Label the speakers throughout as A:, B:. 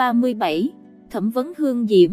A: 37, Thẩm vấn Hương Diễm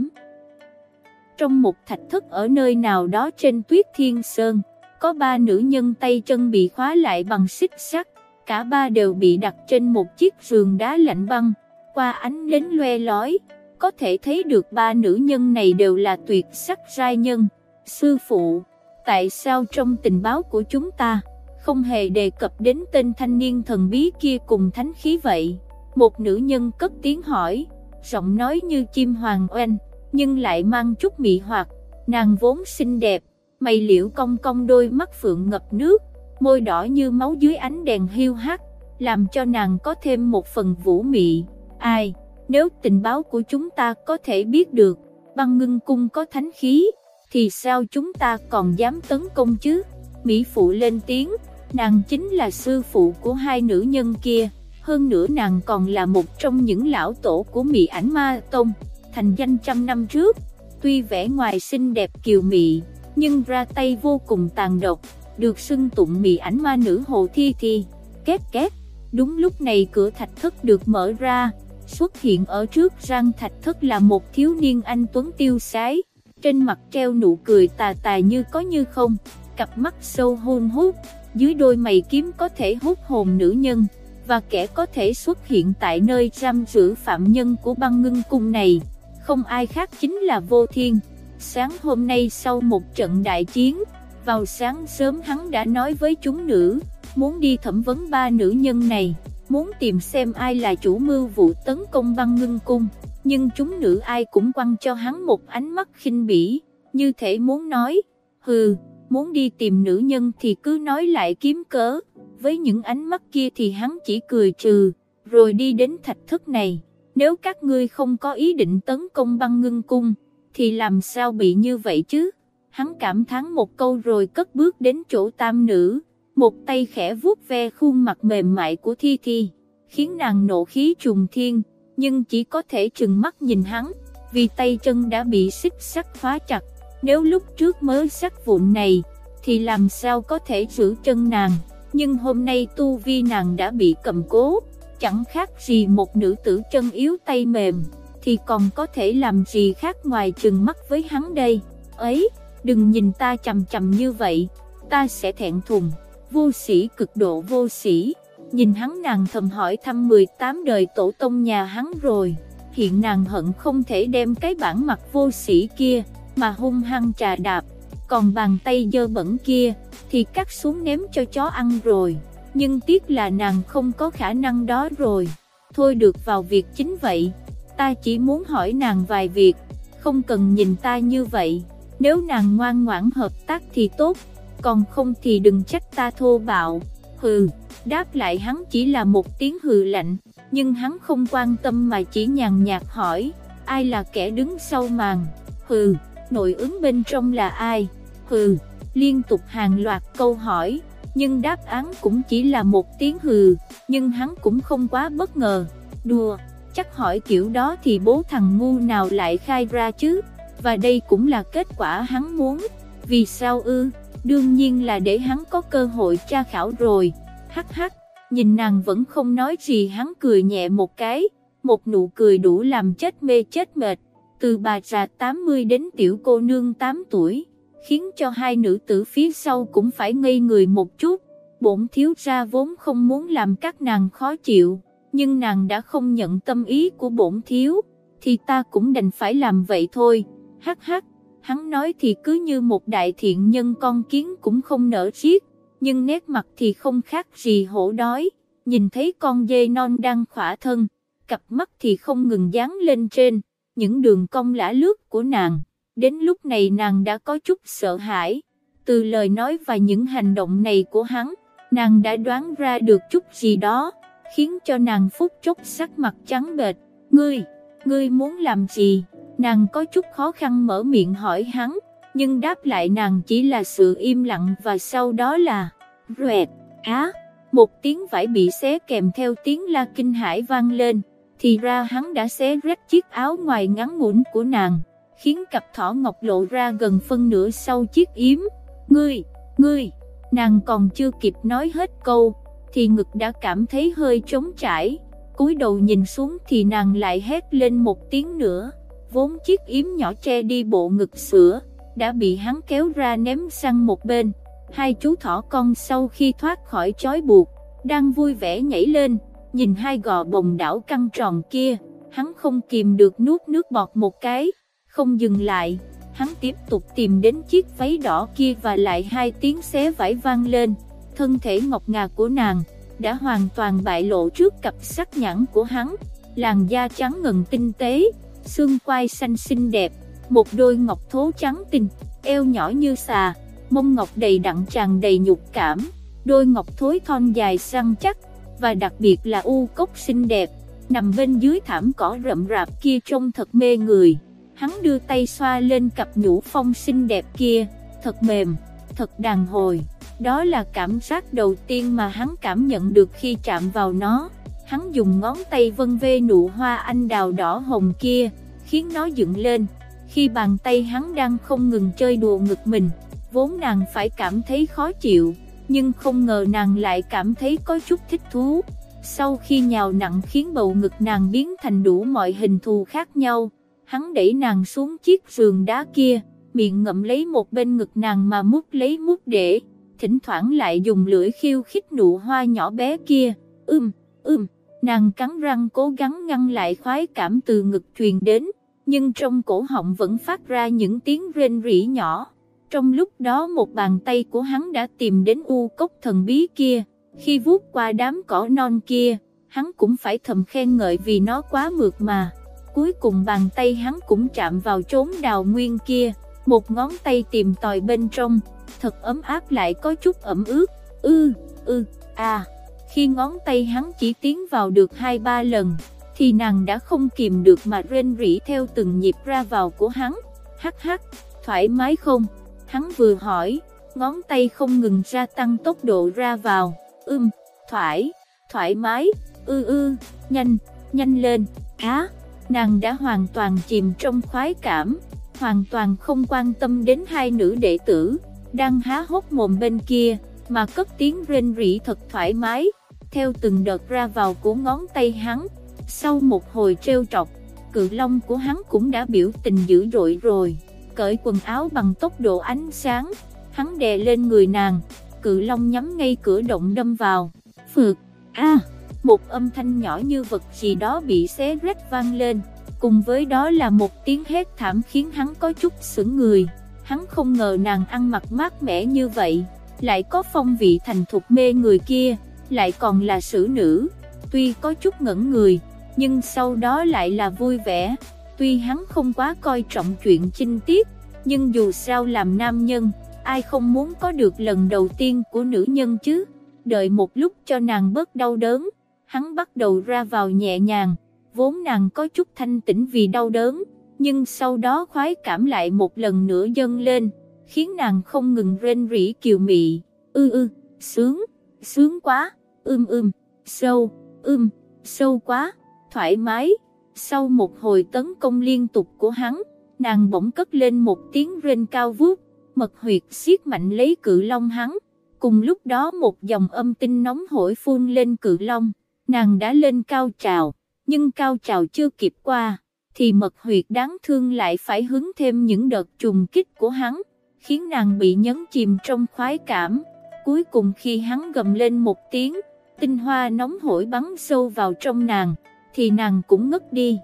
A: Trong một thạch thất ở nơi nào đó trên tuyết thiên sơn, có ba nữ nhân tay chân bị khóa lại bằng xích sắt, cả ba đều bị đặt trên một chiếc giường đá lạnh băng, qua ánh nến loe lói, có thể thấy được ba nữ nhân này đều là tuyệt sắc giai nhân. Sư phụ, tại sao trong tình báo của chúng ta, không hề đề cập đến tên thanh niên thần bí kia cùng thánh khí vậy? Một nữ nhân cất tiếng hỏi, giọng nói như chim hoàng oanh, nhưng lại mang chút mị hoặc, nàng vốn xinh đẹp, mày liễu cong cong đôi mắt phượng ngập nước, môi đỏ như máu dưới ánh đèn hiu hắt, làm cho nàng có thêm một phần vũ mị. Ai, nếu tình báo của chúng ta có thể biết được, băng ngưng cung có thánh khí, thì sao chúng ta còn dám tấn công chứ? Mỹ Phụ lên tiếng, nàng chính là sư phụ của hai nữ nhân kia, hơn nữa nàng còn là một trong những lão tổ của mị ảnh ma tông, thành danh trăm năm trước, tuy vẻ ngoài xinh đẹp kiều mị, nhưng ra tay vô cùng tàn độc, được xưng tụng mị ảnh ma nữ hồ thi thi, két két, đúng lúc này cửa thạch thất được mở ra, xuất hiện ở trước răng thạch thất là một thiếu niên anh tuấn tiêu sái, trên mặt treo nụ cười tà tà như có như không, cặp mắt sâu hôn hút, dưới đôi mày kiếm có thể hút hồn nữ nhân, và kẻ có thể xuất hiện tại nơi giam giữ phạm nhân của băng ngưng cung này, không ai khác chính là Vô Thiên. Sáng hôm nay sau một trận đại chiến, vào sáng sớm hắn đã nói với chúng nữ, muốn đi thẩm vấn ba nữ nhân này, muốn tìm xem ai là chủ mưu vụ tấn công băng ngưng cung. Nhưng chúng nữ ai cũng quăng cho hắn một ánh mắt khinh bỉ, như thể muốn nói, hừ, muốn đi tìm nữ nhân thì cứ nói lại kiếm cớ, với những ánh mắt kia thì hắn chỉ cười trừ, rồi đi đến thạch thất này, nếu các ngươi không có ý định tấn công băng ngưng cung, thì làm sao bị như vậy chứ? Hắn cảm thán một câu rồi cất bước đến chỗ tam nữ, một tay khẽ vuốt ve khuôn mặt mềm mại của Thi Thi, khiến nàng nộ khí trùng thiên nhưng chỉ có thể trừng mắt nhìn hắn, vì tay chân đã bị xích sắt khóa chặt, nếu lúc trước mới sắt vụn này, thì làm sao có thể giữ chân nàng, nhưng hôm nay tu vi nàng đã bị cầm cố, chẳng khác gì một nữ tử chân yếu tay mềm, thì còn có thể làm gì khác ngoài trừng mắt với hắn đây, ấy, đừng nhìn ta chầm chầm như vậy, ta sẽ thẹn thùng, vô sĩ cực độ vô sĩ nhìn hắn nàng thầm hỏi thăm 18 đời tổ tông nhà hắn rồi, hiện nàng hận không thể đem cái bản mặt vô sĩ kia, mà hung hăng trà đạp, còn bàn tay dơ bẩn kia, thì cắt xuống ném cho chó ăn rồi, nhưng tiếc là nàng không có khả năng đó rồi, thôi được vào việc chính vậy, ta chỉ muốn hỏi nàng vài việc, không cần nhìn ta như vậy, nếu nàng ngoan ngoãn hợp tác thì tốt, còn không thì đừng trách ta thô bạo, hừ đáp lại hắn chỉ là một tiếng hừ lạnh, nhưng hắn không quan tâm mà chỉ nhàn nhạt hỏi, ai là kẻ đứng sau màn, hừ, nội ứng bên trong là ai, hừ, liên tục hàng loạt câu hỏi, nhưng đáp án cũng chỉ là một tiếng hừ, nhưng hắn cũng không quá bất ngờ, đùa, chắc hỏi kiểu đó thì bố thằng ngu nào lại khai ra chứ, và đây cũng là kết quả hắn muốn, vì sao ư, đương nhiên là để hắn có cơ hội tra khảo rồi. Hắc hắc, nhìn nàng vẫn không nói gì hắn cười nhẹ một cái, một nụ cười đủ làm chết mê chết mệt, từ bà già 80 đến tiểu cô nương 8 tuổi, khiến cho hai nữ tử phía sau cũng phải ngây người một chút, bổn thiếu ra vốn không muốn làm các nàng khó chịu, nhưng nàng đã không nhận tâm ý của bổn thiếu, thì ta cũng đành phải làm vậy thôi, hắc hắc, hắn nói thì cứ như một đại thiện nhân con kiến cũng không nở riết, nhưng nét mặt thì không khác gì hổ đói, nhìn thấy con dê non đang khỏa thân, cặp mắt thì không ngừng dán lên trên, những đường cong lã lướt của nàng, đến lúc này nàng đã có chút sợ hãi, từ lời nói và những hành động này của hắn, nàng đã đoán ra được chút gì đó, khiến cho nàng phút chốc sắc mặt trắng bệch, ngươi, ngươi muốn làm gì, nàng có chút khó khăn mở miệng hỏi hắn, nhưng đáp lại nàng chỉ là sự im lặng và sau đó là rẹt, á, một tiếng vải bị xé kèm theo tiếng la kinh hải vang lên, thì ra hắn đã xé rách chiếc áo ngoài ngắn ngủn của nàng, khiến cặp thỏ ngọc lộ ra gần phân nửa sau chiếc yếm, ngươi, ngươi, nàng còn chưa kịp nói hết câu, thì ngực đã cảm thấy hơi trống trải, cúi đầu nhìn xuống thì nàng lại hét lên một tiếng nữa, vốn chiếc yếm nhỏ che đi bộ ngực sữa, đã bị hắn kéo ra ném sang một bên, hai chú thỏ con sau khi thoát khỏi chói buộc, đang vui vẻ nhảy lên, nhìn hai gò bồng đảo căng tròn kia, hắn không kìm được nuốt nước bọt một cái, không dừng lại, hắn tiếp tục tìm đến chiếc váy đỏ kia và lại hai tiếng xé vải vang lên, thân thể ngọc ngà của nàng, đã hoàn toàn bại lộ trước cặp sắc nhãn của hắn, làn da trắng ngần tinh tế, xương quai xanh xinh đẹp, một đôi ngọc thố trắng tinh, eo nhỏ như xà, mông ngọc đầy đặn tràn đầy nhục cảm, đôi ngọc thối thon dài săn chắc, và đặc biệt là u cốc xinh đẹp, nằm bên dưới thảm cỏ rậm rạp kia trông thật mê người. Hắn đưa tay xoa lên cặp nhũ phong xinh đẹp kia, thật mềm, thật đàn hồi. Đó là cảm giác đầu tiên mà hắn cảm nhận được khi chạm vào nó. Hắn dùng ngón tay vân vê nụ hoa anh đào đỏ hồng kia, khiến nó dựng lên. Khi bàn tay hắn đang không ngừng chơi đùa ngực mình, vốn nàng phải cảm thấy khó chịu, nhưng không ngờ nàng lại cảm thấy có chút thích thú. Sau khi nhào nặng khiến bầu ngực nàng biến thành đủ mọi hình thù khác nhau, hắn đẩy nàng xuống chiếc giường đá kia, miệng ngậm lấy một bên ngực nàng mà mút lấy mút để, thỉnh thoảng lại dùng lưỡi khiêu khích nụ hoa nhỏ bé kia, ưm, ưm, nàng cắn răng cố gắng ngăn lại khoái cảm từ ngực truyền đến, nhưng trong cổ họng vẫn phát ra những tiếng rên rỉ nhỏ. Trong lúc đó một bàn tay của hắn đã tìm đến u cốc thần bí kia, khi vuốt qua đám cỏ non kia, hắn cũng phải thầm khen ngợi vì nó quá mượt mà. Cuối cùng bàn tay hắn cũng chạm vào trốn đào nguyên kia, một ngón tay tìm tòi bên trong, thật ấm áp lại có chút ẩm ướt, ư, ư, à. Khi ngón tay hắn chỉ tiến vào được hai ba lần, thì nàng đã không kìm được mà rên rỉ theo từng nhịp ra vào của hắn. Hắc hắc, thoải mái không? Hắn vừa hỏi, ngón tay không ngừng ra tăng tốc độ ra vào, ưm, thoải, thoải mái, ư ư, nhanh, nhanh lên, á, nàng đã hoàn toàn chìm trong khoái cảm, hoàn toàn không quan tâm đến hai nữ đệ tử, đang há hốc mồm bên kia, mà cất tiếng rên rỉ thật thoải mái, theo từng đợt ra vào của ngón tay hắn, sau một hồi trêu trọc, cự long của hắn cũng đã biểu tình dữ dội rồi cởi quần áo bằng tốc độ ánh sáng, hắn đè lên người nàng, cự long nhắm ngay cửa động đâm vào, phượt, a, một âm thanh nhỏ như vật gì đó bị xé rách vang lên, cùng với đó là một tiếng hét thảm khiến hắn có chút sững người, hắn không ngờ nàng ăn mặc mát mẻ như vậy, lại có phong vị thành thục mê người kia, lại còn là xử nữ, tuy có chút ngẩn người, nhưng sau đó lại là vui vẻ, Tuy hắn không quá coi trọng chuyện chinh tiết, nhưng dù sao làm nam nhân, ai không muốn có được lần đầu tiên của nữ nhân chứ, đợi một lúc cho nàng bớt đau đớn, hắn bắt đầu ra vào nhẹ nhàng, vốn nàng có chút thanh tĩnh vì đau đớn, nhưng sau đó khoái cảm lại một lần nữa dâng lên, khiến nàng không ngừng rên rỉ kiều mị, ư ư, sướng, sướng quá, ưm ưm, sâu, ưm, sâu quá, thoải mái. Sau một hồi tấn công liên tục của hắn, nàng bỗng cất lên một tiếng rên cao vút, mật huyệt siết mạnh lấy cự long hắn. Cùng lúc đó một dòng âm tinh nóng hổi phun lên cự long, nàng đã lên cao trào, nhưng cao trào chưa kịp qua, thì mật huyệt đáng thương lại phải hứng thêm những đợt trùng kích của hắn, khiến nàng bị nhấn chìm trong khoái cảm. Cuối cùng khi hắn gầm lên một tiếng, tinh hoa nóng hổi bắn sâu vào trong nàng, thì nàng cũng ngất đi.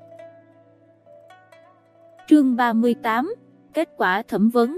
A: Chương 38 Kết quả thẩm vấn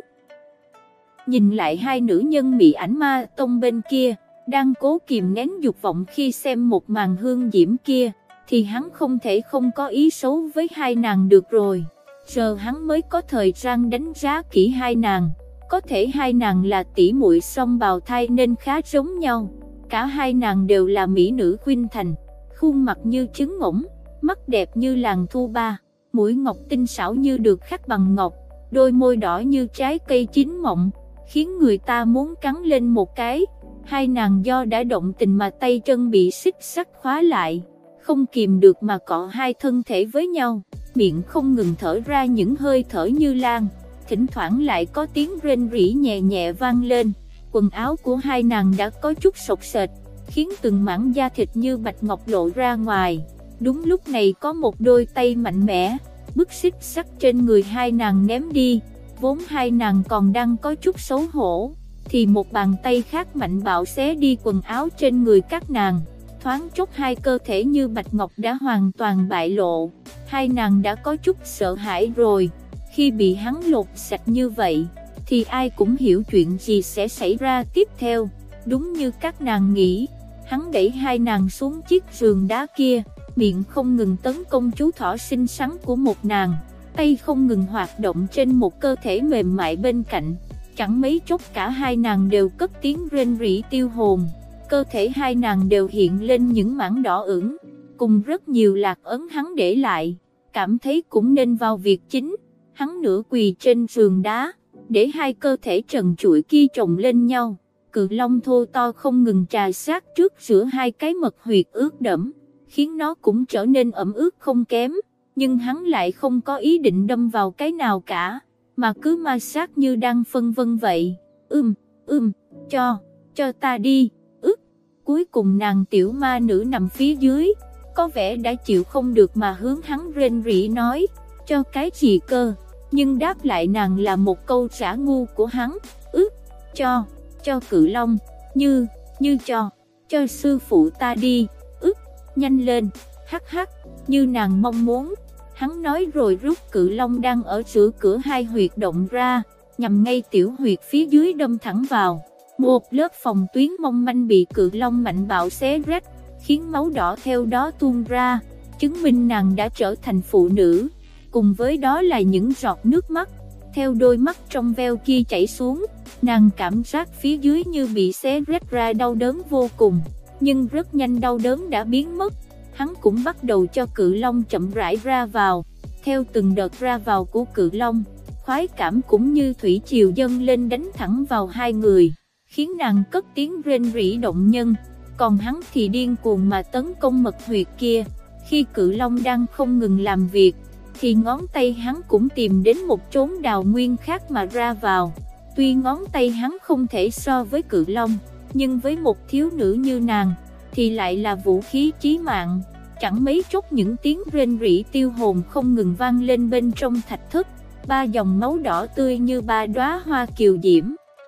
A: Nhìn lại hai nữ nhân mị ảnh ma tông bên kia, đang cố kìm nén dục vọng khi xem một màn hương diễm kia, thì hắn không thể không có ý xấu với hai nàng được rồi. Giờ hắn mới có thời gian đánh giá kỹ hai nàng, có thể hai nàng là tỷ muội song bào thai nên khá giống nhau. Cả hai nàng đều là mỹ nữ khuyên thành, khuôn mặt như trứng ngỗng, mắt đẹp như làng thu ba, mũi ngọc tinh xảo như được khắc bằng ngọc, đôi môi đỏ như trái cây chín mọng, khiến người ta muốn cắn lên một cái. Hai nàng do đã động tình mà tay chân bị xích sắt khóa lại, không kìm được mà cọ hai thân thể với nhau, miệng không ngừng thở ra những hơi thở như lan, thỉnh thoảng lại có tiếng rên rỉ nhẹ nhẹ vang lên. Quần áo của hai nàng đã có chút sột sệt, khiến từng mảng da thịt như bạch ngọc lộ ra ngoài. Đúng lúc này có một đôi tay mạnh mẽ, bức xích sắt trên người hai nàng ném đi, vốn hai nàng còn đang có chút xấu hổ, thì một bàn tay khác mạnh bạo xé đi quần áo trên người các nàng, thoáng chốc hai cơ thể như bạch ngọc đã hoàn toàn bại lộ, hai nàng đã có chút sợ hãi rồi, khi bị hắn lột sạch như vậy, thì ai cũng hiểu chuyện gì sẽ xảy ra tiếp theo, đúng như các nàng nghĩ, hắn đẩy hai nàng xuống chiếc giường đá kia, miệng không ngừng tấn công chú thỏ xinh xắn của một nàng, tay không ngừng hoạt động trên một cơ thể mềm mại bên cạnh, chẳng mấy chốc cả hai nàng đều cất tiếng rên rỉ tiêu hồn, cơ thể hai nàng đều hiện lên những mảng đỏ ửng, cùng rất nhiều lạc ấn hắn để lại, cảm thấy cũng nên vào việc chính, hắn nửa quỳ trên giường đá, để hai cơ thể trần trụi kia chồng lên nhau, cự long thô to không ngừng trà sát trước giữa hai cái mật huyệt ướt đẫm, khiến nó cũng trở nên ẩm ướt không kém, nhưng hắn lại không có ý định đâm vào cái nào cả, mà cứ ma sát như đang phân vân vậy, ưm, ưm, cho, cho ta đi, ức, cuối cùng nàng tiểu ma nữ nằm phía dưới, có vẻ đã chịu không được mà hướng hắn rên rỉ nói, cho cái gì cơ, nhưng đáp lại nàng là một câu trả ngu của hắn, ức, cho, cho cự long, như, như cho, cho sư phụ ta đi, ức, nhanh lên, hắc hắc, như nàng mong muốn, hắn nói rồi rút cự long đang ở giữa cửa hai huyệt động ra, nhằm ngay tiểu huyệt phía dưới đâm thẳng vào, một lớp phòng tuyến mong manh bị cự long mạnh bạo xé rách, khiến máu đỏ theo đó tuôn ra, chứng minh nàng đã trở thành phụ nữ, cùng với đó là những giọt nước mắt, theo đôi mắt trong veo kia chảy xuống, nàng cảm giác phía dưới như bị xé rách ra đau đớn vô cùng, nhưng rất nhanh đau đớn đã biến mất, hắn cũng bắt đầu cho cự long chậm rãi ra vào, theo từng đợt ra vào của cự long, khoái cảm cũng như thủy triều dâng lên đánh thẳng vào hai người, khiến nàng cất tiếng rên rỉ động nhân, còn hắn thì điên cuồng mà tấn công mật huyệt kia, khi cự long đang không ngừng làm việc, thì ngón tay hắn cũng tìm đến một chốn đào nguyên khác mà ra vào. Tuy ngón tay hắn không thể so với cự long, nhưng với một thiếu nữ như nàng, thì lại là vũ khí chí mạng. Chẳng mấy chốc những tiếng rên rỉ tiêu hồn không ngừng vang lên bên trong thạch thất, ba dòng máu đỏ tươi như ba đóa hoa kiều diễm,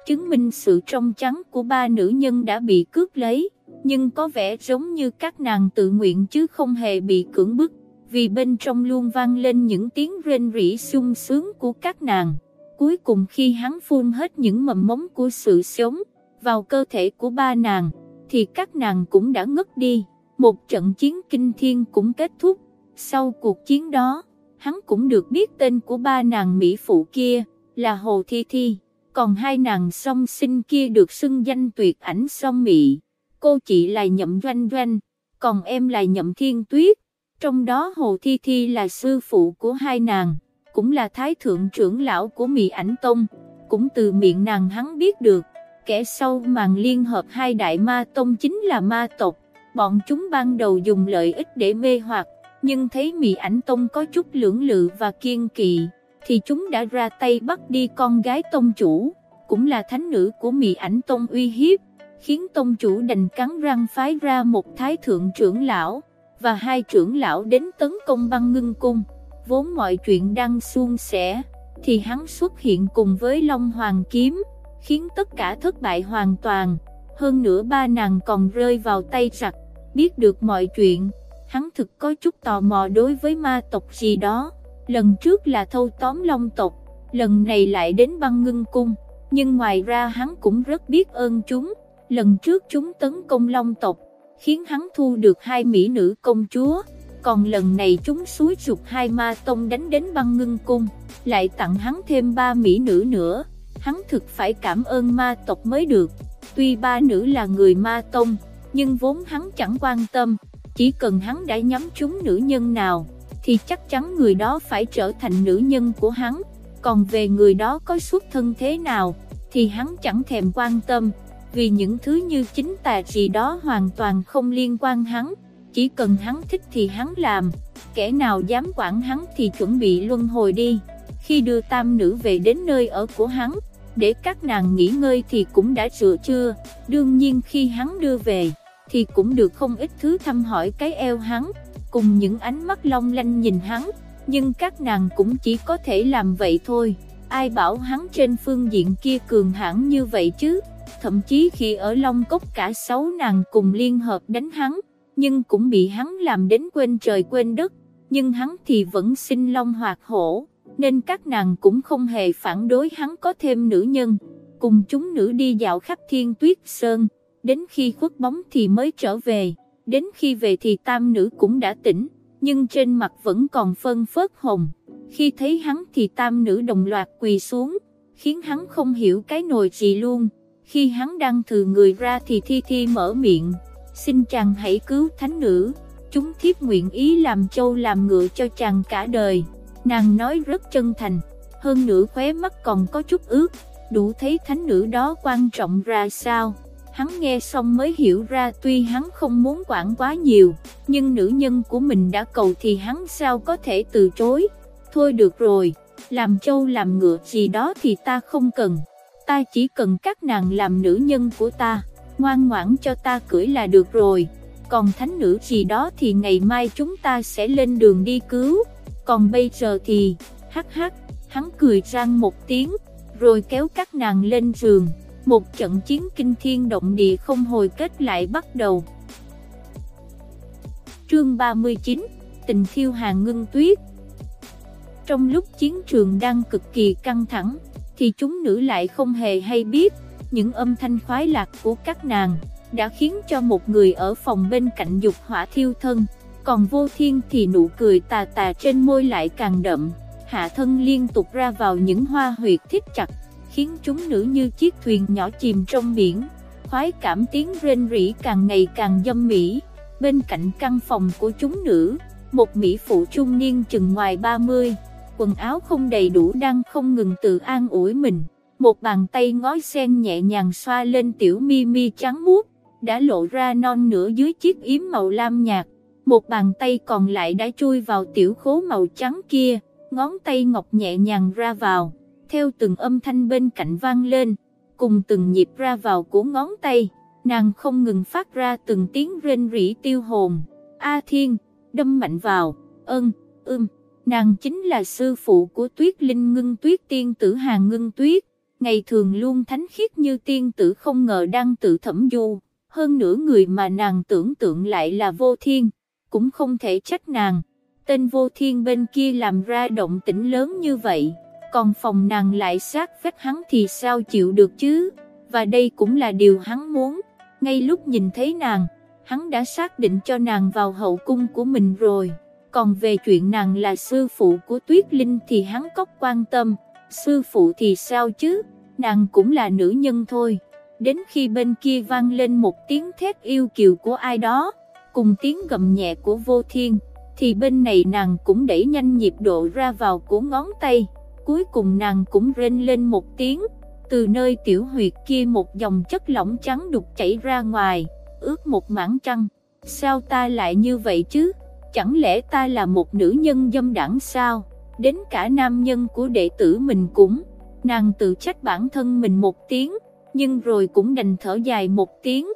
A: chứng minh sự trong trắng của ba nữ nhân đã bị cướp lấy, nhưng có vẻ giống như các nàng tự nguyện chứ không hề bị cưỡng bức vì bên trong luôn vang lên những tiếng rên rỉ sung sướng của các nàng. Cuối cùng khi hắn phun hết những mầm mống của sự sống vào cơ thể của ba nàng, thì các nàng cũng đã ngất đi. Một trận chiến kinh thiên cũng kết thúc. Sau cuộc chiến đó, hắn cũng được biết tên của ba nàng Mỹ phụ kia là Hồ Thi Thi, còn hai nàng song sinh kia được xưng danh tuyệt ảnh song mỹ. Cô chị là Nhậm Doanh Doanh, còn em là Nhậm Thiên Tuyết. Trong đó Hồ Thi Thi là sư phụ của hai nàng, cũng là thái thượng trưởng lão của mỹ Ảnh Tông, cũng từ miệng nàng hắn biết được, kẻ sau màn liên hợp hai đại ma tông chính là ma tộc, bọn chúng ban đầu dùng lợi ích để mê hoặc, nhưng thấy Mị Ảnh Tông có chút lưỡng lự và kiên kỵ, thì chúng đã ra tay bắt đi con gái tông chủ, cũng là thánh nữ của Mị Ảnh Tông uy hiếp, khiến tông chủ đành cắn răng phái ra một thái thượng trưởng lão và hai trưởng lão đến tấn công băng ngưng cung, vốn mọi chuyện đang suôn sẻ, thì hắn xuất hiện cùng với Long Hoàng Kiếm, khiến tất cả thất bại hoàn toàn, hơn nữa ba nàng còn rơi vào tay giặc, biết được mọi chuyện, hắn thực có chút tò mò đối với ma tộc gì đó, lần trước là thâu tóm Long tộc, lần này lại đến băng ngưng cung, nhưng ngoài ra hắn cũng rất biết ơn chúng, lần trước chúng tấn công Long tộc, khiến hắn thu được hai mỹ nữ công chúa, còn lần này chúng suối sụp hai ma tông đánh đến băng ngưng cung, lại tặng hắn thêm ba mỹ nữ nữa, hắn thực phải cảm ơn ma tộc mới được, tuy ba nữ là người ma tông, nhưng vốn hắn chẳng quan tâm, chỉ cần hắn đã nhắm trúng nữ nhân nào, thì chắc chắn người đó phải trở thành nữ nhân của hắn, còn về người đó có xuất thân thế nào, thì hắn chẳng thèm quan tâm. Vì những thứ như chính tà gì đó hoàn toàn không liên quan hắn, chỉ cần hắn thích thì hắn làm, kẻ nào dám quản hắn thì chuẩn bị luân hồi đi. Khi đưa tam nữ về đến nơi ở của hắn, để các nàng nghỉ ngơi thì cũng đã rửa chưa, đương nhiên khi hắn đưa về, thì cũng được không ít thứ thăm hỏi cái eo hắn, cùng những ánh mắt long lanh nhìn hắn, nhưng các nàng cũng chỉ có thể làm vậy thôi, ai bảo hắn trên phương diện kia cường hãn như vậy chứ, thậm chí khi ở Long Cốc cả sáu nàng cùng liên hợp đánh hắn, nhưng cũng bị hắn làm đến quên trời quên đất, nhưng hắn thì vẫn sinh long hoạt hổ, nên các nàng cũng không hề phản đối hắn có thêm nữ nhân, cùng chúng nữ đi dạo khắp thiên tuyết sơn, đến khi khuất bóng thì mới trở về, đến khi về thì tam nữ cũng đã tỉnh, nhưng trên mặt vẫn còn phân phớt hồng, khi thấy hắn thì tam nữ đồng loạt quỳ xuống, khiến hắn không hiểu cái nồi gì luôn, khi hắn đang thừa người ra thì Thi Thi mở miệng, xin chàng hãy cứu thánh nữ, chúng thiếp nguyện ý làm châu làm ngựa cho chàng cả đời, nàng nói rất chân thành, hơn nữa khóe mắt còn có chút ướt, đủ thấy thánh nữ đó quan trọng ra sao. Hắn nghe xong mới hiểu ra tuy hắn không muốn quản quá nhiều, nhưng nữ nhân của mình đã cầu thì hắn sao có thể từ chối. Thôi được rồi, làm châu làm ngựa gì đó thì ta không cần, ta chỉ cần các nàng làm nữ nhân của ta, ngoan ngoãn cho ta cưỡi là được rồi. Còn thánh nữ gì đó thì ngày mai chúng ta sẽ lên đường đi cứu, còn bây giờ thì, hắc hắc, hắn cười rang một tiếng, rồi kéo các nàng lên giường, một trận chiến kinh thiên động địa không hồi kết lại bắt đầu. Chương 39 Tình thiêu hàng ngưng tuyết. Trong lúc chiến trường đang cực kỳ căng thẳng, thì chúng nữ lại không hề hay biết, những âm thanh khoái lạc của các nàng, đã khiến cho một người ở phòng bên cạnh dục hỏa thiêu thân, còn vô thiên thì nụ cười tà tà trên môi lại càng đậm, hạ thân liên tục ra vào những hoa huyệt thích chặt, khiến chúng nữ như chiếc thuyền nhỏ chìm trong biển, khoái cảm tiếng rên rỉ càng ngày càng dâm mỹ, bên cạnh căn phòng của chúng nữ, một mỹ phụ trung niên chừng ngoài 30, quần áo không đầy đủ đang không ngừng tự an ủi mình, một bàn tay ngói sen nhẹ nhàng xoa lên tiểu mi mi trắng muốt, đã lộ ra non nửa dưới chiếc yếm màu lam nhạt, một bàn tay còn lại đã chui vào tiểu khố màu trắng kia, ngón tay ngọc nhẹ nhàng ra vào, theo từng âm thanh bên cạnh vang lên, cùng từng nhịp ra vào của ngón tay, nàng không ngừng phát ra từng tiếng rên rỉ tiêu hồn. A Thiên, đâm mạnh vào, ân, ưm, nàng chính là sư phụ của tuyết linh ngưng tuyết tiên tử hàng ngưng tuyết, ngày thường luôn thánh khiết như tiên tử không ngờ đang tự thẩm du, hơn nữa người mà nàng tưởng tượng lại là vô thiên, cũng không thể trách nàng, tên vô thiên bên kia làm ra động tĩnh lớn như vậy còn phòng nàng lại sát vách hắn thì sao chịu được chứ, và đây cũng là điều hắn muốn, ngay lúc nhìn thấy nàng, hắn đã xác định cho nàng vào hậu cung của mình rồi, còn về chuyện nàng là sư phụ của Tuyết Linh thì hắn có quan tâm, sư phụ thì sao chứ, nàng cũng là nữ nhân thôi. Đến khi bên kia vang lên một tiếng thét yêu kiều của ai đó, cùng tiếng gầm nhẹ của vô thiên, thì bên này nàng cũng đẩy nhanh nhịp độ ra vào của ngón tay. Cuối cùng nàng cũng rên lên một tiếng, từ nơi tiểu huyệt kia một dòng chất lỏng trắng đục chảy ra ngoài, ướt một mảng trăng, sao ta lại như vậy chứ, chẳng lẽ ta là một nữ nhân dâm đảng sao, đến cả nam nhân của đệ tử mình cũng, nàng tự trách bản thân mình một tiếng, nhưng rồi cũng đành thở dài một tiếng,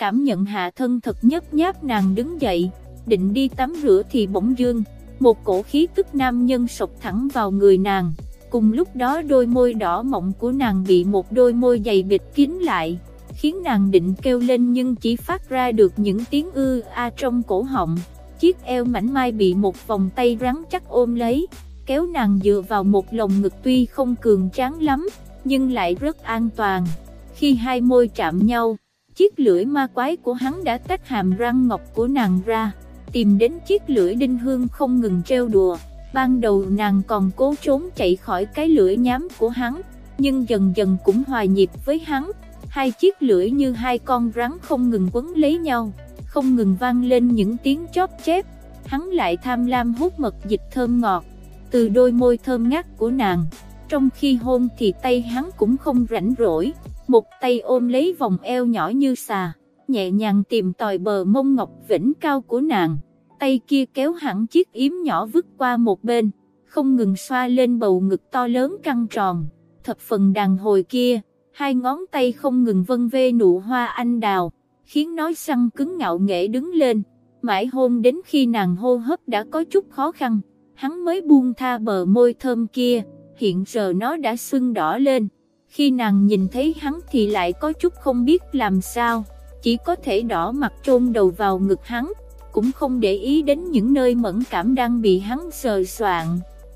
A: cảm nhận hạ thân thật nhấp nháp nàng đứng dậy, định đi tắm rửa thì bỗng dương, một cổ khí tức nam nhân sộc thẳng vào người nàng. Cùng lúc đó đôi môi đỏ mọng của nàng bị một đôi môi dày bịt kín lại, khiến nàng định kêu lên nhưng chỉ phát ra được những tiếng ư a trong cổ họng. Chiếc eo mảnh mai bị một vòng tay rắn chắc ôm lấy, kéo nàng dựa vào một lồng ngực tuy không cường tráng lắm, nhưng lại rất an toàn. Khi hai môi chạm nhau, chiếc lưỡi ma quái của hắn đã tách hàm răng ngọc của nàng ra, tìm đến chiếc lưỡi đinh hương không ngừng treo đùa. Ban đầu nàng còn cố trốn chạy khỏi cái lưỡi nhám của hắn, nhưng dần dần cũng hòa nhịp với hắn. Hai chiếc lưỡi như hai con rắn không ngừng quấn lấy nhau, không ngừng vang lên những tiếng chóp chép. Hắn lại tham lam hút mật dịch thơm ngọt, từ đôi môi thơm ngát của nàng. Trong khi hôn thì tay hắn cũng không rảnh rỗi, một tay ôm lấy vòng eo nhỏ như xà, nhẹ nhàng tìm tòi bờ mông ngọc vĩnh cao của nàng. Tay kia kéo hẳn chiếc yếm nhỏ vứt qua một bên, không ngừng xoa lên bầu ngực to lớn căng tròn, thập phần đàn hồi kia, hai ngón tay không ngừng vân vê nụ hoa anh đào, khiến nói săn cứng ngạo nghễ đứng lên, mãi hôn đến khi nàng hô hấp đã có chút khó khăn, hắn mới buông tha bờ môi thơm kia, hiện giờ nó đã sưng đỏ lên, khi nàng nhìn thấy hắn thì lại có chút không biết làm sao, chỉ có thể đỏ mặt chôn đầu vào ngực hắn, cũng không để ý đến những nơi mẫn cảm đang bị hắn sờ soạn,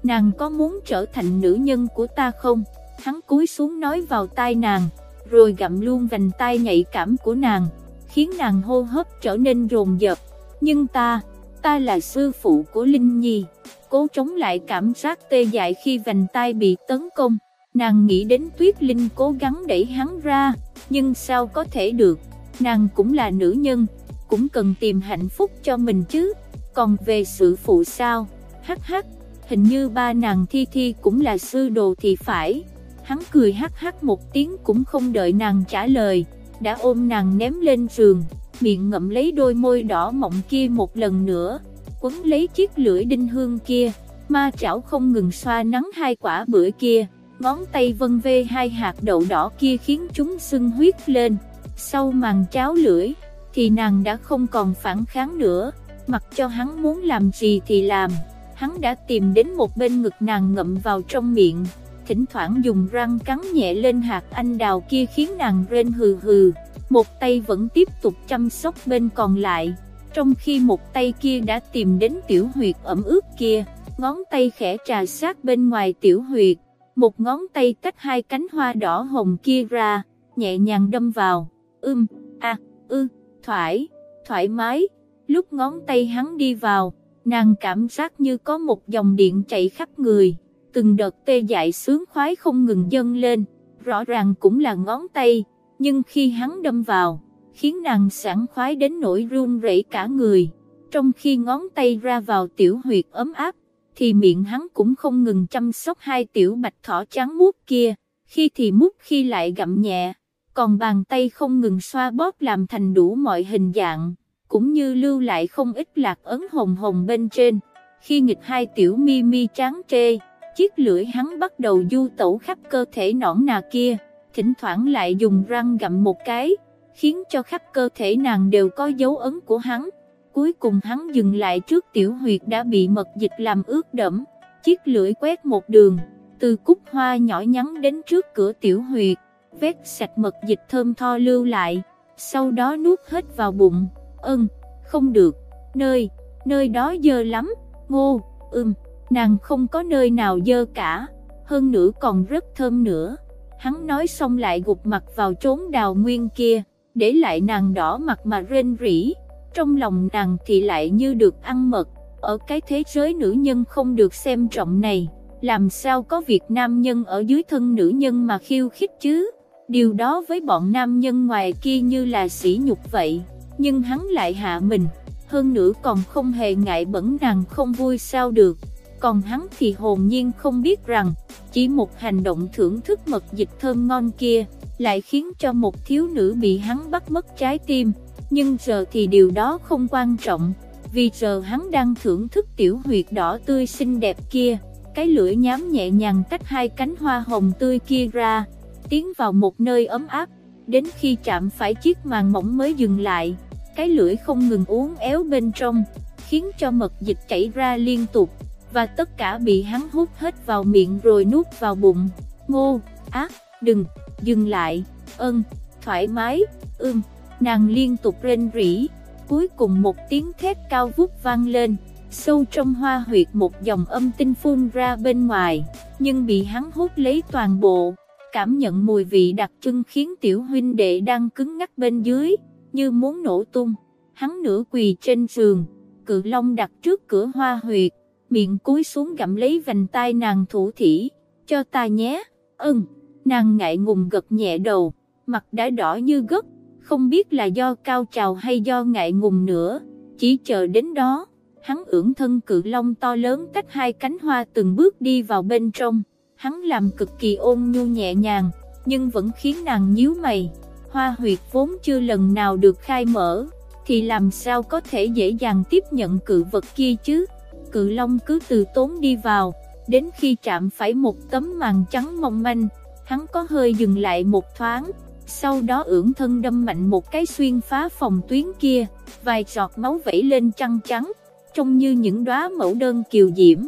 A: nàng có muốn trở thành nữ nhân của ta không? Hắn cúi xuống nói vào tai nàng, rồi gặm luôn vành tai nhạy cảm của nàng, khiến nàng hô hấp trở nên rồn rập. Nhưng ta, ta là sư phụ của Linh Nhi, cố chống lại cảm giác tê dại khi vành tai bị tấn công. Nàng nghĩ đến Tuyết Linh cố gắng đẩy hắn ra, nhưng sao có thể được, nàng cũng là nữ nhân, cũng cần tìm hạnh phúc cho mình chứ, còn về sự phụ sao, hắc hắc, hình như ba nàng Thi Thi cũng là sư đồ thì phải. Hắn cười hắc hắc một tiếng cũng không đợi nàng trả lời, đã ôm nàng ném lên giường, miệng ngậm lấy đôi môi đỏ mọng kia một lần nữa, quấn lấy chiếc lưỡi đinh hương kia, ma chảo không ngừng xoa nắng hai quả bữa kia, ngón tay vân vê hai hạt đậu đỏ kia khiến chúng sưng huyết lên, sau màn cháo lưỡi, thì nàng đã không còn phản kháng nữa, mặc cho hắn muốn làm gì thì làm, hắn đã tìm đến một bên ngực nàng ngậm vào trong miệng, thỉnh thoảng dùng răng cắn nhẹ lên hạt anh đào kia khiến nàng rên hừ hừ, một tay vẫn tiếp tục chăm sóc bên còn lại, trong khi một tay kia đã tìm đến tiểu huyệt ẩm ướt kia, ngón tay khẽ trà sát bên ngoài tiểu huyệt, một ngón tay cách hai cánh hoa đỏ hồng kia ra, nhẹ nhàng đâm vào, ưm, a, ư, thoải, thoải mái, lúc ngón tay hắn đi vào, nàng cảm giác như có một dòng điện chạy khắp người. Từng đợt tê dại sướng khoái không ngừng dâng lên, rõ ràng cũng là ngón tay, nhưng khi hắn đâm vào, khiến nàng sảng khoái đến nỗi run rẩy cả người, trong khi ngón tay ra vào tiểu huyệt ấm áp, thì miệng hắn cũng không ngừng chăm sóc hai tiểu bạch thỏ trắng muốt kia, khi thì mút khi lại gặm nhẹ, còn bàn tay không ngừng xoa bóp làm thành đủ mọi hình dạng, cũng như lưu lại không ít lạc ấn hồng hồng bên trên, khi nghịch hai tiểu mi mi trắng trê chiếc lưỡi hắn bắt đầu du tẩu khắp cơ thể nõn nà kia, thỉnh thoảng lại dùng răng gặm một cái, khiến cho khắp cơ thể nàng đều có dấu ấn của hắn. Cuối cùng hắn dừng lại trước tiểu huyệt đã bị mật dịch làm ướt đẫm, chiếc lưỡi quét một đường, từ cúc hoa nhỏ nhắn đến trước cửa tiểu huyệt, vét sạch mật dịch thơm tho lưu lại, sau đó nuốt hết vào bụng, ân, không được, nơi, nơi đó dơ lắm, ngô, ưm nàng không có nơi nào dơ cả, hơn nữa còn rất thơm nữa. Hắn nói xong lại gục mặt vào trốn đào nguyên kia, để lại nàng đỏ mặt mà rên rỉ, trong lòng nàng thì lại như được ăn mật, ở cái thế giới nữ nhân không được xem trọng này, làm sao có việc nam nhân ở dưới thân nữ nhân mà khiêu khích chứ, điều đó với bọn nam nhân ngoài kia như là sỉ nhục vậy, nhưng hắn lại hạ mình, hơn nữa còn không hề ngại bẩn nàng không vui sao được. Còn hắn thì hồn nhiên không biết rằng, chỉ một hành động thưởng thức mật dịch thơm ngon kia, lại khiến cho một thiếu nữ bị hắn bắt mất trái tim, nhưng giờ thì điều đó không quan trọng, vì giờ hắn đang thưởng thức tiểu huyệt đỏ tươi xinh đẹp kia, cái lưỡi nhám nhẹ nhàng tách hai cánh hoa hồng tươi kia ra, tiến vào một nơi ấm áp, đến khi chạm phải chiếc màn mỏng mới dừng lại, cái lưỡi không ngừng uốn éo bên trong, khiến cho mật dịch chảy ra liên tục. Và tất cả bị hắn hút hết vào miệng rồi nuốt vào bụng. Ngô, ác, đừng, dừng lại, ân, thoải mái, ưm, nàng liên tục rên rỉ, cuối cùng một tiếng thét cao vút vang lên, sâu trong hoa huyệt một dòng âm tinh phun ra bên ngoài, nhưng bị hắn hút lấy toàn bộ, cảm nhận mùi vị đặc trưng khiến tiểu huynh đệ đang cứng ngắc bên dưới, như muốn nổ tung, hắn nửa quỳ trên giường, cự long đặt trước cửa hoa huyệt, miệng cúi xuống gặm lấy vành tai nàng thủ thỉ, cho ta nhé, ưng, nàng ngại ngùng gật nhẹ đầu, mặt đã đỏ như gấc, không biết là do cao trào hay do ngại ngùng nữa, chỉ chờ đến đó, hắn ưỡn thân cự long to lớn cách hai cánh hoa từng bước đi vào bên trong, hắn làm cực kỳ ôn nhu nhẹ nhàng, nhưng vẫn khiến nàng nhíu mày, hoa huyệt vốn chưa lần nào được khai mở, thì làm sao có thể dễ dàng tiếp nhận cự vật kia chứ? cự long cứ từ tốn đi vào, đến khi chạm phải một tấm màn trắng mong manh, hắn có hơi dừng lại một thoáng, sau đó ưỡn thân đâm mạnh một cái xuyên phá phòng tuyến kia, vài giọt máu vẩy lên trăng trắng, trông như những đóa mẫu đơn kiều diễm,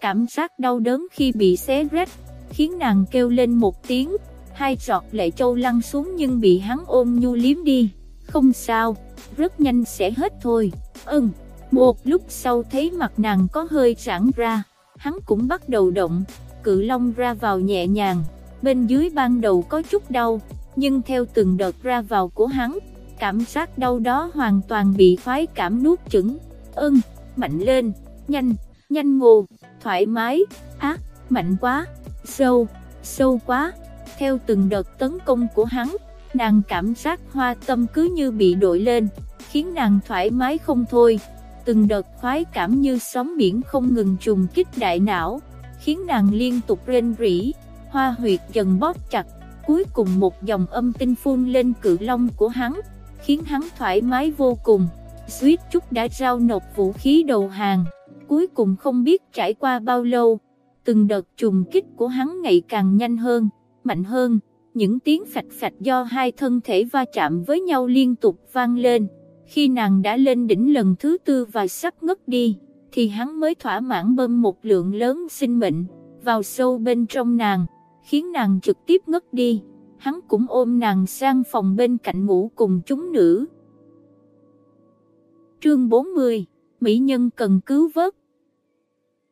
A: cảm giác đau đớn khi bị xé rách, khiến nàng kêu lên một tiếng, hai giọt lệ châu lăn xuống nhưng bị hắn ôm nhu liếm đi, không sao, rất nhanh sẽ hết thôi, ưng, một lúc sau thấy mặt nàng có hơi giãn ra, hắn cũng bắt đầu động, cự long ra vào nhẹ nhàng, bên dưới ban đầu có chút đau, nhưng theo từng đợt ra vào của hắn, cảm giác đau đó hoàn toàn bị khoái cảm nuốt chửng, ưng, mạnh lên, nhanh, nhanh ngô, thoải mái, ác, mạnh quá, sâu, sâu quá, theo từng đợt tấn công của hắn, nàng cảm giác hoa tâm cứ như bị đội lên, khiến nàng thoải mái không thôi, từng đợt khoái cảm như sóng biển không ngừng trùng kích đại não, khiến nàng liên tục rên rỉ, hoa huyệt dần bóp chặt, cuối cùng một dòng âm tinh phun lên cự long của hắn, khiến hắn thoải mái vô cùng, suýt chút đã giao nộp vũ khí đầu hàng, cuối cùng không biết trải qua bao lâu, từng đợt trùng kích của hắn ngày càng nhanh hơn, mạnh hơn, những tiếng phạch phạch do hai thân thể va chạm với nhau liên tục vang lên, khi nàng đã lên đỉnh lần thứ tư và sắp ngất đi, thì hắn mới thỏa mãn bơm một lượng lớn sinh mệnh, vào sâu bên trong nàng, khiến nàng trực tiếp ngất đi, hắn cũng ôm nàng sang phòng bên cạnh ngủ cùng chúng nữ. Chương 40, Mỹ Nhân cần cứu vớt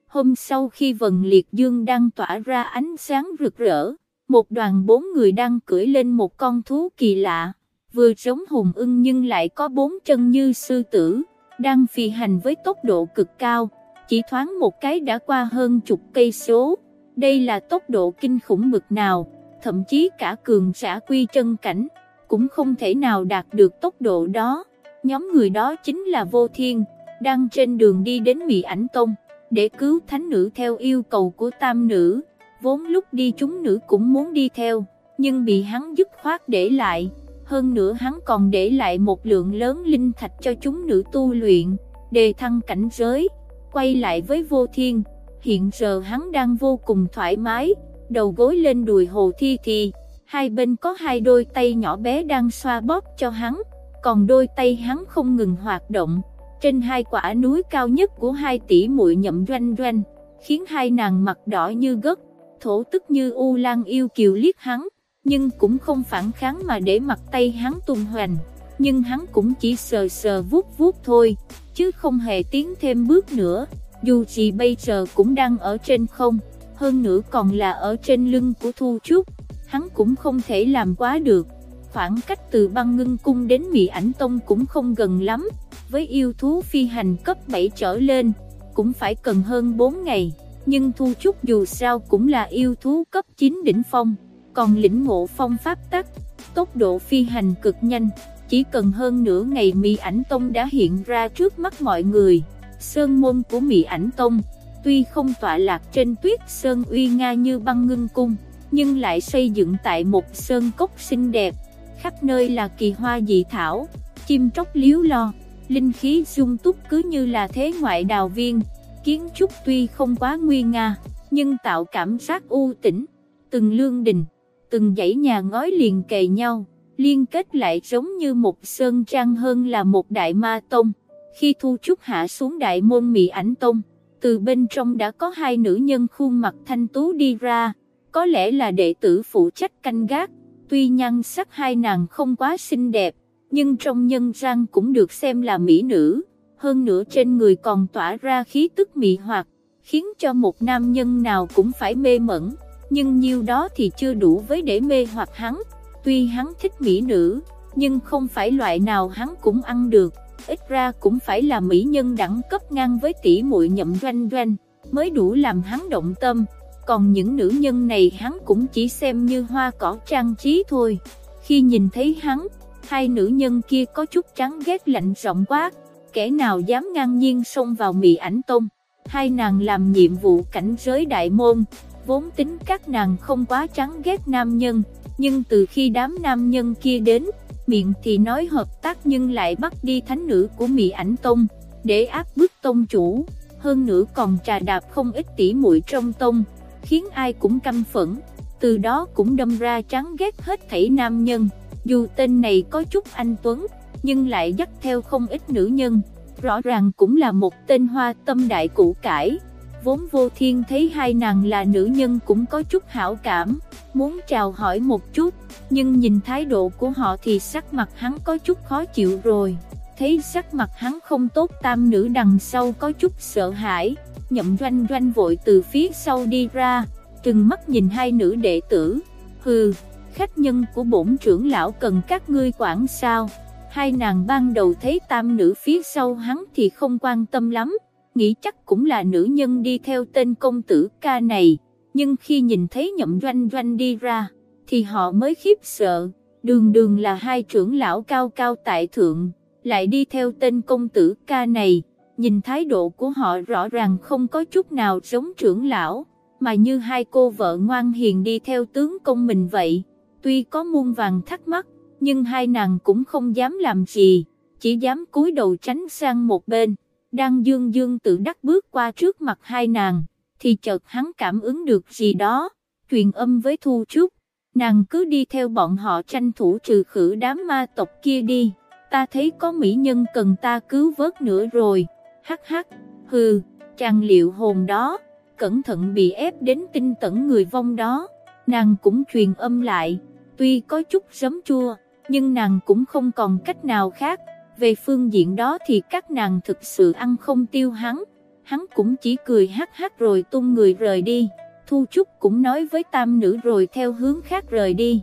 A: Hôm sau khi vần liệt dương đang tỏa ra ánh sáng rực rỡ, một đoàn bốn người đang cưỡi lên một con thú kỳ lạ, vừa giống hùng ưng nhưng lại có bốn chân như sư tử, đang phi hành với tốc độ cực cao, chỉ thoáng một cái đã qua hơn chục cây số. Đây là tốc độ kinh khủng bực nào, thậm chí cả cường giả quy chân cảnh, cũng không thể nào đạt được tốc độ đó. Nhóm người đó chính là Vô Thiên, đang trên đường đi đến Mỹ Ảnh Tông, để cứu thánh nữ theo yêu cầu của tam nữ. Vốn lúc đi chúng nữ cũng muốn đi theo, nhưng bị hắn dứt khoát để lại. Hơn nữa hắn còn để lại một lượng lớn linh thạch cho chúng nữ tu luyện, đề thăng cảnh giới, quay lại với Vô Thiên hiện giờ hắn đang vô cùng thoải mái, đầu gối lên đùi hồ thi thì, hai bên có hai đôi tay nhỏ bé đang xoa bóp cho hắn, còn đôi tay hắn không ngừng hoạt động, trên hai quả núi cao nhất của hai tỷ muội nhậm doanh doanh, khiến hai nàng mặt đỏ như gất, thổ tức như u lan yêu kiều liếc hắn, nhưng cũng không phản kháng mà để mặt tay hắn tung hoành, nhưng hắn cũng chỉ sờ sờ vuốt vuốt thôi, chứ không hề tiến thêm bước nữa dù gì bây giờ cũng đang ở trên không, hơn nữa còn là ở trên lưng của Thu Trúc, hắn cũng không thể làm quá được. Khoảng cách từ băng ngưng cung đến Mỹ ảnh tông cũng không gần lắm, với yêu thú phi hành cấp 7 trở lên, cũng phải cần hơn 4 ngày, nhưng Thu Trúc dù sao cũng là yêu thú cấp 9 đỉnh phong, còn lĩnh ngộ phong pháp tắc, tốc độ phi hành cực nhanh, chỉ cần hơn nửa ngày Mỹ ảnh tông đã hiện ra trước mắt mọi người sơn môn của Mỹ ảnh tông, tuy không tọa lạc trên tuyết sơn uy nga như băng ngưng cung, nhưng lại xây dựng tại một sơn cốc xinh đẹp, khắp nơi là kỳ hoa dị thảo, chim tróc liếu lo, linh khí dung túc cứ như là thế ngoại đào viên, kiến trúc tuy không quá nguy nga, nhưng tạo cảm giác u tĩnh, từng lương đình, từng dãy nhà ngói liền kề nhau, liên kết lại giống như một sơn trang hơn là một đại ma tông. Khi Thu Trúc hạ xuống đại môn Mỹ ảnh tông, từ bên trong đã có hai nữ nhân khuôn mặt thanh tú đi ra, có lẽ là đệ tử phụ trách canh gác, tuy nhan sắc hai nàng không quá xinh đẹp, nhưng trong nhân gian cũng được xem là mỹ nữ, hơn nữa trên người còn tỏa ra khí tức mị hoặc, khiến cho một nam nhân nào cũng phải mê mẩn, nhưng nhiêu đó thì chưa đủ với để mê hoặc hắn, tuy hắn thích mỹ nữ, nhưng không phải loại nào hắn cũng ăn được ít ra cũng phải là mỹ nhân đẳng cấp ngang với tỷ muội nhậm doanh doanh, mới đủ làm hắn động tâm, còn những nữ nhân này hắn cũng chỉ xem như hoa cỏ trang trí thôi. Khi nhìn thấy hắn, hai nữ nhân kia có chút trắng ghét lạnh rộng quá, kẻ nào dám ngang nhiên xông vào mị ảnh tông. Hai nàng làm nhiệm vụ cảnh giới đại môn, vốn tính các nàng không quá trắng ghét nam nhân, nhưng từ khi đám nam nhân kia đến, miệng thì nói hợp tác nhưng lại bắt đi thánh nữ của Mỹ ảnh tông, để áp bức tông chủ, hơn nữa còn trà đạp không ít tỉ muội trong tông, khiến ai cũng căm phẫn, từ đó cũng đâm ra chán ghét hết thảy nam nhân, dù tên này có chút anh Tuấn, nhưng lại dắt theo không ít nữ nhân, rõ ràng cũng là một tên hoa tâm đại củ cải. Vốn vô thiên thấy hai nàng là nữ nhân cũng có chút hảo cảm, muốn chào hỏi một chút, nhưng nhìn thái độ của họ thì sắc mặt hắn có chút khó chịu rồi. Thấy sắc mặt hắn không tốt tam nữ đằng sau có chút sợ hãi, nhậm doanh doanh vội từ phía sau đi ra, trừng mắt nhìn hai nữ đệ tử, hừ, khách nhân của bổn trưởng lão cần các ngươi quản sao. Hai nàng ban đầu thấy tam nữ phía sau hắn thì không quan tâm lắm, nghĩ chắc cũng là nữ nhân đi theo tên công tử ca này, nhưng khi nhìn thấy nhậm doanh doanh đi ra, thì họ mới khiếp sợ, đường đường là hai trưởng lão cao cao tại thượng, lại đi theo tên công tử ca này, nhìn thái độ của họ rõ ràng không có chút nào giống trưởng lão, mà như hai cô vợ ngoan hiền đi theo tướng công mình vậy, tuy có muôn vàng thắc mắc, nhưng hai nàng cũng không dám làm gì, chỉ dám cúi đầu tránh sang một bên, đang dương dương tự đắc bước qua trước mặt hai nàng, thì chợt hắn cảm ứng được gì đó, truyền âm với Thu Trúc, nàng cứ đi theo bọn họ tranh thủ trừ khử đám ma tộc kia đi, ta thấy có mỹ nhân cần ta cứu vớt nữa rồi, hắc hắc, hừ, chàng liệu hồn đó, cẩn thận bị ép đến tinh tẩn người vong đó, nàng cũng truyền âm lại, tuy có chút giấm chua, nhưng nàng cũng không còn cách nào khác, về phương diện đó thì các nàng thực sự ăn không tiêu hắn, hắn cũng chỉ cười hát hát rồi tung người rời đi, Thu Trúc cũng nói với tam nữ rồi theo hướng khác rời đi.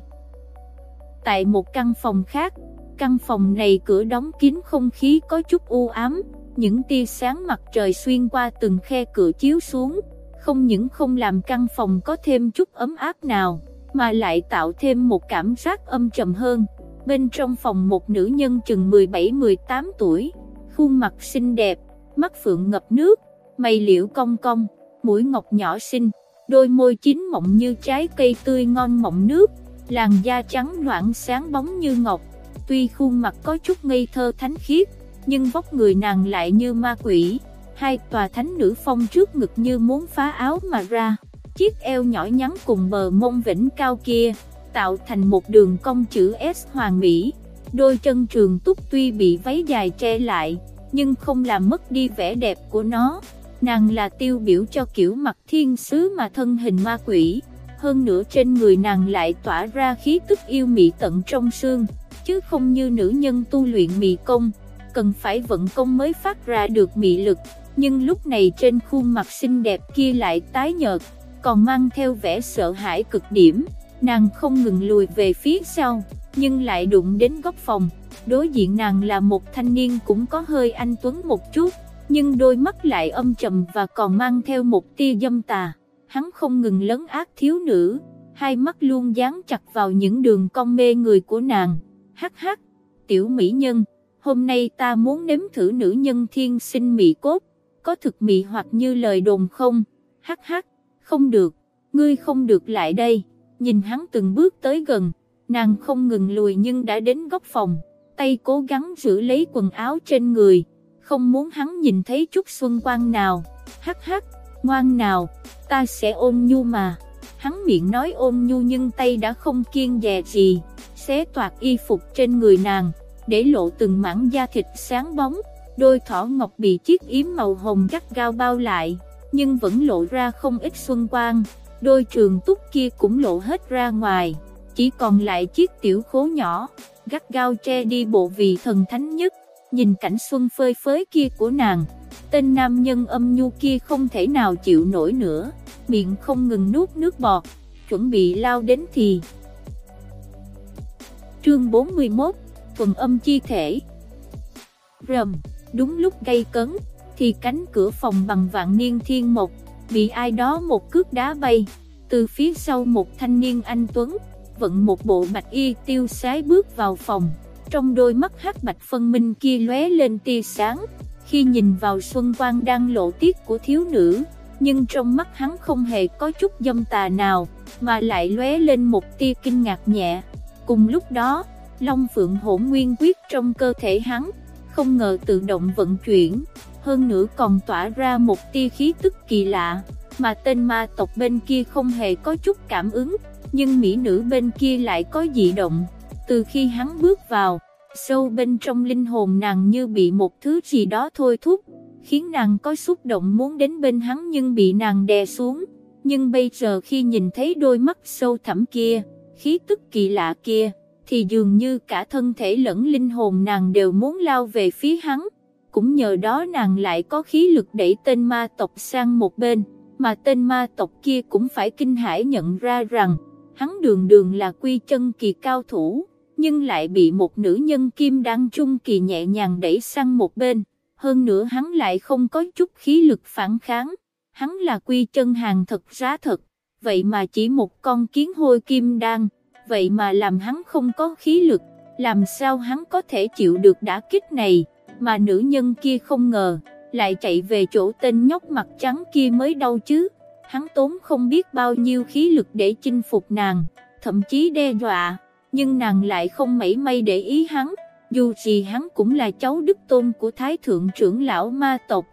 A: Tại một căn phòng khác, căn phòng này cửa đóng kín không khí có chút u ám, những tia sáng mặt trời xuyên qua từng khe cửa chiếu xuống, không những không làm căn phòng có thêm chút ấm áp nào, mà lại tạo thêm một cảm giác âm trầm hơn bên trong phòng một nữ nhân chừng 17-18 tuổi, khuôn mặt xinh đẹp, mắt phượng ngập nước, mày liễu cong cong, mũi ngọc nhỏ xinh, đôi môi chín mọng như trái cây tươi ngon mọng nước, làn da trắng loãng sáng bóng như ngọc, tuy khuôn mặt có chút ngây thơ thánh khiết, nhưng vóc người nàng lại như ma quỷ, hai tòa thánh nữ phong trước ngực như muốn phá áo mà ra, chiếc eo nhỏ nhắn cùng bờ mông vĩnh cao kia, tạo thành một đường cong chữ S hoàn mỹ. Đôi chân trường túc tuy bị váy dài che lại, nhưng không làm mất đi vẻ đẹp của nó. Nàng là tiêu biểu cho kiểu mặt thiên sứ mà thân hình ma quỷ. Hơn nữa trên người nàng lại tỏa ra khí tức yêu mị tận trong xương, chứ không như nữ nhân tu luyện mị công, cần phải vận công mới phát ra được mị lực. Nhưng lúc này trên khuôn mặt xinh đẹp kia lại tái nhợt, còn mang theo vẻ sợ hãi cực điểm nàng không ngừng lùi về phía sau, nhưng lại đụng đến góc phòng, đối diện nàng là một thanh niên cũng có hơi anh tuấn một chút, nhưng đôi mắt lại âm trầm và còn mang theo một tia dâm tà, hắn không ngừng lấn ác thiếu nữ, hai mắt luôn dán chặt vào những đường cong mê người của nàng, hắc hắc, tiểu mỹ nhân, hôm nay ta muốn nếm thử nữ nhân thiên sinh mỹ cốt, có thực mỹ hoặc như lời đồn không, hắc hắc, không được, ngươi không được lại đây nhìn hắn từng bước tới gần, nàng không ngừng lùi nhưng đã đến góc phòng, tay cố gắng giữ lấy quần áo trên người, không muốn hắn nhìn thấy chút xuân quang nào, hắc hắc, ngoan nào, ta sẽ ôm nhu mà, hắn miệng nói ôm nhu nhưng tay đã không kiên dè gì, xé toạc y phục trên người nàng, để lộ từng mảng da thịt sáng bóng, đôi thỏ ngọc bị chiếc yếm màu hồng gắt gao bao lại, nhưng vẫn lộ ra không ít xuân quang đôi trường túc kia cũng lộ hết ra ngoài, chỉ còn lại chiếc tiểu khố nhỏ, gắt gao che đi bộ vị thần thánh nhất, nhìn cảnh xuân phơi phới kia của nàng, tên nam nhân âm nhu kia không thể nào chịu nổi nữa, miệng không ngừng nuốt nước bọt, chuẩn bị lao đến thì. Chương 41, phần âm chi thể. Rầm, đúng lúc gây cấn, thì cánh cửa phòng bằng vạn niên thiên mộc bị ai đó một cước đá bay, từ phía sau một thanh niên anh Tuấn, vận một bộ bạch y tiêu sái bước vào phòng, trong đôi mắt hắc bạch phân minh kia lóe lên tia sáng, khi nhìn vào Xuân Quang đang lộ tiết của thiếu nữ, nhưng trong mắt hắn không hề có chút dâm tà nào, mà lại lóe lên một tia kinh ngạc nhẹ. Cùng lúc đó, Long Phượng hỗn nguyên quyết trong cơ thể hắn, không ngờ tự động vận chuyển, hơn nữa còn tỏa ra một tia khí tức kỳ lạ, mà tên ma tộc bên kia không hề có chút cảm ứng, nhưng mỹ nữ bên kia lại có dị động. từ khi hắn bước vào, sâu bên trong linh hồn nàng như bị một thứ gì đó thôi thúc, khiến nàng có xúc động muốn đến bên hắn nhưng bị nàng đè xuống, nhưng bây giờ khi nhìn thấy đôi mắt sâu thẳm kia, khí tức kỳ lạ kia, thì dường như cả thân thể lẫn linh hồn nàng đều muốn lao về phía hắn, cũng nhờ đó nàng lại có khí lực đẩy tên ma tộc sang một bên, mà tên ma tộc kia cũng phải kinh hãi nhận ra rằng, hắn đường đường là quy chân kỳ cao thủ, nhưng lại bị một nữ nhân kim đăng trung kỳ nhẹ nhàng đẩy sang một bên, hơn nữa hắn lại không có chút khí lực phản kháng, hắn là quy chân hàng thật giá thật, vậy mà chỉ một con kiến hôi kim đan, vậy mà làm hắn không có khí lực, làm sao hắn có thể chịu được đả kích này, mà nữ nhân kia không ngờ, lại chạy về chỗ tên nhóc mặt trắng kia mới đau chứ, hắn tốn không biết bao nhiêu khí lực để chinh phục nàng, thậm chí đe dọa, nhưng nàng lại không mảy may để ý hắn, dù gì hắn cũng là cháu đức tôn của Thái Thượng trưởng lão ma tộc,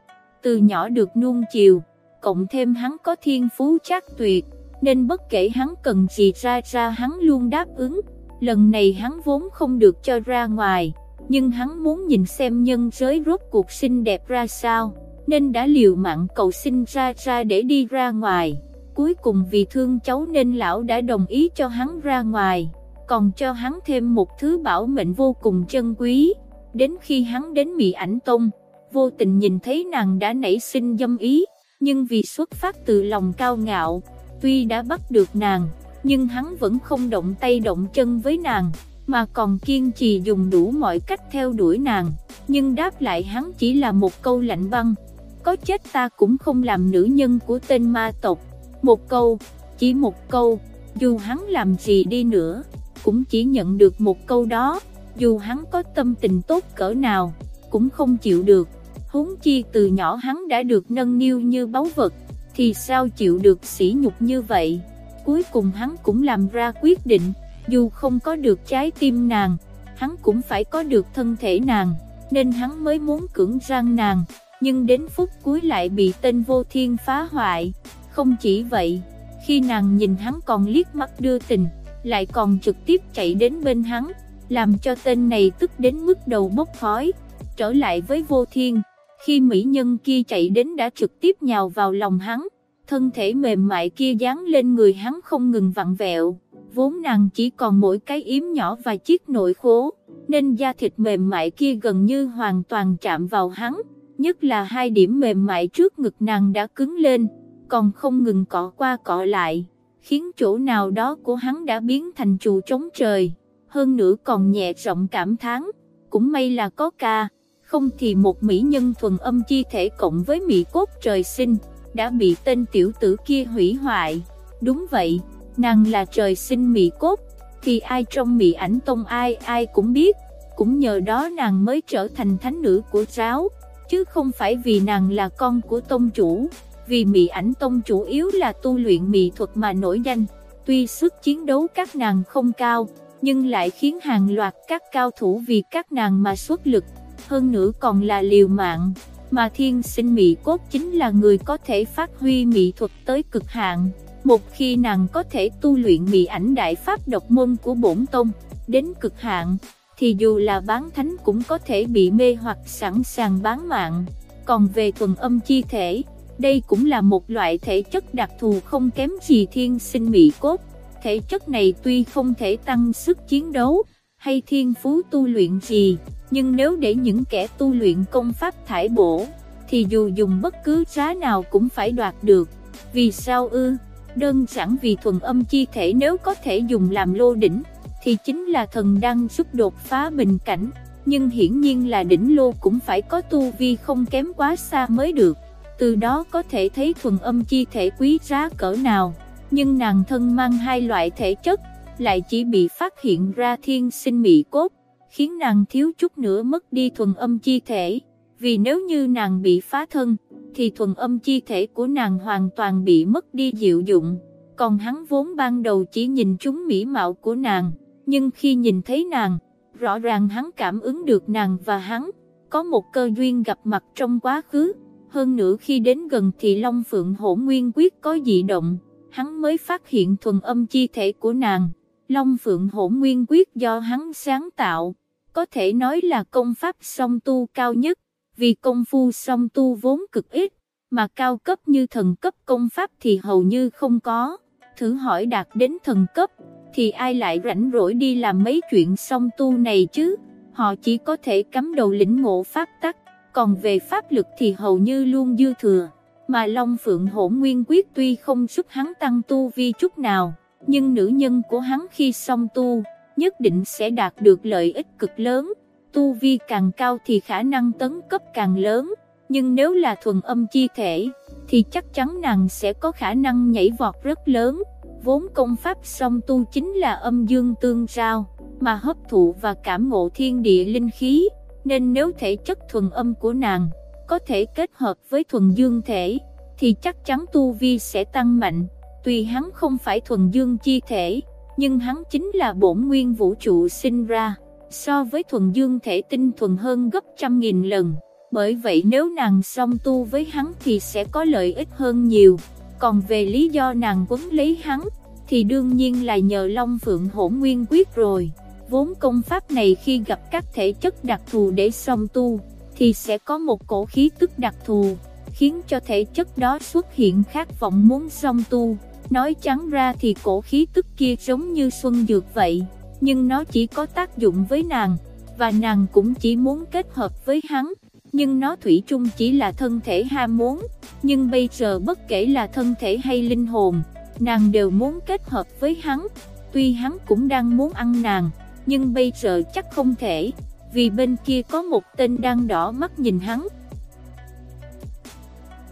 A: từ nhỏ được nuông chiều, cộng thêm hắn có thiên phú chắc tuyệt, nên bất kể hắn cần gì ra ra hắn luôn đáp ứng, lần này hắn vốn không được cho ra ngoài, nhưng hắn muốn nhìn xem nhân giới rốt cuộc xinh đẹp ra sao, nên đã liều mạng cầu xin ra ra để đi ra ngoài, cuối cùng vì thương cháu nên lão đã đồng ý cho hắn ra ngoài, còn cho hắn thêm một thứ bảo mệnh vô cùng chân quý, đến khi hắn đến Mỹ ảnh tông, vô tình nhìn thấy nàng đã nảy sinh dâm ý, nhưng vì xuất phát từ lòng cao ngạo, tuy đã bắt được nàng, nhưng hắn vẫn không động tay động chân với nàng, mà còn kiên trì dùng đủ mọi cách theo đuổi nàng, nhưng đáp lại hắn chỉ là một câu lạnh băng, có chết ta cũng không làm nữ nhân của tên ma tộc, một câu, chỉ một câu, dù hắn làm gì đi nữa, cũng chỉ nhận được một câu đó, dù hắn có tâm tình tốt cỡ nào, cũng không chịu được, huống chi từ nhỏ hắn đã được nâng niu như báu vật, thì sao chịu được sỉ nhục như vậy, cuối cùng hắn cũng làm ra quyết định, dù không có được trái tim nàng, hắn cũng phải có được thân thể nàng, nên hắn mới muốn cưỡng gian nàng, nhưng đến phút cuối lại bị tên vô thiên phá hoại, không chỉ vậy, khi nàng nhìn hắn còn liếc mắt đưa tình, lại còn trực tiếp chạy đến bên hắn, làm cho tên này tức đến mức đầu bốc khói, trở lại với vô thiên, khi mỹ nhân kia chạy đến đã trực tiếp nhào vào lòng hắn, thân thể mềm mại kia dán lên người hắn không ngừng vặn vẹo, vốn nàng chỉ còn mỗi cái yếm nhỏ và chiếc nội khố, nên da thịt mềm mại kia gần như hoàn toàn chạm vào hắn, nhất là hai điểm mềm mại trước ngực nàng đã cứng lên, còn không ngừng cọ qua cọ lại, khiến chỗ nào đó của hắn đã biến thành trụ trống trời, hơn nữa còn nhẹ rộng cảm thán, cũng may là có ca, không thì một mỹ nhân thuần âm chi thể cộng với mỹ cốt trời sinh, đã bị tên tiểu tử kia hủy hoại, đúng vậy nàng là trời sinh mỹ cốt, thì ai trong mỹ ảnh tông ai ai cũng biết, cũng nhờ đó nàng mới trở thành thánh nữ của giáo, chứ không phải vì nàng là con của tông chủ, vì mỹ ảnh tông chủ yếu là tu luyện mỹ thuật mà nổi danh, tuy sức chiến đấu các nàng không cao, nhưng lại khiến hàng loạt các cao thủ vì các nàng mà xuất lực, hơn nữa còn là liều mạng, mà thiên sinh mỹ cốt chính là người có thể phát huy mỹ thuật tới cực hạn. Một khi nàng có thể tu luyện mị ảnh đại pháp độc môn của bổn tông, đến cực hạn, thì dù là bán thánh cũng có thể bị mê hoặc sẵn sàng bán mạng. Còn về thuần âm chi thể, đây cũng là một loại thể chất đặc thù không kém gì thiên sinh mị cốt. Thể chất này tuy không thể tăng sức chiến đấu, hay thiên phú tu luyện gì, nhưng nếu để những kẻ tu luyện công pháp thải bổ, thì dù dùng bất cứ giá nào cũng phải đoạt được. Vì sao ư? Đơn giản vì thuần âm chi thể nếu có thể dùng làm lô đỉnh, thì chính là thần đang giúp đột phá bình cảnh, nhưng hiển nhiên là đỉnh lô cũng phải có tu vi không kém quá xa mới được, từ đó có thể thấy thuần âm chi thể quý giá cỡ nào, nhưng nàng thân mang hai loại thể chất, lại chỉ bị phát hiện ra thiên sinh mị cốt, khiến nàng thiếu chút nữa mất đi thuần âm chi thể, vì nếu như nàng bị phá thân, thì thuần âm chi thể của nàng hoàn toàn bị mất đi diệu dụng, còn hắn vốn ban đầu chỉ nhìn chúng mỹ mạo của nàng, nhưng khi nhìn thấy nàng, rõ ràng hắn cảm ứng được nàng và hắn, có một cơ duyên gặp mặt trong quá khứ, hơn nữa khi đến gần thì Long Phượng Hổ Nguyên Quyết có dị động, hắn mới phát hiện thuần âm chi thể của nàng, Long Phượng hổ Nguyên Quyết do hắn sáng tạo, có thể nói là công pháp song tu cao nhất, vì công phu song tu vốn cực ít, mà cao cấp như thần cấp công pháp thì hầu như không có. Thử hỏi đạt đến thần cấp, thì ai lại rảnh rỗi đi làm mấy chuyện song tu này chứ, họ chỉ có thể cắm đầu lĩnh ngộ pháp tắc, còn về pháp lực thì hầu như luôn dư thừa, mà Long Phượng Hỗn Nguyên Quyết tuy không giúp hắn tăng tu vi chút nào, nhưng nữ nhân của hắn khi song tu, nhất định sẽ đạt được lợi ích cực lớn, tu vi càng cao thì khả năng tấn cấp càng lớn, nhưng nếu là thuần âm chi thể, thì chắc chắn nàng sẽ có khả năng nhảy vọt rất lớn, vốn công pháp song tu chính là âm dương tương giao, mà hấp thụ và cảm ngộ thiên địa linh khí, nên nếu thể chất thuần âm của nàng có thể kết hợp với thuần dương thể, thì chắc chắn tu vi sẽ tăng mạnh, tuy hắn không phải thuần dương chi thể, nhưng hắn chính là bổn nguyên vũ trụ sinh ra, so với thuần dương thể tinh thuần hơn gấp trăm nghìn lần, bởi vậy nếu nàng song tu với hắn thì sẽ có lợi ích hơn nhiều, còn về lý do nàng quấn lấy hắn, thì đương nhiên là nhờ Long Phượng hỗn nguyên quyết rồi, vốn công pháp này khi gặp các thể chất đặc thù để song tu, thì sẽ có một cổ khí tức đặc thù, khiến cho thể chất đó xuất hiện khát vọng muốn song tu. Nói trắng ra thì cổ khí tức kia giống như xuân dược vậy, nhưng nó chỉ có tác dụng với nàng, và nàng cũng chỉ muốn kết hợp với hắn, nhưng nó thủy chung chỉ là thân thể ham muốn, nhưng bây giờ bất kể là thân thể hay linh hồn, nàng đều muốn kết hợp với hắn, tuy hắn cũng đang muốn ăn nàng, nhưng bây giờ chắc không thể, vì bên kia có một tên đang đỏ mắt nhìn hắn.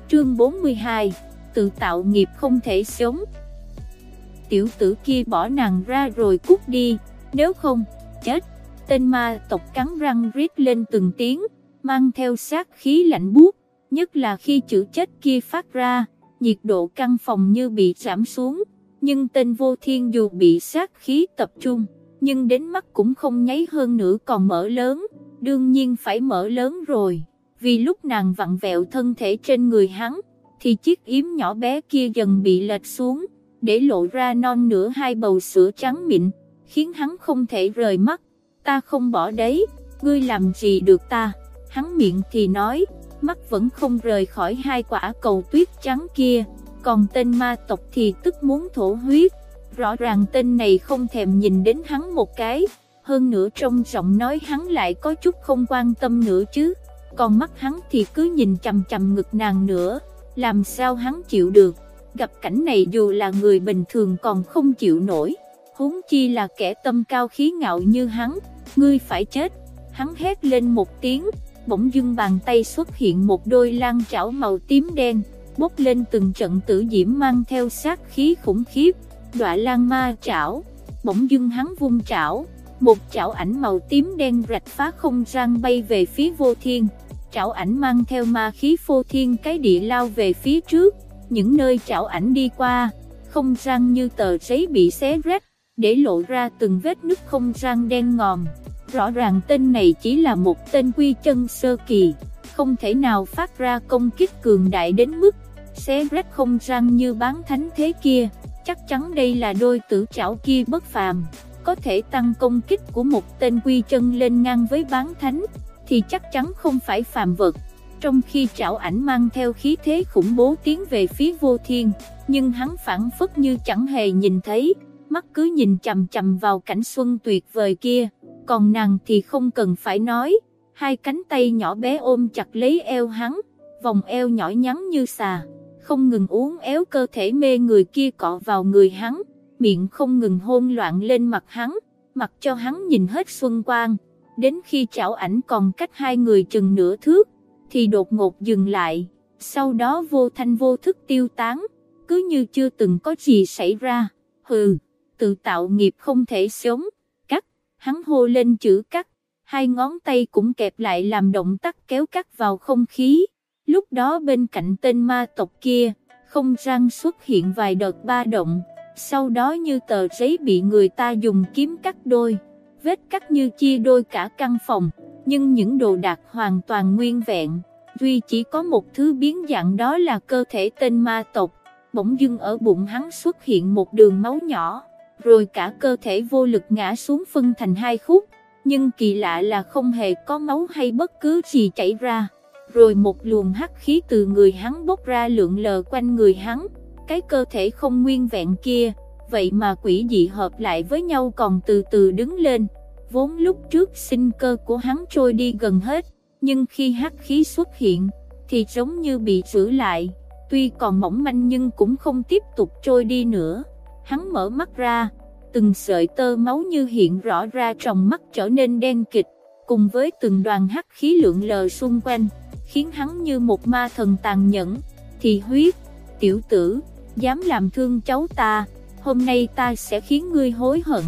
A: Chương 42 Tự tạo nghiệp không thể sống. Tiểu tử kia bỏ nàng ra rồi cút đi, nếu không, chết. Tên ma tộc cắn răng rít lên từng tiếng, mang theo sát khí lạnh buốt, nhất là khi chữ chết kia phát ra, nhiệt độ căn phòng như bị giảm xuống, nhưng tên vô thiên dù bị sát khí tập trung, nhưng đến mắt cũng không nháy hơn nữa còn mở lớn, đương nhiên phải mở lớn rồi, vì lúc nàng vặn vẹo thân thể trên người hắn, thì chiếc yếm nhỏ bé kia dần bị lệch xuống, để lộ ra non nửa hai bầu sữa trắng mịn, khiến hắn không thể rời mắt, ta không bỏ đấy, ngươi làm gì được ta, hắn miệng thì nói, mắt vẫn không rời khỏi hai quả cầu tuyết trắng kia, còn tên ma tộc thì tức muốn thổ huyết, rõ ràng tên này không thèm nhìn đến hắn một cái, hơn nữa trong giọng nói hắn lại có chút không quan tâm nữa chứ, còn mắt hắn thì cứ nhìn chầm chầm ngực nàng nữa, làm sao hắn chịu được, gặp cảnh này dù là người bình thường còn không chịu nổi, huống chi là kẻ tâm cao khí ngạo như hắn, ngươi phải chết, hắn hét lên một tiếng, bỗng dưng bàn tay xuất hiện một đôi lan chảo màu tím đen, bốc lên từng trận tử diễm mang theo sát khí khủng khiếp, đọa lan ma chảo, bỗng dưng hắn vung chảo, một chảo ảnh màu tím đen rạch phá không gian bay về phía vô thiên, chảo ảnh mang theo ma khí phô thiên cái địa lao về phía trước, những nơi chảo ảnh đi qua, không gian như tờ giấy bị xé rách, để lộ ra từng vết nứt không gian đen ngòm. Rõ ràng tên này chỉ là một tên quy chân sơ kỳ, không thể nào phát ra công kích cường đại đến mức xé rách không gian như bán thánh thế kia. Chắc chắn đây là đôi tử chảo kia bất phàm, có thể tăng công kích của một tên quy chân lên ngang với bán thánh, thì chắc chắn không phải phàm vật trong khi trảo ảnh mang theo khí thế khủng bố tiến về phía vô thiên, nhưng hắn phản phất như chẳng hề nhìn thấy, mắt cứ nhìn chầm chầm vào cảnh xuân tuyệt vời kia, còn nàng thì không cần phải nói, hai cánh tay nhỏ bé ôm chặt lấy eo hắn, vòng eo nhỏ nhắn như xà, không ngừng uốn éo cơ thể mê người kia cọ vào người hắn, miệng không ngừng hôn loạn lên mặt hắn, mặc cho hắn nhìn hết xuân quang, đến khi chảo ảnh còn cách hai người chừng nửa thước, thì đột ngột dừng lại, sau đó vô thanh vô thức tiêu tán, cứ như chưa từng có gì xảy ra, hừ, tự tạo nghiệp không thể sống, cắt, hắn hô lên chữ cắt, hai ngón tay cũng kẹp lại làm động tác kéo cắt vào không khí, lúc đó bên cạnh tên ma tộc kia, không gian xuất hiện vài đợt ba động, sau đó như tờ giấy bị người ta dùng kiếm cắt đôi, vết cắt như chia đôi cả căn phòng nhưng những đồ đạc hoàn toàn nguyên vẹn, duy chỉ có một thứ biến dạng đó là cơ thể tên ma tộc, bỗng dưng ở bụng hắn xuất hiện một đường máu nhỏ, rồi cả cơ thể vô lực ngã xuống phân thành hai khúc, nhưng kỳ lạ là không hề có máu hay bất cứ gì chảy ra. Rồi một luồng hắc khí từ người hắn bốc ra lượn lờ quanh người hắn, cái cơ thể không nguyên vẹn kia, vậy mà quỷ dị hợp lại với nhau còn từ từ đứng lên. Vốn lúc trước sinh cơ của hắn trôi đi gần hết, nhưng khi hắc khí xuất hiện, thì giống như bị giữ lại, tuy còn mỏng manh nhưng cũng không tiếp tục trôi đi nữa. Hắn mở mắt ra, từng sợi tơ máu như hiện rõ ra trong mắt trở nên đen kịch, cùng với từng đoàn hắc khí lượng lờ xung quanh, khiến hắn như một ma thần tàn nhẫn, thì huyết, tiểu tử, dám làm thương cháu ta, hôm nay ta sẽ khiến ngươi hối hận.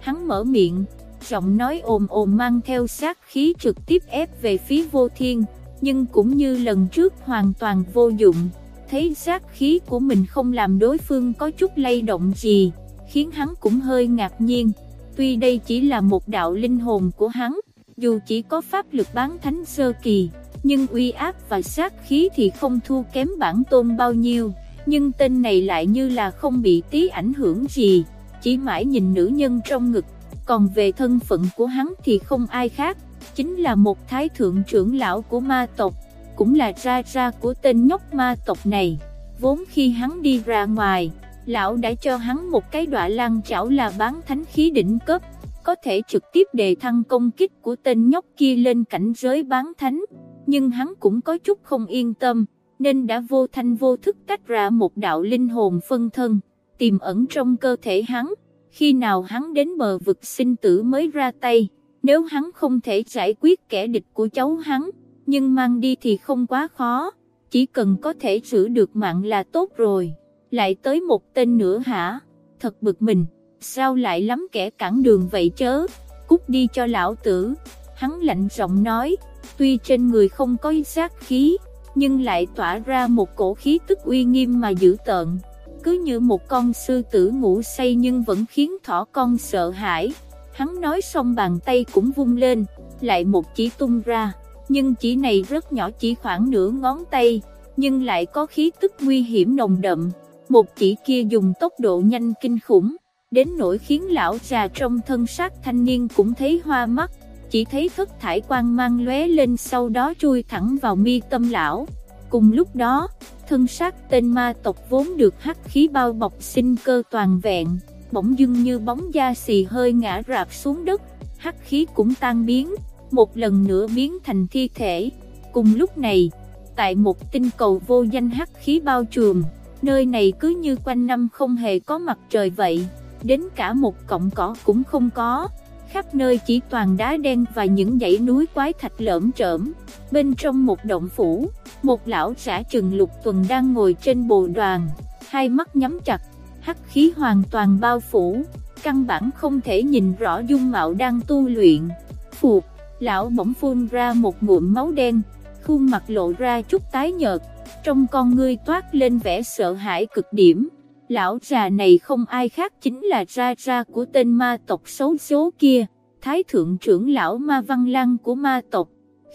A: Hắn mở miệng, giọng nói ồm ồm mang theo sát khí trực tiếp ép về phía vô thiên, nhưng cũng như lần trước hoàn toàn vô dụng, thấy sát khí của mình không làm đối phương có chút lay động gì, khiến hắn cũng hơi ngạc nhiên, tuy đây chỉ là một đạo linh hồn của hắn, dù chỉ có pháp lực bán thánh sơ kỳ, nhưng uy áp và sát khí thì không thua kém bản tôn bao nhiêu, nhưng tên này lại như là không bị tí ảnh hưởng gì, chỉ mãi nhìn nữ nhân trong ngực, còn về thân phận của hắn thì không ai khác, chính là một thái thượng trưởng lão của ma tộc, cũng là ra ra của tên nhóc ma tộc này, vốn khi hắn đi ra ngoài, lão đã cho hắn một cái đọa lan chảo là bán thánh khí đỉnh cấp, có thể trực tiếp đề thăng công kích của tên nhóc kia lên cảnh giới bán thánh, nhưng hắn cũng có chút không yên tâm, nên đã vô thanh vô thức tách ra một đạo linh hồn phân thân, tiềm ẩn trong cơ thể hắn, khi nào hắn đến bờ vực sinh tử mới ra tay, nếu hắn không thể giải quyết kẻ địch của cháu hắn, nhưng mang đi thì không quá khó, chỉ cần có thể giữ được mạng là tốt rồi. Lại tới một tên nữa hả, thật bực mình, sao lại lắm kẻ cản đường vậy chớ, cút đi cho lão tử, hắn lạnh giọng nói, tuy trên người không có sát khí, nhưng lại tỏa ra một cổ khí tức uy nghiêm mà dữ tợn, cứ như một con sư tử ngủ say nhưng vẫn khiến thỏ con sợ hãi, hắn nói xong bàn tay cũng vung lên, lại một chỉ tung ra, nhưng chỉ này rất nhỏ chỉ khoảng nửa ngón tay, nhưng lại có khí tức nguy hiểm nồng đậm một chỉ kia dùng tốc độ nhanh kinh khủng, đến nỗi khiến lão già trong thân xác thanh niên cũng thấy hoa mắt, chỉ thấy thất thải quang mang lóe lên sau đó chui thẳng vào mi tâm lão. Cùng lúc đó, thân xác tên ma tộc vốn được hắc khí bao bọc sinh cơ toàn vẹn, bỗng dưng như bóng da xì hơi ngã rạp xuống đất, hắc khí cũng tan biến, một lần nữa biến thành thi thể. Cùng lúc này, tại một tinh cầu vô danh hắc khí bao trùm, nơi này cứ như quanh năm không hề có mặt trời vậy, đến cả một cọng cỏ cũng không có, khắp nơi chỉ toàn đá đen và những dãy núi quái thạch lởm chởm. Bên trong một động phủ, một lão giả trừng lục tuần đang ngồi trên bồ đoàn, hai mắt nhắm chặt, hắc khí hoàn toàn bao phủ, căn bản không thể nhìn rõ dung mạo đang tu luyện. Phục lão bỗng phun ra một ngụm máu đen, khuôn mặt lộ ra chút tái nhợt, trong con ngươi toát lên vẻ sợ hãi cực điểm. Lão già này không ai khác chính là ra ra của tên ma tộc xấu số kia, thái thượng trưởng lão ma văn lăng của ma tộc.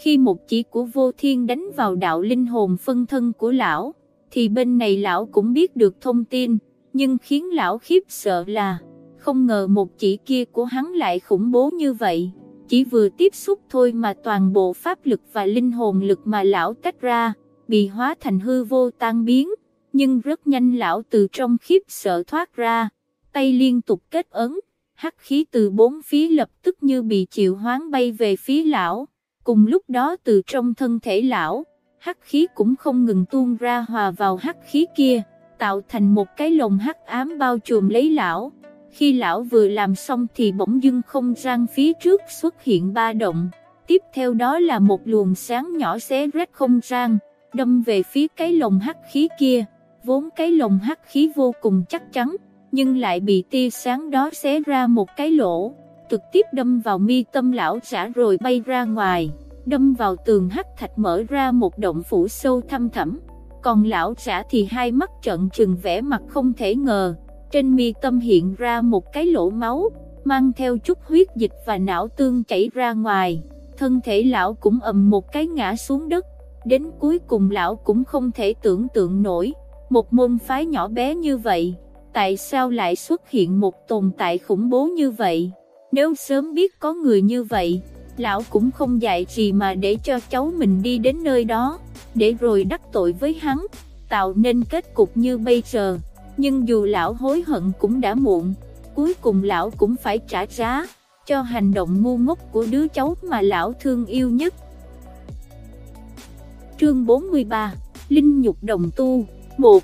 A: Khi một chỉ của vô thiên đánh vào đạo linh hồn phân thân của lão, thì bên này lão cũng biết được thông tin, nhưng khiến lão khiếp sợ là, không ngờ một chỉ kia của hắn lại khủng bố như vậy. Chỉ vừa tiếp xúc thôi mà toàn bộ pháp lực và linh hồn lực mà lão tách ra, bị hóa thành hư vô tan biến, nhưng rất nhanh lão từ trong khiếp sợ thoát ra, tay liên tục kết ấn, hắc khí từ bốn phía lập tức như bị chịu hoán bay về phía lão, cùng lúc đó từ trong thân thể lão, hắc khí cũng không ngừng tuôn ra hòa vào hắc khí kia, tạo thành một cái lồng hắc ám bao trùm lấy lão. Khi lão vừa làm xong thì bỗng dưng không gian phía trước xuất hiện ba động, tiếp theo đó là một luồng sáng nhỏ xé rách không gian đâm về phía cái lồng hắc khí kia, vốn cái lồng hắc khí vô cùng chắc chắn, nhưng lại bị tia sáng đó xé ra một cái lỗ, trực tiếp đâm vào mi tâm lão giả rồi bay ra ngoài, đâm vào tường hắc thạch mở ra một động phủ sâu thăm thẳm, còn lão giả thì hai mắt trận trừng vẻ mặt không thể ngờ, trên mi tâm hiện ra một cái lỗ máu, mang theo chút huyết dịch và não tương chảy ra ngoài, thân thể lão cũng ầm một cái ngã xuống đất, đến cuối cùng lão cũng không thể tưởng tượng nổi, một môn phái nhỏ bé như vậy, tại sao lại xuất hiện một tồn tại khủng bố như vậy, nếu sớm biết có người như vậy, lão cũng không dạy gì mà để cho cháu mình đi đến nơi đó, để rồi đắc tội với hắn, tạo nên kết cục như bây giờ, nhưng dù lão hối hận cũng đã muộn, cuối cùng lão cũng phải trả giá, cho hành động ngu ngốc của đứa cháu mà lão thương yêu nhất. Chương 43 Linh nhục đồng tu 1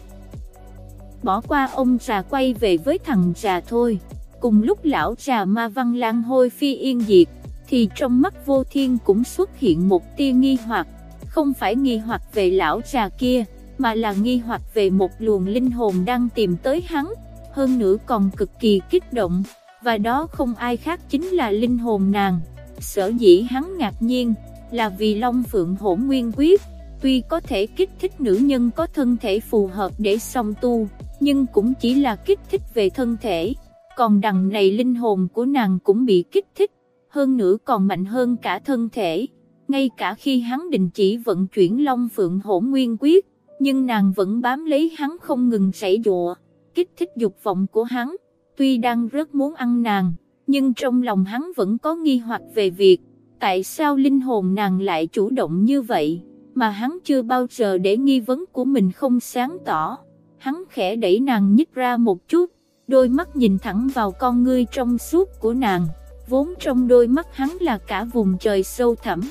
A: Bỏ qua ông già quay về với thằng già thôi, cùng lúc lão già ma văn lan hôi phi yên diệt, thì trong mắt vô thiên cũng xuất hiện một tia nghi hoặc, không phải nghi hoặc về lão già kia, mà là nghi hoặc về một luồng linh hồn đang tìm tới hắn, hơn nữa còn cực kỳ kích động, và đó không ai khác chính là linh hồn nàng. Sở dĩ hắn ngạc nhiên, là vì Long Phượng hỗn nguyên quyết, tuy có thể kích thích nữ nhân có thân thể phù hợp để song tu, nhưng cũng chỉ là kích thích về thân thể, còn đằng này linh hồn của nàng cũng bị kích thích, hơn nữa còn mạnh hơn cả thân thể. Ngay cả khi hắn đình chỉ vận chuyển Long Phượng hỗn nguyên quyết, nhưng nàng vẫn bám lấy hắn không ngừng sảy dụa, kích thích dục vọng của hắn, tuy đang rất muốn ăn nàng, nhưng trong lòng hắn vẫn có nghi hoặc về việc, tại sao linh hồn nàng lại chủ động như vậy, mà hắn chưa bao giờ để nghi vấn của mình không sáng tỏ. Hắn khẽ đẩy nàng nhích ra một chút, đôi mắt nhìn thẳng vào con ngươi trong suốt của nàng, vốn trong đôi mắt hắn là cả vùng trời sâu thẳm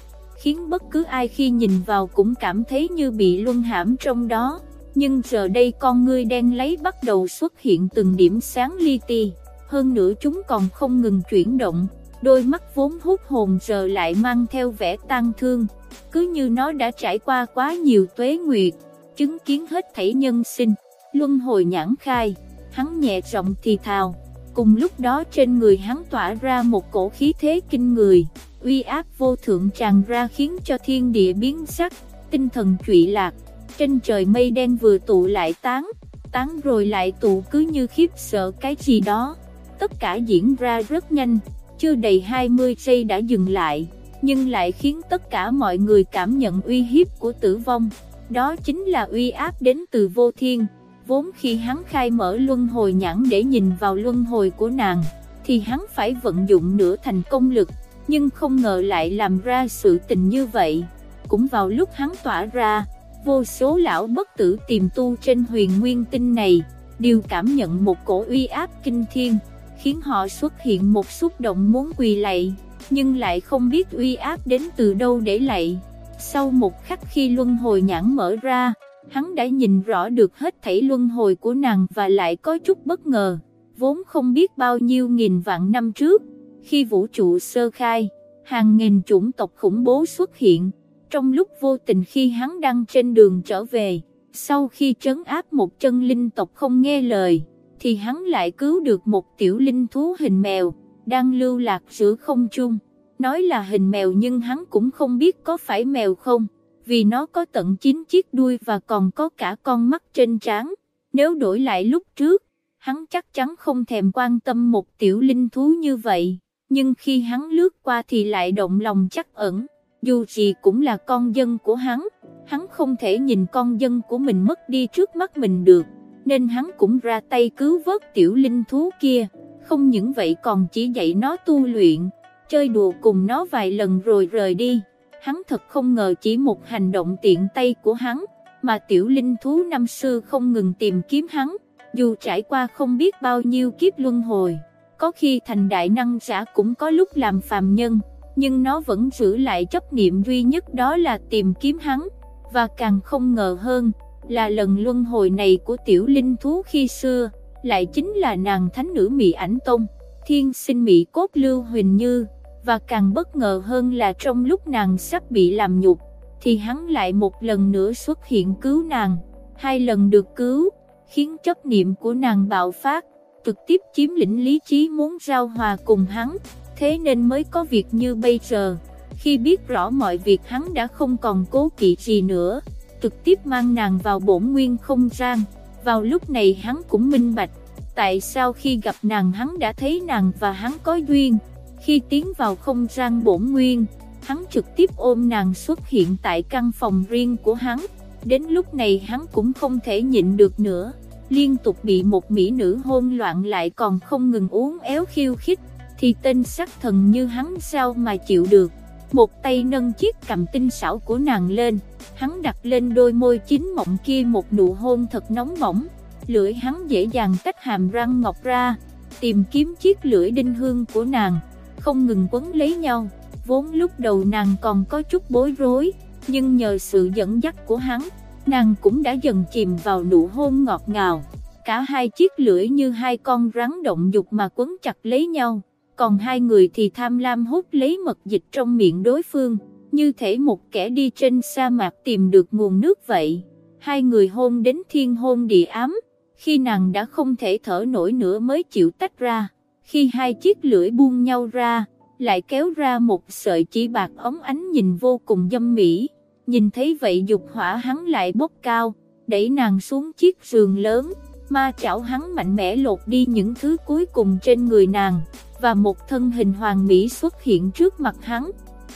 A: khiến bất cứ ai khi nhìn vào cũng cảm thấy như bị luân hãm trong đó. Nhưng giờ đây con ngươi đen lấy bắt đầu xuất hiện từng điểm sáng li ti, hơn nữa chúng còn không ngừng chuyển động, đôi mắt vốn hút hồn giờ lại mang theo vẻ tang thương, cứ như nó đã trải qua quá nhiều tuế nguyệt, chứng kiến hết thảy nhân sinh, luân hồi nhãn khai, hắn nhẹ giọng thì thào, cùng lúc đó trên người hắn tỏa ra một cổ khí thế kinh người uy áp vô thượng tràn ra khiến cho thiên địa biến sắc, tinh thần trụy lạc, trên trời mây đen vừa tụ lại tán, tán rồi lại tụ cứ như khiếp sợ cái gì đó, tất cả diễn ra rất nhanh, chưa đầy 20 giây đã dừng lại, nhưng lại khiến tất cả mọi người cảm nhận uy hiếp của tử vong, đó chính là uy áp đến từ vô thiên, vốn khi hắn khai mở luân hồi nhãn để nhìn vào luân hồi của nàng, thì hắn phải vận dụng nửa thành công lực, nhưng không ngờ lại làm ra sự tình như vậy. Cũng vào lúc hắn tỏa ra, vô số lão bất tử tìm tu trên huyền nguyên tinh này, đều cảm nhận một cổ uy áp kinh thiên, khiến họ xuất hiện một xúc động muốn quỳ lạy, nhưng lại không biết uy áp đến từ đâu để lạy. Sau một khắc khi luân hồi nhãn mở ra, hắn đã nhìn rõ được hết thảy luân hồi của nàng và lại có chút bất ngờ, vốn không biết bao nhiêu nghìn vạn năm trước, khi vũ trụ sơ khai, hàng nghìn chủng tộc khủng bố xuất hiện, trong lúc vô tình khi hắn đang trên đường trở về, sau khi trấn áp một chân linh tộc không nghe lời, thì hắn lại cứu được một tiểu linh thú hình mèo, đang lưu lạc giữa không trung. Nói là hình mèo nhưng hắn cũng không biết có phải mèo không, vì nó có tận 9 chiếc đuôi và còn có cả con mắt trên trán. Nếu đổi lại lúc trước, hắn chắc chắn không thèm quan tâm một tiểu linh thú như vậy. Nhưng khi hắn lướt qua thì lại động lòng chắc ẩn, dù gì cũng là con dân của hắn, hắn không thể nhìn con dân của mình mất đi trước mắt mình được, nên hắn cũng ra tay cứu vớt tiểu linh thú kia, không những vậy còn chỉ dạy nó tu luyện, chơi đùa cùng nó vài lần rồi rời đi, hắn thật không ngờ chỉ một hành động tiện tay của hắn, mà tiểu linh thú năm xưa không ngừng tìm kiếm hắn, dù trải qua không biết bao nhiêu kiếp luân hồi có khi thành đại năng giả cũng có lúc làm phàm nhân, nhưng nó vẫn giữ lại chấp niệm duy nhất đó là tìm kiếm hắn, và càng không ngờ hơn, là lần luân hồi này của tiểu linh thú khi xưa, lại chính là nàng thánh nữ Mỹ ảnh Tông, thiên sinh Mỹ cốt lưu huỳnh như, và càng bất ngờ hơn là trong lúc nàng sắp bị làm nhục, thì hắn lại một lần nữa xuất hiện cứu nàng, hai lần được cứu, khiến chấp niệm của nàng bạo phát, trực tiếp chiếm lĩnh lý trí muốn giao hòa cùng hắn, thế nên mới có việc như bây giờ. Khi biết rõ mọi việc hắn đã không còn cố kỵ gì nữa, trực tiếp mang nàng vào bổn nguyên không gian, vào lúc này hắn cũng minh bạch, tại sao khi gặp nàng hắn đã thấy nàng và hắn có duyên, khi tiến vào không gian bổn nguyên, hắn trực tiếp ôm nàng xuất hiện tại căn phòng riêng của hắn, đến lúc này hắn cũng không thể nhịn được nữa liên tục bị một mỹ nữ hôn loạn lại còn không ngừng uống éo khiêu khích, thì tên sắc thần như hắn sao mà chịu được. Một tay nâng chiếc cầm tinh xảo của nàng lên, hắn đặt lên đôi môi chín mộng kia một nụ hôn thật nóng bỏng, lưỡi hắn dễ dàng tách hàm răng ngọc ra, tìm kiếm chiếc lưỡi đinh hương của nàng, không ngừng quấn lấy nhau, vốn lúc đầu nàng còn có chút bối rối, nhưng nhờ sự dẫn dắt của hắn, nàng cũng đã dần chìm vào nụ hôn ngọt ngào, cả hai chiếc lưỡi như hai con rắn động dục mà quấn chặt lấy nhau, còn hai người thì tham lam hút lấy mật dịch trong miệng đối phương, như thể một kẻ đi trên sa mạc tìm được nguồn nước vậy. Hai người hôn đến thiên hôn địa ám, khi nàng đã không thể thở nổi nữa mới chịu tách ra, khi hai chiếc lưỡi buông nhau ra, lại kéo ra một sợi chỉ bạc ống ánh nhìn vô cùng dâm mỹ, nhìn thấy vậy dục hỏa hắn lại bốc cao, đẩy nàng xuống chiếc giường lớn, ma chảo hắn mạnh mẽ lột đi những thứ cuối cùng trên người nàng, và một thân hình hoàng mỹ xuất hiện trước mặt hắn,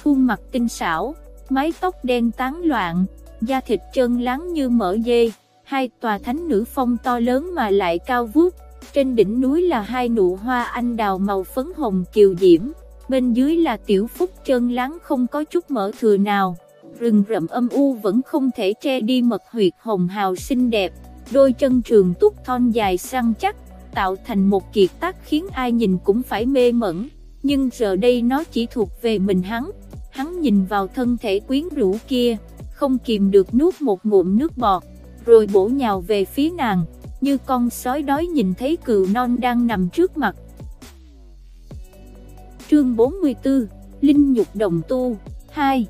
A: khuôn mặt tinh xảo, mái tóc đen tán loạn, da thịt chân láng như mỡ dê, hai tòa thánh nữ phong to lớn mà lại cao vút, trên đỉnh núi là hai nụ hoa anh đào màu phấn hồng kiều diễm, bên dưới là tiểu phúc chân láng không có chút mỡ thừa nào, rừng rậm âm u vẫn không thể che đi mật huyệt hồng hào xinh đẹp, đôi chân trường túc thon dài săn chắc, tạo thành một kiệt tác khiến ai nhìn cũng phải mê mẩn, nhưng giờ đây nó chỉ thuộc về mình hắn, hắn nhìn vào thân thể quyến rũ kia, không kìm được nuốt một ngụm nước bọt, rồi bổ nhào về phía nàng, như con sói đói nhìn thấy cừu non đang nằm trước mặt. Chương 44, Linh nhục đồng tu, 2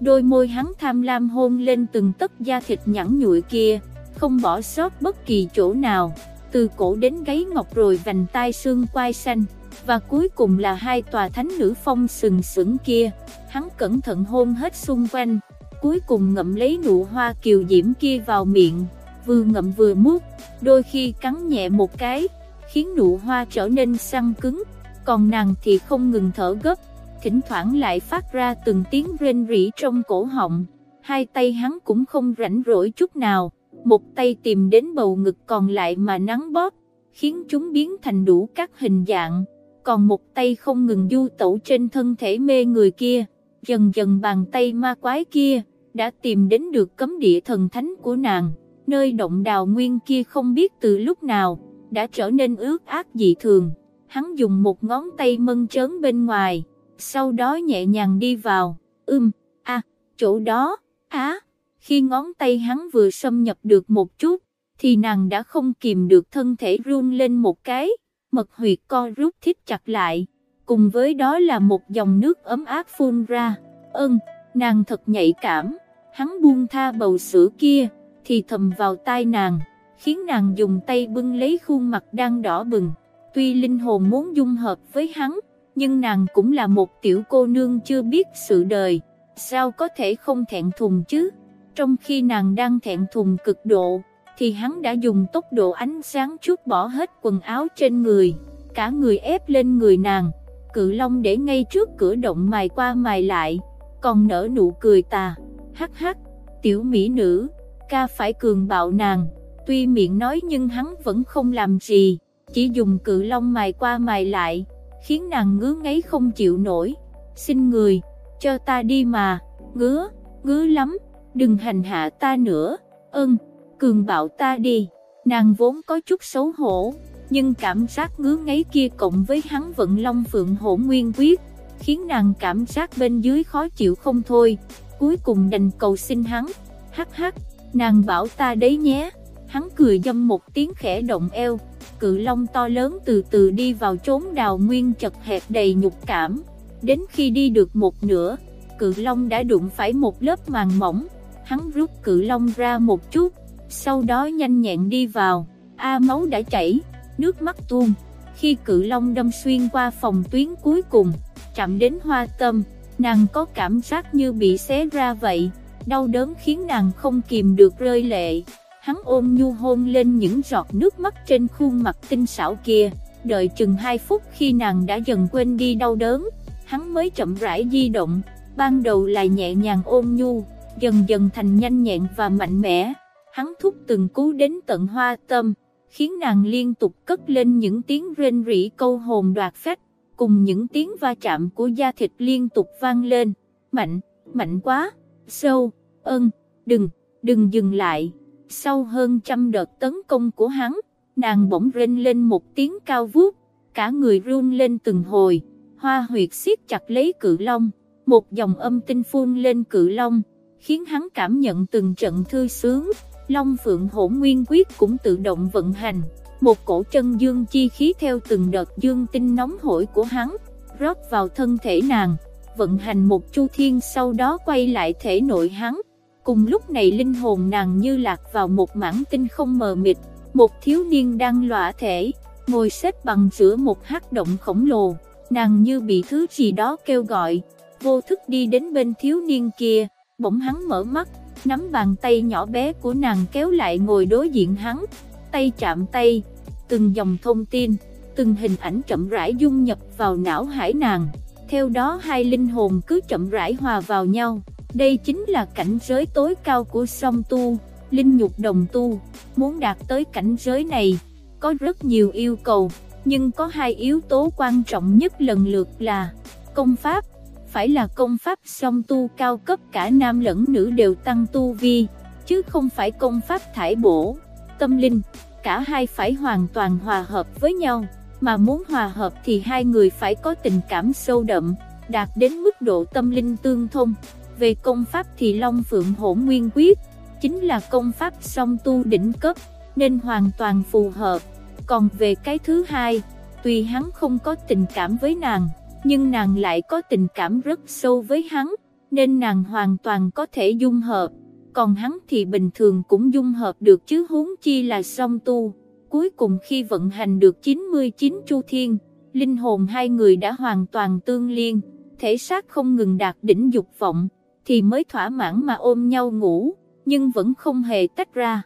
A: Đôi môi hắn tham lam hôn lên từng tấc da thịt nhẵn nhụi kia, không bỏ sót bất kỳ chỗ nào, từ cổ đến gáy ngọc rồi vành tai xương quai xanh, và cuối cùng là hai tòa thánh nữ phong sừng sững kia, hắn cẩn thận hôn hết xung quanh, cuối cùng ngậm lấy nụ hoa kiều diễm kia vào miệng, vừa ngậm vừa mút, đôi khi cắn nhẹ một cái, khiến nụ hoa trở nên săn cứng, còn nàng thì không ngừng thở gấp, thỉnh thoảng lại phát ra từng tiếng rên rỉ trong cổ họng, hai tay hắn cũng không rảnh rỗi chút nào, một tay tìm đến bầu ngực còn lại mà nắng bóp, khiến chúng biến thành đủ các hình dạng, còn một tay không ngừng du tẩu trên thân thể mê người kia, dần dần bàn tay ma quái kia, đã tìm đến được cấm địa thần thánh của nàng, nơi động đào nguyên kia không biết từ lúc nào, đã trở nên ướt át dị thường, hắn dùng một ngón tay mân trớn bên ngoài, sau đó nhẹ nhàng đi vào, ưm, a, chỗ đó, á, khi ngón tay hắn vừa xâm nhập được một chút, thì nàng đã không kìm được thân thể run lên một cái, mật huyệt co rút thít chặt lại, cùng với đó là một dòng nước ấm áp phun ra, ơn, nàng thật nhạy cảm, hắn buông tha bầu sữa kia, thì thầm vào tai nàng, khiến nàng dùng tay bưng lấy khuôn mặt đang đỏ bừng, tuy linh hồn muốn dung hợp với hắn, nhưng nàng cũng là một tiểu cô nương chưa biết sự đời, sao có thể không thẹn thùng chứ, trong khi nàng đang thẹn thùng cực độ, thì hắn đã dùng tốc độ ánh sáng chút bỏ hết quần áo trên người, cả người ép lên người nàng, cự long để ngay trước cửa động mài qua mài lại, còn nở nụ cười tà, hắc hắc, tiểu mỹ nữ, ca phải cường bạo nàng, tuy miệng nói nhưng hắn vẫn không làm gì, chỉ dùng cự long mài qua mài lại, khiến nàng ngứa ngáy không chịu nổi, xin người, cho ta đi mà, ngứa, ngứa lắm, đừng hành hạ ta nữa, ơn, cường bạo ta đi, nàng vốn có chút xấu hổ, nhưng cảm giác ngứa ngáy kia cộng với hắn vận long phượng hổ nguyên quyết, khiến nàng cảm giác bên dưới khó chịu không thôi, cuối cùng đành cầu xin hắn, hắc hắc, nàng bảo ta đấy nhé, hắn cười dâm một tiếng khẽ động eo, cự long to lớn từ từ đi vào chốn đào nguyên chật hẹp đầy nhục cảm, đến khi đi được một nửa, cự long đã đụng phải một lớp màng mỏng, hắn rút cự long ra một chút, sau đó nhanh nhẹn đi vào, a máu đã chảy, nước mắt tuôn, khi cự long đâm xuyên qua phòng tuyến cuối cùng, chạm đến hoa tâm, nàng có cảm giác như bị xé ra vậy, đau đớn khiến nàng không kìm được rơi lệ. Hắn ôm nhu hôn lên những giọt nước mắt trên khuôn mặt tinh xảo kia, đợi chừng 2 phút khi nàng đã dần quên đi đau đớn, hắn mới chậm rãi di động, ban đầu là nhẹ nhàng ôm nhu, dần dần thành nhanh nhẹn và mạnh mẽ, hắn thúc từng cú đến tận hoa tâm, khiến nàng liên tục cất lên những tiếng rên rỉ câu hồn đoạt phách, cùng những tiếng va chạm của da thịt liên tục vang lên, mạnh, mạnh quá, sâu, ân, đừng, đừng dừng lại, sau hơn trăm đợt tấn công của hắn, nàng bỗng rên lên một tiếng cao vút, cả người run lên từng hồi, hoa huyệt siết chặt lấy cự long, một dòng âm tinh phun lên cự long, khiến hắn cảm nhận từng trận thư sướng, long phượng hỗn nguyên quyết cũng tự động vận hành, một cổ chân dương chi khí theo từng đợt dương tinh nóng hổi của hắn, rót vào thân thể nàng, vận hành một chu thiên sau đó quay lại thể nội hắn. Cùng lúc này linh hồn nàng như lạc vào một mảng tinh không mờ mịt, một thiếu niên đang lõa thể, ngồi xếp bằng giữa một hắc động khổng lồ, nàng như bị thứ gì đó kêu gọi, vô thức đi đến bên thiếu niên kia, bỗng hắn mở mắt, nắm bàn tay nhỏ bé của nàng kéo lại ngồi đối diện hắn, tay chạm tay, từng dòng thông tin, từng hình ảnh chậm rãi dung nhập vào não hải nàng, theo đó hai linh hồn cứ chậm rãi hòa vào nhau, đây chính là cảnh giới tối cao của song tu, linh nhục đồng tu, muốn đạt tới cảnh giới này, có rất nhiều yêu cầu, nhưng có hai yếu tố quan trọng nhất lần lượt là công pháp, phải là công pháp song tu cao cấp cả nam lẫn nữ đều tăng tu vi, chứ không phải công pháp thải bổ, tâm linh, cả hai phải hoàn toàn hòa hợp với nhau, mà muốn hòa hợp thì hai người phải có tình cảm sâu đậm, đạt đến mức độ tâm linh tương thông. Về công pháp thì Long Phượng Hỗn Nguyên Quyết, chính là công pháp song tu đỉnh cấp, nên hoàn toàn phù hợp. Còn về cái thứ hai, tuy hắn không có tình cảm với nàng, nhưng nàng lại có tình cảm rất sâu với hắn, nên nàng hoàn toàn có thể dung hợp, còn hắn thì bình thường cũng dung hợp được chứ huống chi là song tu. Cuối cùng khi vận hành được 99 chu thiên, linh hồn hai người đã hoàn toàn tương liên, thể xác không ngừng đạt đỉnh dục vọng, thì mới thỏa mãn mà ôm nhau ngủ, nhưng vẫn không hề tách ra.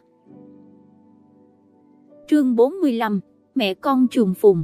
A: Chương 45, mẹ con trùng phùng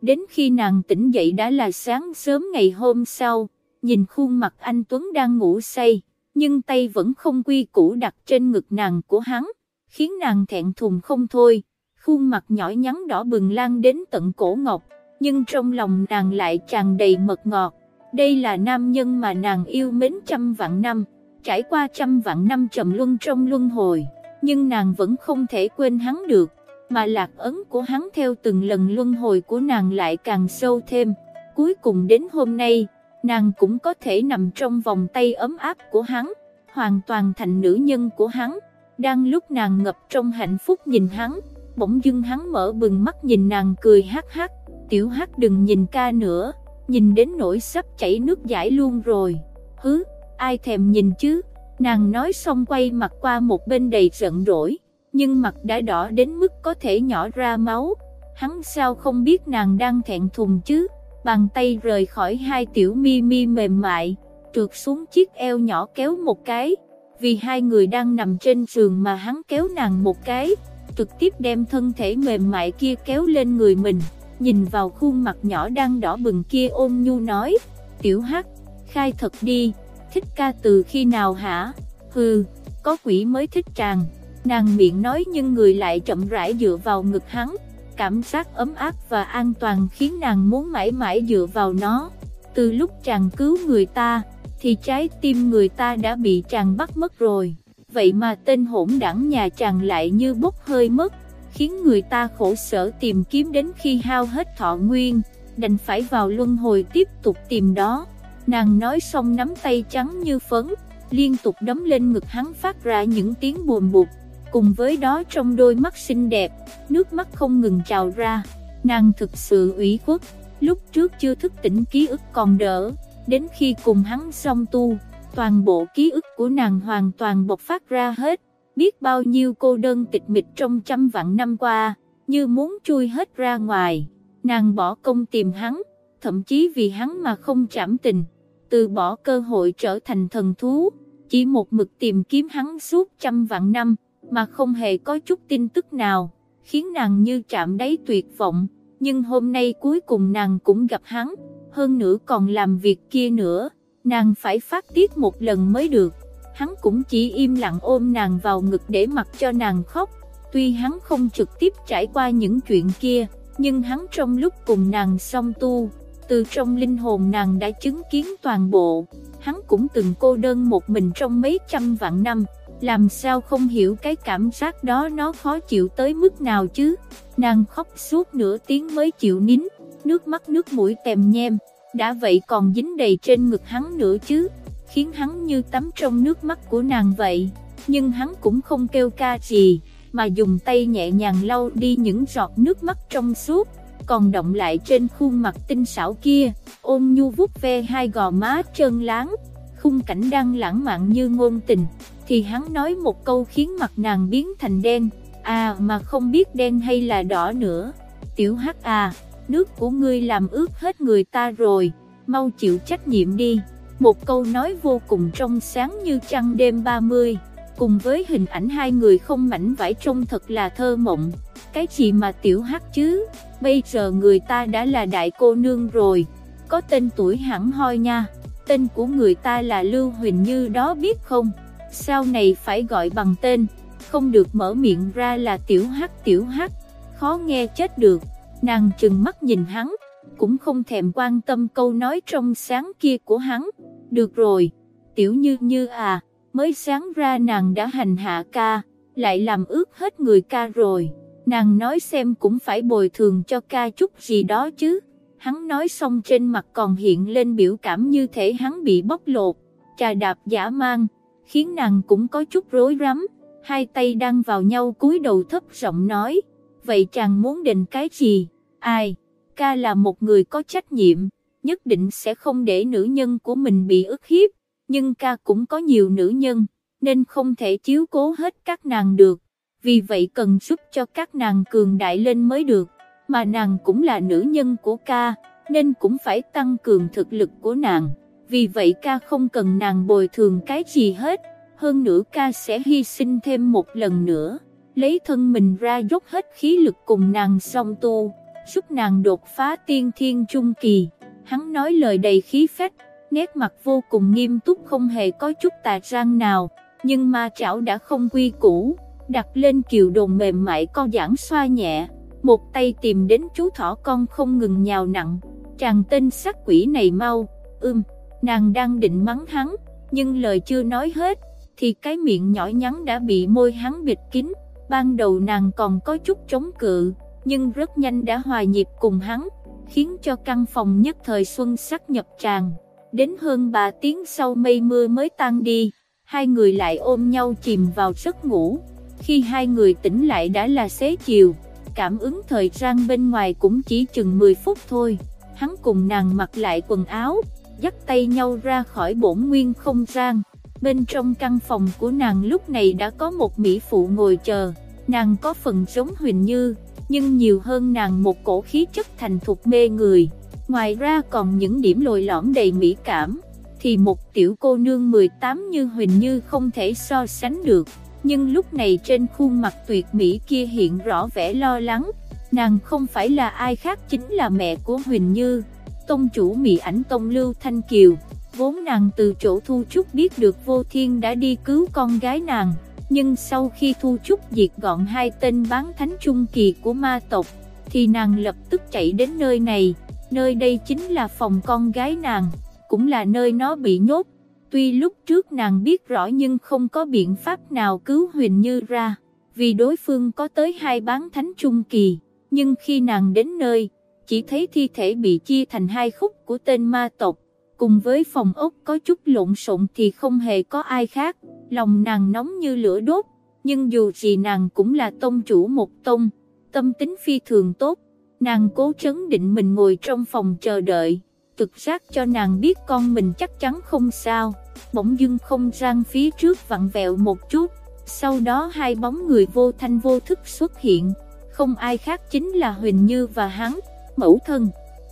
A: Đến khi nàng tỉnh dậy đã là sáng sớm ngày hôm sau, nhìn khuôn mặt anh Tuấn đang ngủ say, nhưng tay vẫn không quy củ đặt trên ngực nàng của hắn, khiến nàng thẹn thùng không thôi, khuôn mặt nhỏ nhắn đỏ bừng lan đến tận cổ ngọc, nhưng trong lòng nàng lại tràn đầy mật ngọt. Đây là nam nhân mà nàng yêu mến trăm vạn năm, trải qua trăm vạn năm trầm luân trong luân hồi, nhưng nàng vẫn không thể quên hắn được mà lạc ấn của hắn theo từng lần luân hồi của nàng lại càng sâu thêm. Cuối cùng đến hôm nay, nàng cũng có thể nằm trong vòng tay ấm áp của hắn, hoàn toàn thành nữ nhân của hắn. Đang lúc nàng ngập trong hạnh phúc nhìn hắn, bỗng dưng hắn mở bừng mắt nhìn nàng cười hát hát, tiểu hắc đừng nhìn ca nữa, nhìn đến nỗi sắp chảy nước giải luôn rồi. Hứ, ai thèm nhìn chứ, nàng nói xong quay mặt qua một bên đầy giận rỗi nhưng mặt đã đỏ đến mức có thể nhỏ ra máu. Hắn sao không biết nàng đang thẹn thùng chứ, bàn tay rời khỏi hai tiểu mi mi mềm mại, trượt xuống chiếc eo nhỏ kéo một cái, vì hai người đang nằm trên giường mà hắn kéo nàng một cái, trực tiếp đem thân thể mềm mại kia kéo lên người mình, nhìn vào khuôn mặt nhỏ đang đỏ bừng kia ôn nhu nói, tiểu hắc, khai thật đi, thích ca từ khi nào hả, hừ, có quỷ mới thích tràng. Nàng miệng nói nhưng người lại chậm rãi dựa vào ngực hắn, cảm giác ấm áp và an toàn khiến nàng muốn mãi mãi dựa vào nó. Từ lúc chàng cứu người ta, thì trái tim người ta đã bị chàng bắt mất rồi. Vậy mà tên hỗn đẳng nhà chàng lại như bốc hơi mất, khiến người ta khổ sở tìm kiếm đến khi hao hết thọ nguyên, đành phải vào luân hồi tiếp tục tìm đó. Nàng nói xong nắm tay trắng như phấn, liên tục đấm lên ngực hắn phát ra những tiếng buồn bụt cùng với đó trong đôi mắt xinh đẹp, nước mắt không ngừng trào ra, nàng thực sự ủy khuất, lúc trước chưa thức tỉnh ký ức còn đỡ, đến khi cùng hắn xong tu, toàn bộ ký ức của nàng hoàn toàn bộc phát ra hết, biết bao nhiêu cô đơn tịch mịch trong trăm vạn năm qua, như muốn chui hết ra ngoài, nàng bỏ công tìm hắn, thậm chí vì hắn mà không trảm tình, từ bỏ cơ hội trở thành thần thú, chỉ một mực tìm kiếm hắn suốt trăm vạn năm mà không hề có chút tin tức nào, khiến nàng như chạm đáy tuyệt vọng, nhưng hôm nay cuối cùng nàng cũng gặp hắn, hơn nữa còn làm việc kia nữa, nàng phải phát tiết một lần mới được. hắn cũng chỉ im lặng ôm nàng vào ngực để mặc cho nàng khóc, tuy hắn không trực tiếp trải qua những chuyện kia, nhưng hắn trong lúc cùng nàng song tu, từ trong linh hồn nàng đã chứng kiến toàn bộ, hắn cũng từng cô đơn một mình trong mấy trăm vạn năm, làm sao không hiểu cái cảm giác đó nó khó chịu tới mức nào chứ, nàng khóc suốt nửa tiếng mới chịu nín, nước mắt nước mũi tèm nhem, đã vậy còn dính đầy trên ngực hắn nữa chứ, khiến hắn như tắm trong nước mắt của nàng vậy, nhưng hắn cũng không kêu ca gì, mà dùng tay nhẹ nhàng lau đi những giọt nước mắt trong suốt, còn động lại trên khuôn mặt tinh xảo kia, ôm nhu vuốt ve hai gò má trơn láng, khung cảnh đang lãng mạn như ngôn tình, thì hắn nói một câu khiến mặt nàng biến thành đen, à mà không biết đen hay là đỏ nữa, tiểu hắc à, nước của ngươi làm ướt hết người ta rồi, mau chịu trách nhiệm đi, một câu nói vô cùng trong sáng như trăng đêm 30 cùng với hình ảnh hai người không mảnh vải trông thật là thơ mộng. Cái gì mà tiểu hắc chứ, bây giờ người ta đã là đại cô nương rồi, có tên tuổi hẳn hoi nha, tên của người ta là Lưu Huỳnh Như đó biết không, sau này phải gọi bằng tên, không được mở miệng ra là tiểu hắc tiểu hắc, khó nghe chết được, nàng chừng mắt nhìn hắn, cũng không thèm quan tâm câu nói trong sáng kia của hắn, được rồi, tiểu như như à mới sáng ra nàng đã hành hạ ca, lại làm ướt hết người ca rồi, nàng nói xem cũng phải bồi thường cho ca chút gì đó chứ. Hắn nói xong trên mặt còn hiện lên biểu cảm như thể hắn bị bóc lột, trà đạp giả mang, khiến nàng cũng có chút rối rắm, hai tay đang vào nhau cúi đầu thấp giọng nói, vậy chàng muốn định cái gì, ai, ca là một người có trách nhiệm, nhất định sẽ không để nữ nhân của mình bị ức hiếp, nhưng ca cũng có nhiều nữ nhân, nên không thể chiếu cố hết các nàng được, vì vậy cần giúp cho các nàng cường đại lên mới được, mà nàng cũng là nữ nhân của ca, nên cũng phải tăng cường thực lực của nàng, vì vậy ca không cần nàng bồi thường cái gì hết, hơn nữa ca sẽ hy sinh thêm một lần nữa, lấy thân mình ra dốc hết khí lực cùng nàng song tu, giúp nàng đột phá tiên thiên trung kỳ, hắn nói lời đầy khí phách, nét mặt vô cùng nghiêm túc không hề có chút tà răng nào, nhưng ma chảo đã không quy củ, đặt lên kiều đồn mềm mại co giãn xoa nhẹ, một tay tìm đến chú thỏ con không ngừng nhào nặng, chàng tên sắc quỷ này mau, ưm, nàng đang định mắng hắn, nhưng lời chưa nói hết, thì cái miệng nhỏ nhắn đã bị môi hắn bịt kín, ban đầu nàng còn có chút chống cự, nhưng rất nhanh đã hòa nhịp cùng hắn, khiến cho căn phòng nhất thời xuân sắc nhập tràn. Đến hơn 3 tiếng sau mây mưa mới tan đi, hai người lại ôm nhau chìm vào giấc ngủ, khi hai người tỉnh lại đã là xế chiều, cảm ứng thời gian bên ngoài cũng chỉ chừng 10 phút thôi, hắn cùng nàng mặc lại quần áo, dắt tay nhau ra khỏi bổn nguyên không gian, bên trong căn phòng của nàng lúc này đã có một mỹ phụ ngồi chờ, nàng có phần giống Huỳnh Như, nhưng nhiều hơn nàng một cổ khí chất thành thục mê người. Ngoài ra còn những điểm lồi lõm đầy mỹ cảm, thì một tiểu cô nương 18 như Huỳnh Như không thể so sánh được, nhưng lúc này trên khuôn mặt tuyệt mỹ kia hiện rõ vẻ lo lắng, nàng không phải là ai khác chính là mẹ của Huỳnh Như, tông chủ mỹ ảnh tông Lưu Thanh Kiều, vốn nàng từ chỗ Thu Trúc biết được vô thiên đã đi cứu con gái nàng, nhưng sau khi Thu Trúc diệt gọn hai tên bán thánh trung kỳ của ma tộc, thì nàng lập tức chạy đến nơi này. Nơi đây chính là phòng con gái nàng, cũng là nơi nó bị nhốt. Tuy lúc trước nàng biết rõ nhưng không có biện pháp nào cứu Huyền Như ra, vì đối phương có tới hai bán thánh trung kỳ, nhưng khi nàng đến nơi, chỉ thấy thi thể bị chia thành hai khúc của tên ma tộc, cùng với phòng ốc có chút lộn xộn thì không hề có ai khác, lòng nàng nóng như lửa đốt, nhưng dù gì nàng cũng là tông chủ một tông, tâm tính phi thường tốt, Nàng cố chấn định mình ngồi trong phòng chờ đợi, thực giác cho nàng biết con mình chắc chắn không sao, bỗng dưng không gian phía trước vặn vẹo một chút, sau đó hai bóng người vô thanh vô thức xuất hiện, không ai khác chính là Huỳnh Như và hắn, mẫu thân.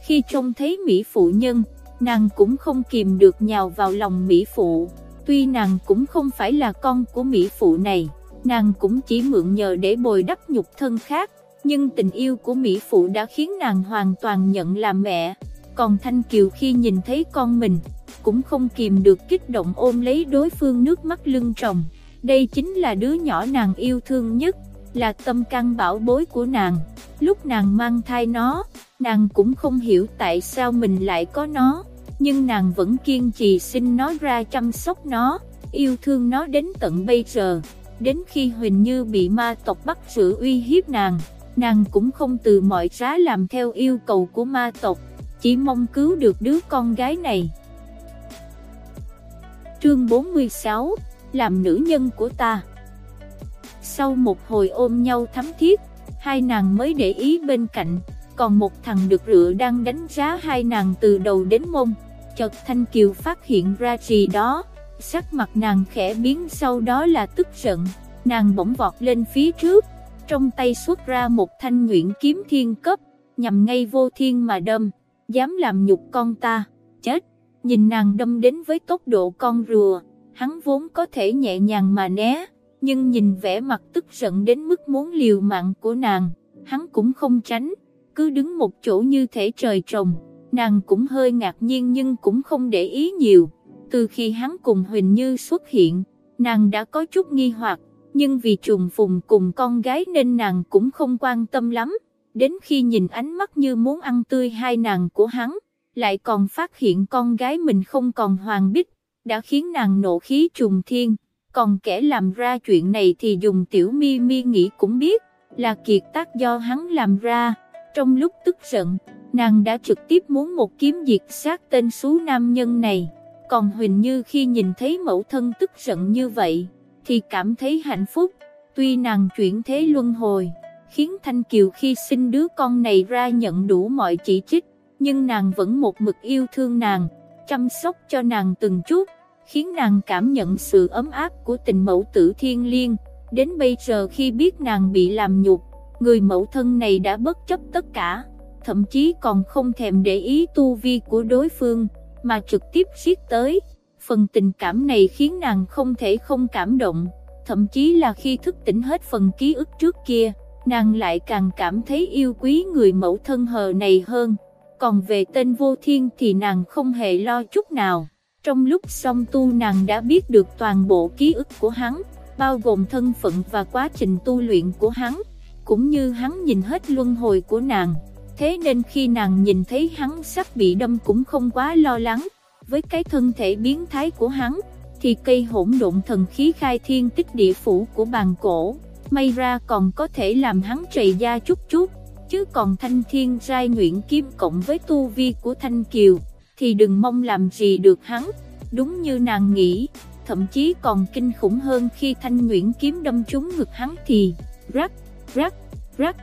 A: Khi trông thấy Mỹ phụ nhân, nàng cũng không kìm được nhào vào lòng Mỹ phụ, tuy nàng cũng không phải là con của Mỹ phụ này, nàng cũng chỉ mượn nhờ để bồi đắp nhục thân khác, nhưng tình yêu của Mỹ Phụ đã khiến nàng hoàn toàn nhận làm mẹ. Còn Thanh Kiều khi nhìn thấy con mình, cũng không kìm được kích động ôm lấy đối phương nước mắt lưng tròng. Đây chính là đứa nhỏ nàng yêu thương nhất, là tâm căn bảo bối của nàng. Lúc nàng mang thai nó, nàng cũng không hiểu tại sao mình lại có nó, nhưng nàng vẫn kiên trì xin nó ra chăm sóc nó, yêu thương nó đến tận bây giờ. Đến khi Huỳnh Như bị ma tộc bắt giữ uy hiếp nàng, nàng cũng không từ mọi giá làm theo yêu cầu của ma tộc, chỉ mong cứu được đứa con gái này. Chương 46 Làm nữ nhân của ta sau một hồi ôm nhau thắm thiết, hai nàng mới để ý bên cạnh, còn một thằng được rửa đang đánh giá hai nàng từ đầu đến mông. Chợt Thanh Kiều phát hiện ra gì đó, sắc mặt nàng khẽ biến sau đó là tức giận, nàng bỗng vọt lên phía trước, trong tay xuất ra một thanh nguyện kiếm thiên cấp, nhằm ngay vô thiên mà đâm, dám làm nhục con ta, chết, nhìn nàng đâm đến với tốc độ con rùa, hắn vốn có thể nhẹ nhàng mà né, nhưng nhìn vẻ mặt tức giận đến mức muốn liều mạng của nàng, hắn cũng không tránh, cứ đứng một chỗ như thể trời trồng, nàng cũng hơi ngạc nhiên nhưng cũng không để ý nhiều, từ khi hắn cùng Huỳnh Như xuất hiện, nàng đã có chút nghi hoặc, nhưng vì trùng phùng cùng con gái nên nàng cũng không quan tâm lắm, đến khi nhìn ánh mắt như muốn ăn tươi hai nàng của hắn, lại còn phát hiện con gái mình không còn hoàng bích, đã khiến nàng nộ khí trùng thiên, còn kẻ làm ra chuyện này thì dùng tiểu mi mi nghĩ cũng biết, là kiệt tác do hắn làm ra, trong lúc tức giận, nàng đã trực tiếp muốn một kiếm diệt sát tên xú nam nhân này, còn Huỳnh Như khi nhìn thấy mẫu thân tức giận như vậy, thì cảm thấy hạnh phúc, tuy nàng chuyển thế luân hồi, khiến Thanh Kiều khi sinh đứa con này ra nhận đủ mọi chỉ trích, nhưng nàng vẫn một mực yêu thương nàng, chăm sóc cho nàng từng chút, khiến nàng cảm nhận sự ấm áp của tình mẫu tử thiên liêng, đến bây giờ khi biết nàng bị làm nhục, người mẫu thân này đã bất chấp tất cả, thậm chí còn không thèm để ý tu vi của đối phương, mà trực tiếp siết tới phần tình cảm này khiến nàng không thể không cảm động, thậm chí là khi thức tỉnh hết phần ký ức trước kia, nàng lại càng cảm thấy yêu quý người mẫu thân hờ này hơn. Còn về tên vô thiên thì nàng không hề lo chút nào. Trong lúc song tu nàng đã biết được toàn bộ ký ức của hắn, bao gồm thân phận và quá trình tu luyện của hắn, cũng như hắn nhìn hết luân hồi của nàng. Thế nên khi nàng nhìn thấy hắn sắp bị đâm cũng không quá lo lắng, với cái thân thể biến thái của hắn, thì cây hỗn độn thần khí khai thiên tích địa phủ của bàn cổ, may ra còn có thể làm hắn trầy da chút chút, chứ còn thanh thiên giai nguyện kiếm cộng với tu vi của thanh kiều, thì đừng mong làm gì được hắn, đúng như nàng nghĩ, thậm chí còn kinh khủng hơn khi thanh nguyễn kiếm đâm trúng ngực hắn thì, rắc, rắc, rắc,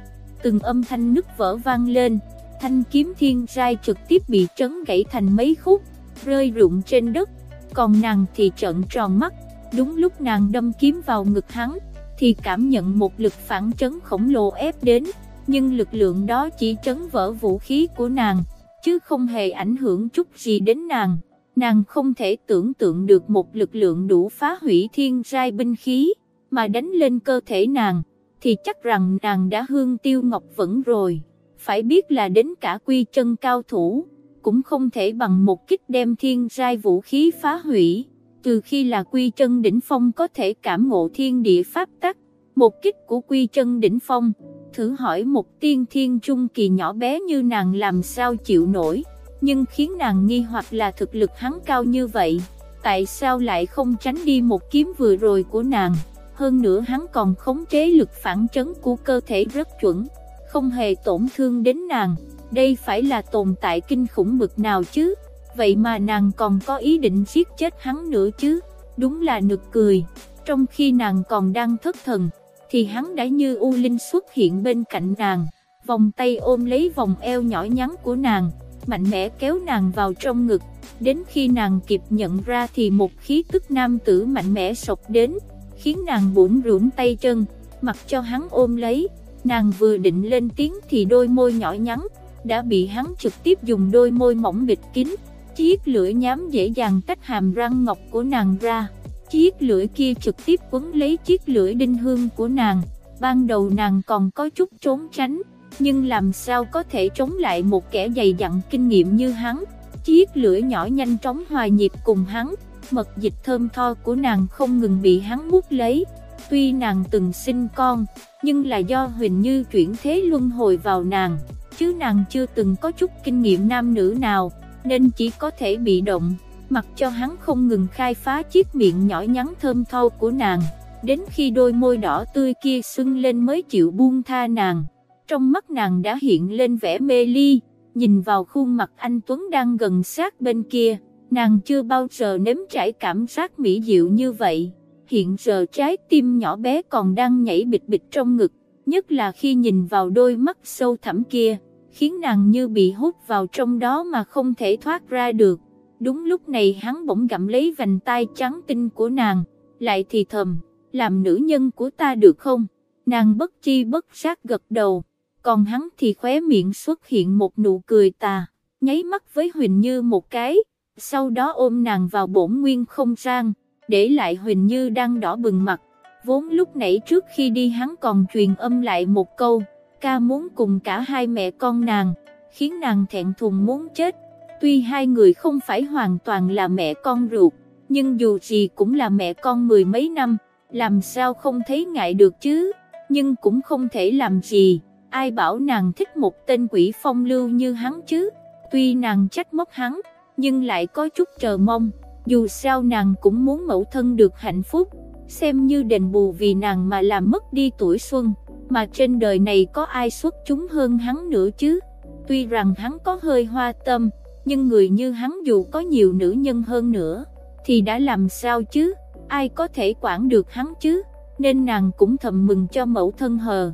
A: từng âm thanh nứt vỡ vang lên, thanh kiếm thiên giai trực tiếp bị trấn gãy thành mấy khúc, rơi rụng trên đất, còn nàng thì trợn tròn mắt, đúng lúc nàng đâm kiếm vào ngực hắn, thì cảm nhận một lực phản trấn khổng lồ ép đến, nhưng lực lượng đó chỉ trấn vỡ vũ khí của nàng, chứ không hề ảnh hưởng chút gì đến nàng. Nàng không thể tưởng tượng được một lực lượng đủ phá hủy thiên giai binh khí, mà đánh lên cơ thể nàng, thì chắc rằng nàng đã hương tiêu ngọc vẫn rồi. Phải biết là đến cả quy chân cao thủ, cũng không thể bằng một kích đem thiên giai vũ khí phá hủy, từ khi là quy chân đỉnh phong có thể cảm ngộ thiên địa pháp tắc, một kích của quy chân đỉnh phong, thử hỏi một tiên thiên trung kỳ nhỏ bé như nàng làm sao chịu nổi, nhưng khiến nàng nghi hoặc là thực lực hắn cao như vậy, tại sao lại không tránh đi một kiếm vừa rồi của nàng, hơn nữa hắn còn khống chế lực phản chấn của cơ thể rất chuẩn, không hề tổn thương đến nàng. Đây phải là tồn tại kinh khủng bực nào chứ, vậy mà nàng còn có ý định giết chết hắn nữa chứ, đúng là nực cười, trong khi nàng còn đang thất thần, thì hắn đã như U Linh xuất hiện bên cạnh nàng, vòng tay ôm lấy vòng eo nhỏ nhắn của nàng, mạnh mẽ kéo nàng vào trong ngực, đến khi nàng kịp nhận ra thì một khí tức nam tử mạnh mẽ sộc đến, khiến nàng bủn rủn tay chân, mặc cho hắn ôm lấy, nàng vừa định lên tiếng thì đôi môi nhỏ nhắn, đã bị hắn trực tiếp dùng đôi môi mỏng bịt kín, chiếc lưỡi nhám dễ dàng tách hàm răng ngọc của nàng ra. Chiếc lưỡi kia trực tiếp quấn lấy chiếc lưỡi đinh hương của nàng, ban đầu nàng còn có chút trốn tránh, nhưng làm sao có thể chống lại một kẻ dày dặn kinh nghiệm như hắn. chiếc lưỡi nhỏ nhanh chóng hòa nhịp cùng hắn, mật dịch thơm tho của nàng không ngừng bị hắn mút lấy. Tuy nàng từng sinh con, nhưng là do Huỳnh Như chuyển thế luân hồi vào nàng, chứ nàng chưa từng có chút kinh nghiệm nam nữ nào, nên chỉ có thể bị động, mặc cho hắn không ngừng khai phá chiếc miệng nhỏ nhắn thơm tho của nàng, đến khi đôi môi đỏ tươi kia sưng lên mới chịu buông tha nàng. Trong mắt nàng đã hiện lên vẻ mê ly, nhìn vào khuôn mặt anh Tuấn đang gần sát bên kia, nàng chưa bao giờ nếm trải cảm giác mỹ diệu như vậy. Hiện giờ trái tim nhỏ bé còn đang nhảy bịch bịch trong ngực, nhất là khi nhìn vào đôi mắt sâu thẳm kia, khiến nàng như bị hút vào trong đó mà không thể thoát ra được. Đúng lúc này hắn bỗng gặm lấy vành tay trắng tinh của nàng, lại thì thầm, làm nữ nhân của ta được không? Nàng bất chi bất giác gật đầu, còn hắn thì khóe miệng xuất hiện một nụ cười tà, nháy mắt với Huỳnh Như một cái, sau đó ôm nàng vào bổn nguyên không gian, để lại Huỳnh Như đang đỏ bừng mặt. Vốn lúc nãy trước khi đi hắn còn truyền âm lại một câu, ca muốn cùng cả hai mẹ con nàng, khiến nàng thẹn thùng muốn chết. Tuy hai người không phải hoàn toàn là mẹ con ruột, nhưng dù gì cũng là mẹ con mười mấy năm, làm sao không thấy ngại được chứ, nhưng cũng không thể làm gì, ai bảo nàng thích một tên quỷ phong lưu như hắn chứ, tuy nàng trách móc hắn, nhưng lại có chút chờ mong, dù sao nàng cũng muốn mẫu thân được hạnh phúc, xem như đền bù vì nàng mà làm mất đi tuổi xuân, mà trên đời này có ai xuất chúng hơn hắn nữa chứ, tuy rằng hắn có hơi hoa tâm, nhưng người như hắn dù có nhiều nữ nhân hơn nữa, thì đã làm sao chứ, ai có thể quản được hắn chứ, nên nàng cũng thầm mừng cho mẫu thân hờ.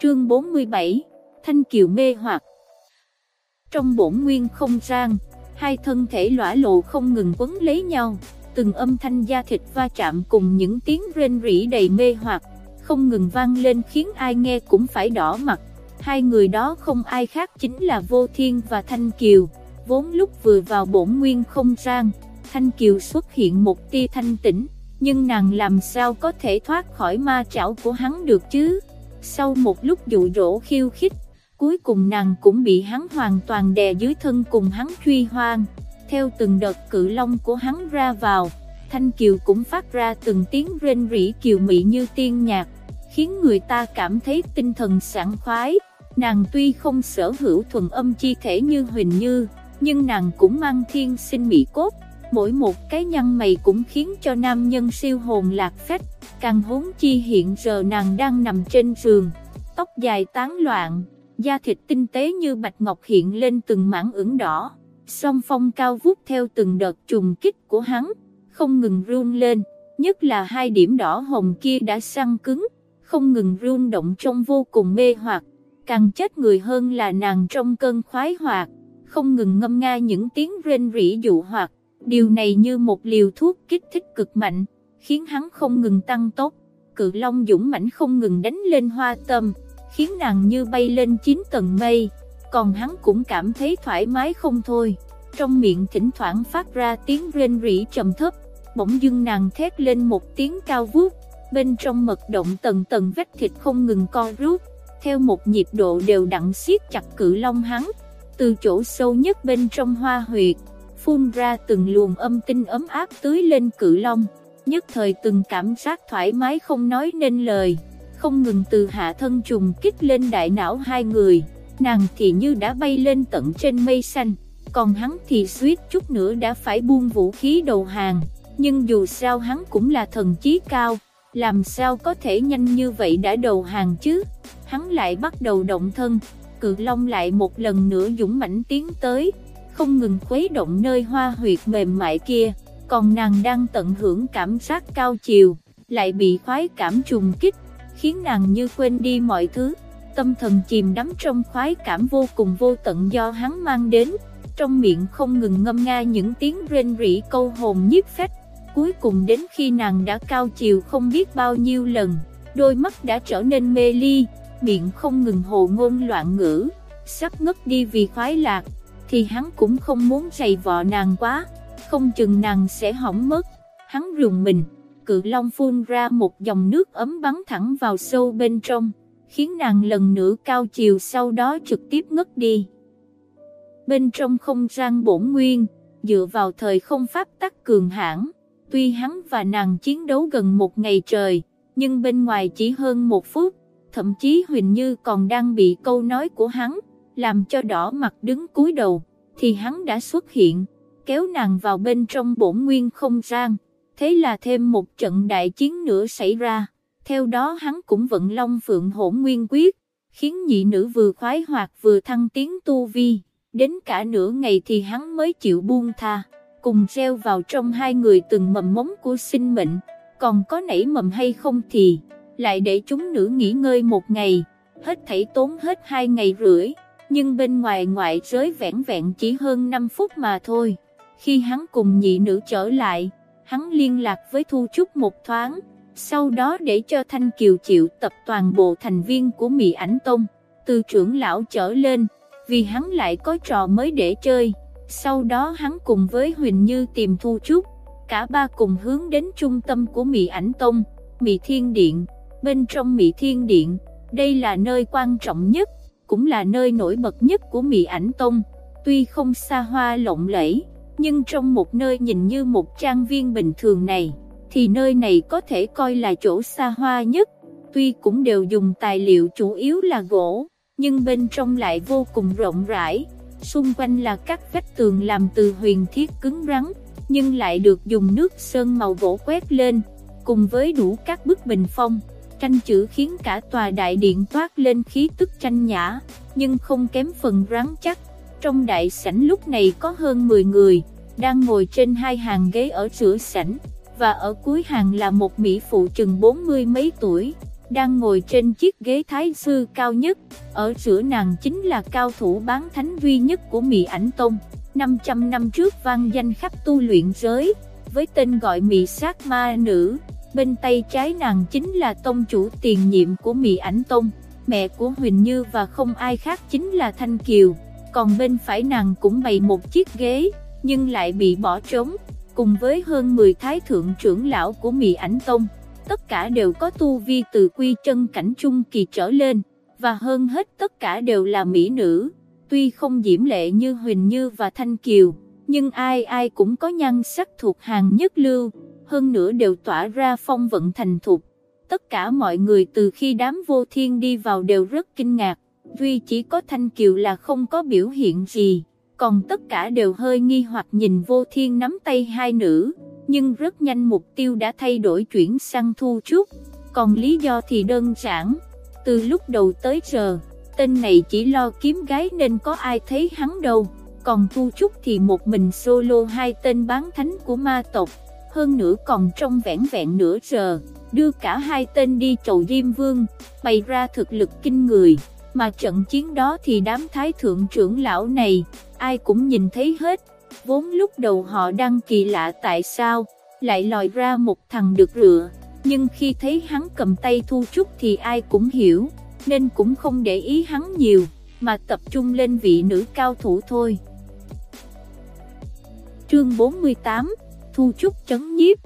A: Chương 47 Thanh Kiều mê hoặc Trong bổn nguyên không gian, hai thân thể lõa lộ không ngừng quấn lấy nhau, từng âm thanh da thịt va chạm cùng những tiếng rên rỉ đầy mê hoặc, không ngừng vang lên khiến ai nghe cũng phải đỏ mặt. Hai người đó không ai khác chính là Vô Thiên và Thanh Kiều, vốn lúc vừa vào bổn nguyên không gian, Thanh Kiều xuất hiện một tia thanh tĩnh, nhưng nàng làm sao có thể thoát khỏi ma trảo của hắn được chứ? Sau một lúc dụ dỗ khiêu khích, cuối cùng nàng cũng bị hắn hoàn toàn đè dưới thân cùng hắn truy hoang. Theo từng đợt cự long của hắn ra vào, Thanh Kiều cũng phát ra từng tiếng rên rỉ kiều mị như tiên nhạc, khiến người ta cảm thấy tinh thần sảng khoái. Nàng tuy không sở hữu thuần âm chi thể như Huỳnh Như, nhưng nàng cũng mang thiên sinh mỹ cốt, mỗi một cái nhăn mày cũng khiến cho nam nhân siêu hồn lạc phách, càng huống chi hiện giờ nàng đang nằm trên giường, tóc dài tán loạn, da thịt tinh tế như bạch ngọc hiện lên từng mảng ửng đỏ, song phong cao vút theo từng đợt trùng kích của hắn, không ngừng run lên, nhất là hai điểm đỏ hồng kia đã săn cứng, không ngừng run động trong vô cùng mê hoặc, càng chết người hơn là nàng trong cơn khoái hoạt, không ngừng ngâm nga những tiếng rên rỉ dụ hoặc, điều này như một liều thuốc kích thích cực mạnh, khiến hắn không ngừng tăng tốc, cự long dũng mãnh không ngừng đánh lên hoa tâm, khiến nàng như bay lên chín tầng mây, còn hắn cũng cảm thấy thoải mái không thôi, trong miệng thỉnh thoảng phát ra tiếng rên rỉ trầm thấp, bỗng dưng nàng thét lên một tiếng cao vút, bên trong mật động tầng tầng vết thịt không ngừng co rút, theo một nhịp độ đều đặn siết chặt cự long hắn, từ chỗ sâu nhất bên trong hoa huyệt, phun ra từng luồng âm tinh ấm áp tưới lên cự long, nhất thời từng cảm giác thoải mái không nói nên lời, không ngừng từ hạ thân trùng kích lên đại não hai người, nàng thì như đã bay lên tận trên mây xanh, còn hắn thì suýt chút nữa đã phải buông vũ khí đầu hàng, nhưng dù sao hắn cũng là thần chí cao, làm sao có thể nhanh như vậy đã đầu hàng chứ, hắn lại bắt đầu động thân, cự long lại một lần nữa dũng mãnh tiến tới, không ngừng khuấy động nơi hoa huyệt mềm mại kia, còn nàng đang tận hưởng cảm giác cao chiều, lại bị khoái cảm trùng kích, khiến nàng như quên đi mọi thứ, tâm thần chìm đắm trong khoái cảm vô cùng vô tận do hắn mang đến, trong miệng không ngừng ngâm nga những tiếng rên rỉ câu hồn nhiếp phách, cuối cùng đến khi nàng đã cao chiều không biết bao nhiêu lần, đôi mắt đã trở nên mê ly, miệng không ngừng hồ ngôn loạn ngữ, sắp ngất đi vì khoái lạc, thì hắn cũng không muốn giày vọ nàng quá, không chừng nàng sẽ hỏng mất. Hắn rùng mình, cự long phun ra một dòng nước ấm bắn thẳng vào sâu bên trong, khiến nàng lần nữa cao chiều sau đó trực tiếp ngất đi. bên trong không gian bổn nguyên, dựa vào thời không pháp tắc cường hãn, tuy hắn và nàng chiến đấu gần một ngày trời, nhưng bên ngoài chỉ hơn một phút, thậm chí Huỳnh Như còn đang bị câu nói của hắn, làm cho đỏ mặt đứng cúi đầu, thì hắn đã xuất hiện, kéo nàng vào bên trong bổn nguyên không gian, thế là thêm một trận đại chiến nữa xảy ra, theo đó hắn cũng vận long phượng hỗn nguyên quyết, khiến nhị nữ vừa khoái hoạt vừa thăng tiến tu vi, đến cả nửa ngày thì hắn mới chịu buông tha, cùng reo vào trong hai người từng mầm móng của sinh mệnh, còn có nảy mầm hay không thì, lại để chúng nữ nghỉ ngơi một ngày, hết thảy tốn hết hai ngày rưỡi, nhưng bên ngoài ngoại giới vẹn vẹn chỉ hơn 5 phút mà thôi. Khi hắn cùng nhị nữ trở lại, hắn liên lạc với Thu Trúc một thoáng, sau đó để cho Thanh Kiều chịu tập toàn bộ thành viên của mỹ Ảnh Tông, từ trưởng lão trở lên, vì hắn lại có trò mới để chơi. Sau đó hắn cùng với Huỳnh Như tìm Thu Trúc, cả ba cùng hướng đến trung tâm của Mị Ảnh Tông, Mị Thiên Điện. Bên trong Mị Thiên Điện, đây là nơi quan trọng nhất, cũng là nơi nổi bật nhất của Mị Ảnh Tông, tuy không xa hoa lộng lẫy, nhưng trong một nơi nhìn như một trang viên bình thường này, thì nơi này có thể coi là chỗ xa hoa nhất, tuy cũng đều dùng tài liệu chủ yếu là gỗ, nhưng bên trong lại vô cùng rộng rãi, xung quanh là các vách tường làm từ huyền thiết cứng rắn, nhưng lại được dùng nước sơn màu gỗ quét lên, cùng với đủ các bức bình phong, tranh chữ khiến cả tòa đại điện toát lên khí tức tranh nhã, nhưng không kém phần rắn chắc. Trong đại sảnh lúc này có hơn 10 người, đang ngồi trên hai hàng ghế ở giữa sảnh, và ở cuối hàng là một mỹ phụ chừng 40 mấy tuổi, đang ngồi trên chiếc ghế thái sư cao nhất, ở giữa nàng chính là cao thủ bán thánh duy nhất của Mỹ Ảnh Tông, 500 năm trước vang danh khắp tu luyện giới, với tên gọi Mỹ sát ma nữ, bên tay trái nàng chính là tông chủ tiền nhiệm của Mỹ Ảnh Tông, mẹ của Huỳnh Như và không ai khác chính là Thanh Kiều, còn bên phải nàng cũng bày một chiếc ghế, nhưng lại bị bỏ trống, cùng với hơn 10 thái thượng trưởng lão của Mỹ Ảnh Tông, tất cả đều có tu vi từ quy chân cảnh trung kỳ trở lên, và hơn hết tất cả đều là mỹ nữ, tuy không diễm lệ như Huỳnh Như và Thanh Kiều, nhưng ai ai cũng có nhan sắc thuộc hàng nhất lưu, hơn nữa đều tỏa ra phong vận thành thục. Tất cả mọi người từ khi đám vô thiên đi vào đều rất kinh ngạc, duy chỉ có Thanh Kiều là không có biểu hiện gì còn tất cả đều hơi nghi hoặc nhìn vô thiên nắm tay hai nữ, nhưng rất nhanh mục tiêu đã thay đổi chuyển sang Thu Trúc, còn lý do thì đơn giản, từ lúc đầu tới giờ, tên này chỉ lo kiếm gái nên có ai thấy hắn đâu, còn Thu Trúc thì một mình solo hai tên bán thánh của ma tộc, hơn nữa còn trong vẻn vẹn nửa giờ, đưa cả hai tên đi chầu Diêm Vương, bày ra thực lực kinh người, mà trận chiến đó thì đám thái thượng trưởng lão này, ai cũng nhìn thấy hết, vốn lúc đầu họ đang kỳ lạ tại sao, lại lòi ra một thằng được rửa, nhưng khi thấy hắn cầm tay Thu Trúc thì ai cũng hiểu, nên cũng không để ý hắn nhiều, mà tập trung lên vị nữ cao thủ thôi. Chương 48 Thu Trúc chấn nhiếp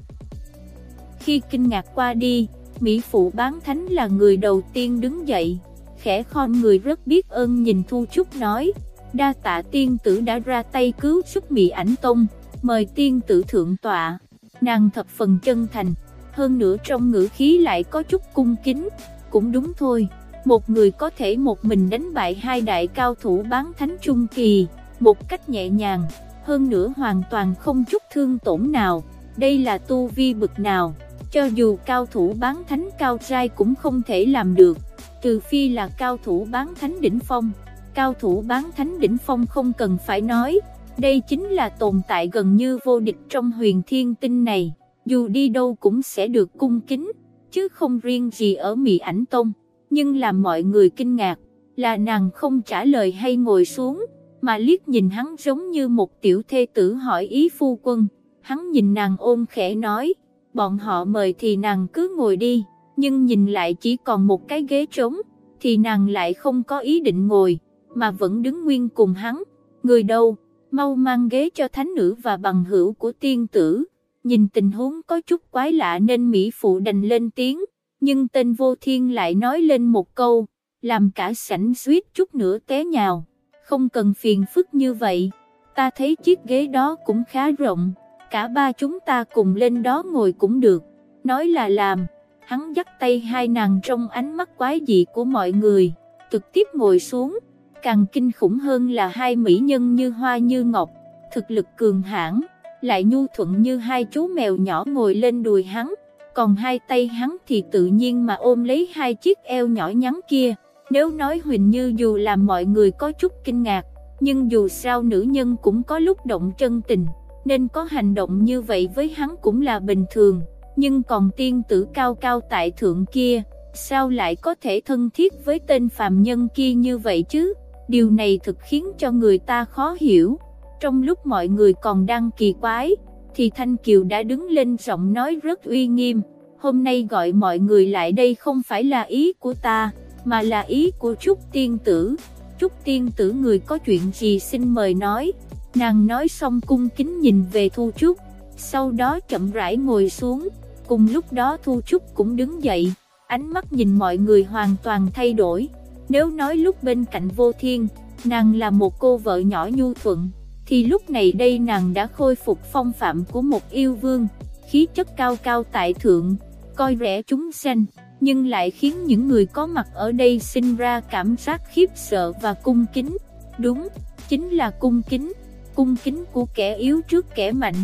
A: Khi kinh ngạc qua đi, Mỹ Phụ bán thánh là người đầu tiên đứng dậy, khẽ khom người rất biết ơn nhìn Thu Trúc nói, đa tạ tiên tử đã ra tay cứu giúp Mỹ ảnh tông, mời tiên tử thượng tọa, nàng thập phần chân thành, hơn nữa trong ngữ khí lại có chút cung kính, cũng đúng thôi, một người có thể một mình đánh bại hai đại cao thủ bán thánh trung kỳ, một cách nhẹ nhàng, hơn nữa hoàn toàn không chút thương tổn nào, đây là tu vi bực nào, cho dù cao thủ bán thánh cao trai cũng không thể làm được, trừ phi là cao thủ bán thánh đỉnh phong cao thủ bán thánh đỉnh phong không cần phải nói, đây chính là tồn tại gần như vô địch trong huyền thiên tinh này, dù đi đâu cũng sẽ được cung kính, chứ không riêng gì ở Mỹ ảnh tông, nhưng làm mọi người kinh ngạc, là nàng không trả lời hay ngồi xuống, mà liếc nhìn hắn giống như một tiểu thê tử hỏi ý phu quân, hắn nhìn nàng ôm khẽ nói, bọn họ mời thì nàng cứ ngồi đi, nhưng nhìn lại chỉ còn một cái ghế trống, thì nàng lại không có ý định ngồi, mà vẫn đứng nguyên cùng hắn, người đâu, mau mang ghế cho thánh nữ và bằng hữu của tiên tử, nhìn tình huống có chút quái lạ nên Mỹ Phụ đành lên tiếng, nhưng tên vô thiên lại nói lên một câu, làm cả sảnh suýt chút nữa té nhào, không cần phiền phức như vậy, ta thấy chiếc ghế đó cũng khá rộng, cả ba chúng ta cùng lên đó ngồi cũng được, nói là làm, hắn dắt tay hai nàng trong ánh mắt quái dị của mọi người, trực tiếp ngồi xuống, càng kinh khủng hơn là hai mỹ nhân như hoa như ngọc, thực lực cường hãn, lại nhu thuận như hai chú mèo nhỏ ngồi lên đùi hắn, còn hai tay hắn thì tự nhiên mà ôm lấy hai chiếc eo nhỏ nhắn kia. Nếu nói Huỳnh Như dù làm mọi người có chút kinh ngạc, nhưng dù sao nữ nhân cũng có lúc động chân tình, nên có hành động như vậy với hắn cũng là bình thường. Nhưng còn tiên tử cao cao tại thượng kia, sao lại có thể thân thiết với tên phàm nhân kia như vậy chứ? Điều này thực khiến cho người ta khó hiểu. Trong lúc mọi người còn đang kỳ quái, thì Thanh Kiều đã đứng lên giọng nói rất uy nghiêm, hôm nay gọi mọi người lại đây không phải là ý của ta, mà là ý của Trúc Tiên Tử. Trúc Tiên Tử người có chuyện gì xin mời nói, nàng nói xong cung kính nhìn về Thu Trúc, sau đó chậm rãi ngồi xuống, cùng lúc đó Thu Trúc cũng đứng dậy, ánh mắt nhìn mọi người hoàn toàn thay đổi, nếu nói lúc bên cạnh vô thiên, nàng là một cô vợ nhỏ nhu thuận thì lúc này đây nàng đã khôi phục phong phạm của một yêu vương, khí chất cao cao tại thượng, coi rẻ chúng sanh, nhưng lại khiến những người có mặt ở đây sinh ra cảm giác khiếp sợ và cung kính. Đúng, chính là cung kính, cung kính của kẻ yếu trước kẻ mạnh.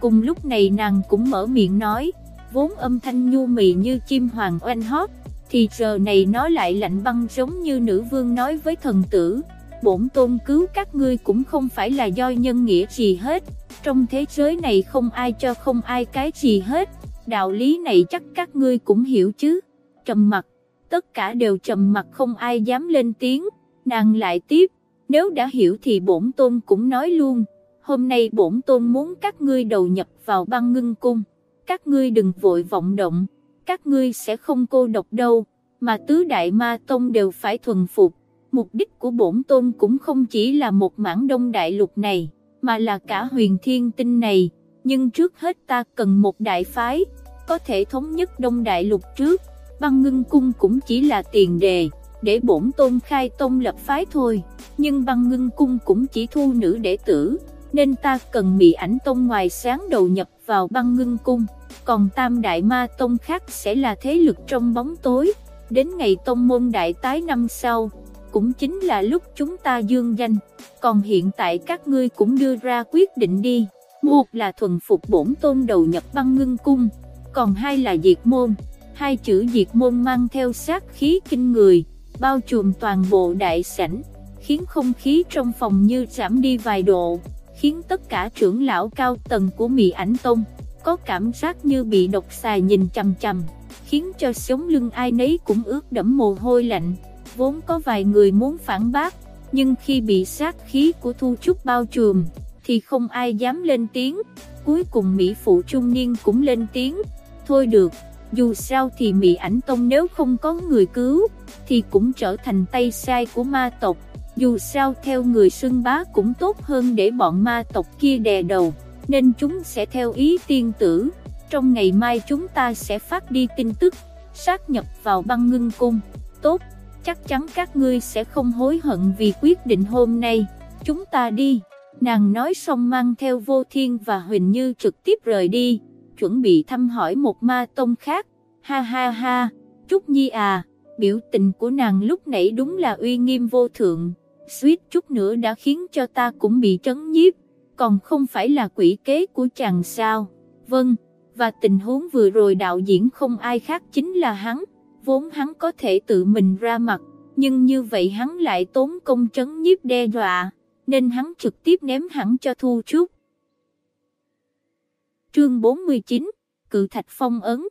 A: Cùng lúc này nàng cũng mở miệng nói, vốn âm thanh nhu mì như chim hoàng oanh hót, thì giờ này nó lại lạnh băng giống như nữ vương nói với thần tử. Bổn tôn cứu các ngươi cũng không phải là do nhân nghĩa gì hết, trong thế giới này không ai cho không ai cái gì hết, đạo lý này chắc các ngươi cũng hiểu chứ, trầm mặt, tất cả đều trầm mặt không ai dám lên tiếng, nàng lại tiếp, nếu đã hiểu thì bổn tôn cũng nói luôn, hôm nay bổn tôn muốn các ngươi đầu nhập vào băng ngưng cung, các ngươi đừng vội vọng động, các ngươi sẽ không cô độc đâu, mà tứ đại ma tông đều phải thuần phục. Mục đích của bổn tôn cũng không chỉ là một mảng đông đại lục này, mà là cả huyền thiên tinh này, nhưng trước hết ta cần một đại phái, có thể thống nhất đông đại lục trước, băng ngưng cung cũng chỉ là tiền đề, để bổn tôn khai tông lập phái thôi, nhưng băng ngưng cung cũng chỉ thu nữ đệ tử, nên ta cần mị ảnh tông ngoài sáng đầu nhập vào băng ngưng cung, còn tam đại ma tông khác sẽ là thế lực trong bóng tối, đến ngày tông môn đại tái năm sau cũng chính là lúc chúng ta dương danh, còn hiện tại các ngươi cũng đưa ra quyết định đi, một là thuần phục bổn tôn đầu nhập băng ngưng cung, còn hai là diệt môn, hai chữ diệt môn mang theo sát khí kinh người, bao trùm toàn bộ đại sảnh, khiến không khí trong phòng như giảm đi vài độ, khiến tất cả trưởng lão cao tầng của mỹ Ảnh Tông có cảm giác như bị độc xà nhìn chằm chằm, khiến cho sống lưng ai nấy cũng ướt đẫm mồ hôi lạnh. Vốn có vài người muốn phản bác, nhưng khi bị sát khí của Thu Trúc bao trùm, thì không ai dám lên tiếng, cuối cùng Mỹ Phụ Trung Niên cũng lên tiếng, thôi được, dù sao thì Mỹ Ảnh Tông nếu không có người cứu, thì cũng trở thành tay sai của ma tộc, dù sao theo người xưng bá cũng tốt hơn để bọn ma tộc kia đè đầu, nên chúng sẽ theo ý tiên tử, trong ngày mai chúng ta sẽ phát đi tin tức, sát nhập vào băng ngưng cung, tốt chắc chắn các ngươi sẽ không hối hận vì quyết định hôm nay, chúng ta đi. Nàng nói xong mang theo vô thiên và Huỳnh Như trực tiếp rời đi, chuẩn bị thăm hỏi một ma tông khác. Ha ha ha, Trúc Nhi à, biểu tình của nàng lúc nãy đúng là uy nghiêm vô thượng, suýt chút nữa đã khiến cho ta cũng bị trấn nhiếp, còn không phải là quỷ kế của chàng sao. Vâng, và tình huống vừa rồi đạo diễn không ai khác chính là hắn vốn hắn có thể tự mình ra mặt, nhưng như vậy hắn lại tốn công trấn nhiếp đe dọa, nên hắn trực tiếp ném hẳn cho Thu Trúc. Chương 49, Cự Thạch Phong Ấn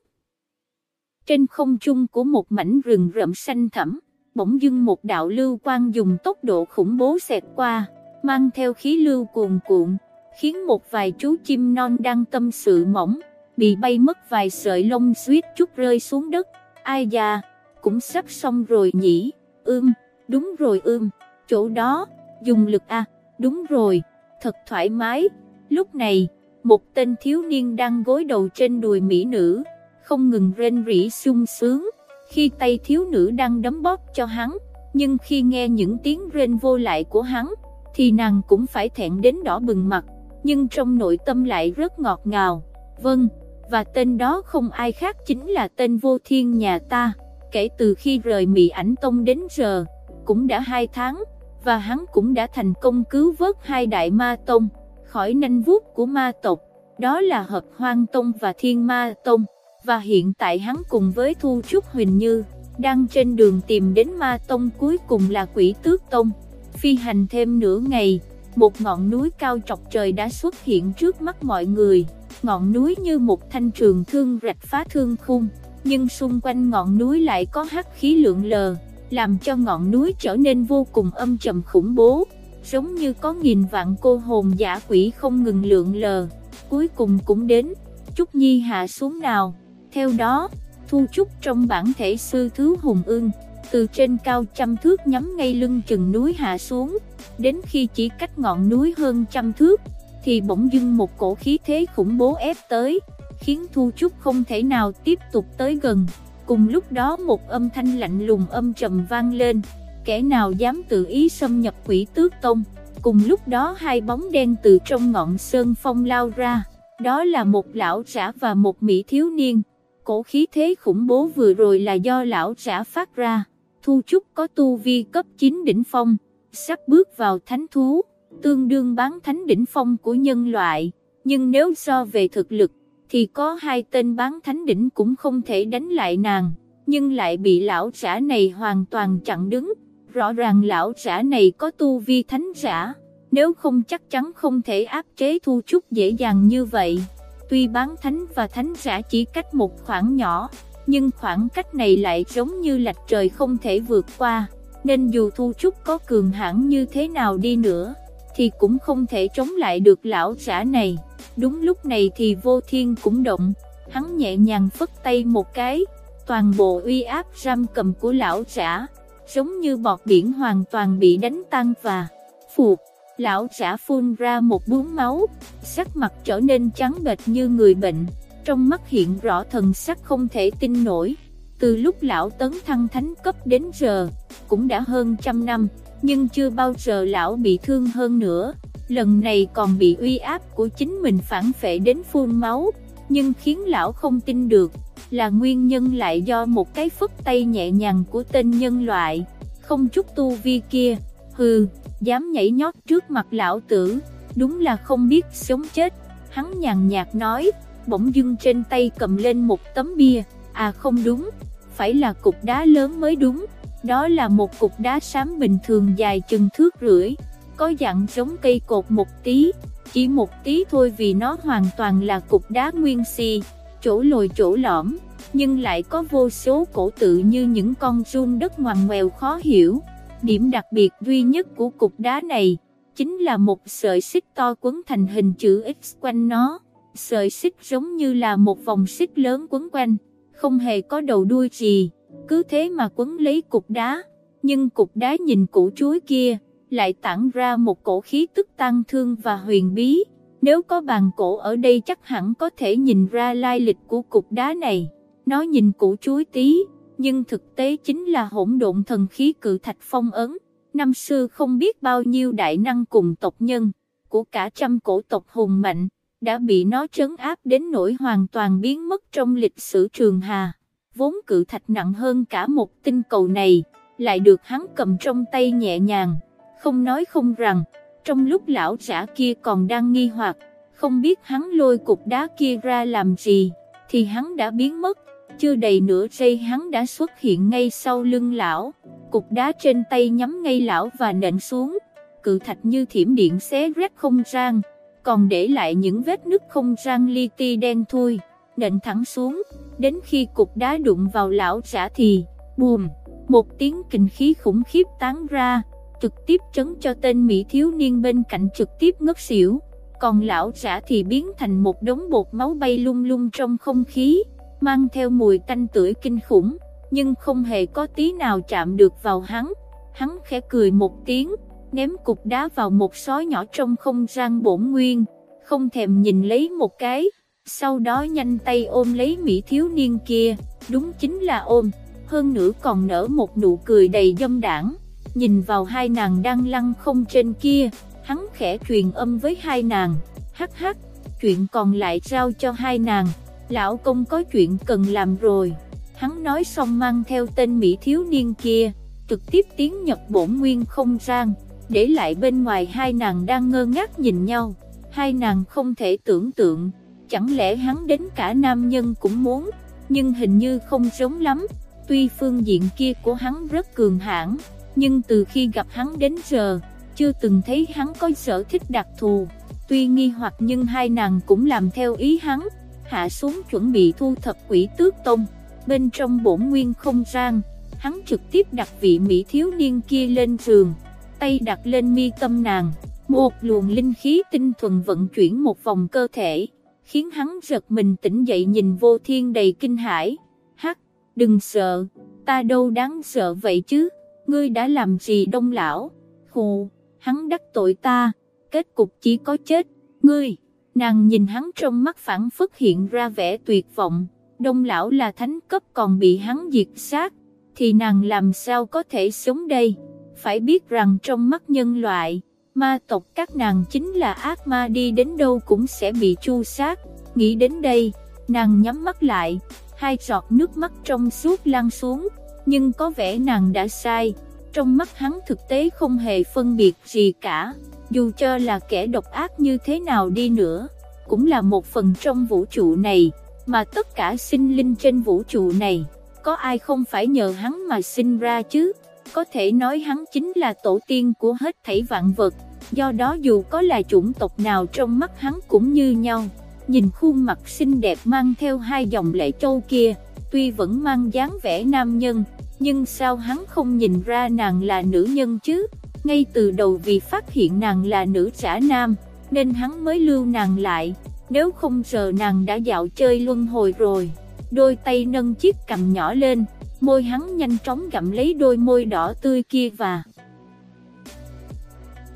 A: Trên không trung của một mảnh rừng rậm xanh thẳm, bỗng dưng một đạo lưu quang dùng tốc độ khủng bố xẹt qua, mang theo khí lưu cuồn cuộn, khiến một vài chú chim non đang tâm sự mỏng, bị bay mất vài sợi lông suýt chút rơi xuống đất. Ai da, cũng sắp xong rồi nhỉ, ưm, đúng rồi ưm, chỗ đó, dùng lực a, đúng rồi, thật thoải mái, lúc này, một tên thiếu niên đang gối đầu trên đùi mỹ nữ, không ngừng rên rỉ sung sướng, khi tay thiếu nữ đang đấm bóp cho hắn, nhưng khi nghe những tiếng rên vô lại của hắn, thì nàng cũng phải thẹn đến đỏ bừng mặt, nhưng trong nội tâm lại rất ngọt ngào. Vâng, và tên đó không ai khác chính là tên vô thiên nhà ta, kể từ khi rời Mị ảnh tông đến giờ, cũng đã hai tháng, và hắn cũng đã thành công cứu vớt hai đại ma tông, khỏi nanh vuốt của ma tộc, đó là Hợp Hoang Tông và Thiên Ma Tông, và hiện tại hắn cùng với Thu Trúc Huỳnh Như, đang trên đường tìm đến Ma Tông cuối cùng là Quỷ Tước Tông. Phi hành thêm nửa ngày, một ngọn núi cao trọc trời đã xuất hiện trước mắt mọi người, ngọn núi như một thanh trường thương rạch phá thương khung, nhưng xung quanh ngọn núi lại có hắc khí lượng lờ, làm cho ngọn núi trở nên vô cùng âm trầm khủng bố, giống như có nghìn vạn cô hồn giả quỷ không ngừng lượng lờ. Cuối cùng cũng đến, Trúc Nhi hạ xuống nào, theo đó, Thu Trúc trong bản thể sư thứ hùng ương, từ trên cao trăm thước nhắm ngay lưng chừng núi hạ xuống, đến khi chỉ cách ngọn núi hơn trăm thước, thì bỗng dưng một cổ khí thế khủng bố ép tới, khiến Thu Trúc không thể nào tiếp tục tới gần. Cùng lúc đó một âm thanh lạnh lùng âm trầm vang lên, kẻ nào dám tự ý xâm nhập quỷ tước tông. Cùng lúc đó hai bóng đen từ trong ngọn sơn phong lao ra, đó là một lão giả và một mỹ thiếu niên. Cổ khí thế khủng bố vừa rồi là do lão giả phát ra. Thu Trúc có tu vi cấp 9 đỉnh phong, sắp bước vào thánh thú, tương đương bán thánh đỉnh phong của nhân loại. Nhưng nếu so về thực lực, thì có hai tên bán thánh đỉnh cũng không thể đánh lại nàng, nhưng lại bị lão giả này hoàn toàn chặn đứng. Rõ ràng lão giả này có tu vi thánh giả, nếu không chắc chắn không thể áp chế Thu Trúc dễ dàng như vậy. Tuy bán thánh và thánh giả chỉ cách một khoảng nhỏ, nhưng khoảng cách này lại giống như lạch trời không thể vượt qua, nên dù Thu Trúc có cường hãn như thế nào đi nữa, thì cũng không thể chống lại được lão giả này. Đúng lúc này thì vô thiên cũng động, hắn nhẹ nhàng phất tay một cái, toàn bộ uy áp giam cầm của lão giả, giống như bọt biển hoàn toàn bị đánh tan và phục. Lão giả phun ra một bún máu, sắc mặt trở nên trắng bệch như người bệnh, trong mắt hiện rõ thần sắc không thể tin nổi. Từ lúc lão tấn thăng thánh cấp đến giờ, cũng đã hơn trăm năm, nhưng chưa bao giờ lão bị thương hơn nữa. Lần này còn bị uy áp của chính mình phản phệ đến phun máu, nhưng khiến lão không tin được, là nguyên nhân lại do một cái phất tay nhẹ nhàng của tên nhân loại, không chút tu vi kia, hừ, dám nhảy nhót trước mặt lão tử, đúng là không biết sống chết, hắn nhàn nhạt nói, bỗng dưng trên tay cầm lên một tấm bia, à không đúng, phải là cục đá lớn mới đúng, đó là một cục đá xám bình thường dài chừng thước rưỡi, có dạng giống cây cột một tí, chỉ một tí thôi vì nó hoàn toàn là cục đá nguyên si, chỗ lồi chỗ lõm, nhưng lại có vô số cổ tự như những con run đất ngoằn ngoèo khó hiểu. Điểm đặc biệt duy nhất của cục đá này, chính là một sợi xích to quấn thành hình chữ X quanh nó. Sợi xích giống như là một vòng xích lớn quấn quanh, không hề có đầu đuôi gì, cứ thế mà quấn lấy cục đá. Nhưng cục đá nhìn củ chuối kia, lại tản ra một cổ khí tức tăng thương và huyền bí. Nếu có bàn cổ ở đây chắc hẳn có thể nhìn ra lai lịch của cục đá này. Nó nhìn củ chuối tí, nhưng thực tế chính là hỗn độn thần khí cự thạch phong ấn. Năm xưa không biết bao nhiêu đại năng cùng tộc nhân, của cả trăm cổ tộc hùng mạnh, đã bị nó trấn áp đến nỗi hoàn toàn biến mất trong lịch sử trường hà. Vốn cự thạch nặng hơn cả một tinh cầu này, lại được hắn cầm trong tay nhẹ nhàng, không nói không rằng, trong lúc lão giả kia còn đang nghi hoặc, không biết hắn lôi cục đá kia ra làm gì, thì hắn đã biến mất chưa đầy nửa giây hắn đã xuất hiện ngay sau lưng lão, cục đá trên tay nhắm ngay lão và nện xuống, cự thạch như thiểm điện xé rách không gian, còn để lại những vết nứt không gian li ti đen thui, nện thẳng xuống, đến khi cục đá đụng vào lão giả thì, bùm, một tiếng kinh khí khủng khiếp tán ra, trực tiếp trấn cho tên Mỹ thiếu niên bên cạnh trực tiếp ngất xỉu, còn lão giả thì biến thành một đống bột máu bay lung lung trong không khí mang theo mùi tanh tưởi kinh khủng, nhưng không hề có tí nào chạm được vào hắn. Hắn khẽ cười một tiếng, ném cục đá vào một sói nhỏ trong không gian bổn nguyên, không thèm nhìn lấy một cái, sau đó nhanh tay ôm lấy mỹ thiếu niên kia, đúng chính là ôm, hơn nữa còn nở một nụ cười đầy dâm đảng. nhìn vào hai nàng đang lăn không trên kia, hắn khẽ truyền âm với hai nàng, hắc hắc, chuyện còn lại giao cho hai nàng, lão công có chuyện cần làm rồi. Hắn nói xong mang theo tên Mỹ thiếu niên kia, trực tiếp tiến nhập bổn nguyên không gian, để lại bên ngoài hai nàng đang ngơ ngác nhìn nhau. Hai nàng không thể tưởng tượng, chẳng lẽ hắn đến cả nam nhân cũng muốn, nhưng hình như không giống lắm. Tuy phương diện kia của hắn rất cường hãn, nhưng từ khi gặp hắn đến giờ, chưa từng thấy hắn có sở thích đặc thù. Tuy nghi hoặc nhưng hai nàng cũng làm theo ý hắn, hạ xuống chuẩn bị thu thập quỷ tước tông. Bên trong bổn nguyên không gian, hắn trực tiếp đặt vị Mỹ thiếu niên kia lên giường, tay đặt lên mi tâm nàng, một luồng linh khí tinh thuần vận chuyển một vòng cơ thể, khiến hắn giật mình tỉnh dậy nhìn vô thiên đầy kinh hãi. Hắc, đừng sợ, ta đâu đáng sợ vậy chứ, ngươi đã làm gì đông lão, khù, hắn đắc tội ta, kết cục chỉ có chết, ngươi, nàng nhìn hắn trong mắt phản phất hiện ra vẻ tuyệt vọng, đông lão là thánh cấp còn bị hắn diệt sát, thì nàng làm sao có thể sống đây, phải biết rằng trong mắt nhân loại, ma tộc các nàng chính là ác ma đi đến đâu cũng sẽ bị chu sát, nghĩ đến đây, nàng nhắm mắt lại, hai giọt nước mắt trong suốt lăn xuống, nhưng có vẻ nàng đã sai, trong mắt hắn thực tế không hề phân biệt gì cả, dù cho là kẻ độc ác như thế nào đi nữa, cũng là một phần trong vũ trụ này, mà tất cả sinh linh trên vũ trụ này, có ai không phải nhờ hắn mà sinh ra chứ, có thể nói hắn chính là tổ tiên của hết thảy vạn vật, do đó dù có là chủng tộc nào trong mắt hắn cũng như nhau, nhìn khuôn mặt xinh đẹp mang theo hai dòng lệ châu kia, tuy vẫn mang dáng vẻ nam nhân, nhưng sao hắn không nhìn ra nàng là nữ nhân chứ, ngay từ đầu vì phát hiện nàng là nữ trả nam, nên hắn mới lưu nàng lại, nếu không giờ nàng đã dạo chơi luân hồi rồi, đôi tay nâng chiếc cầm nhỏ lên, môi hắn nhanh chóng gặm lấy đôi môi đỏ tươi kia và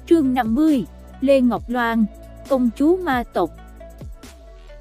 A: Chương 50, Lê Ngọc Loan, công chúa ma tộc.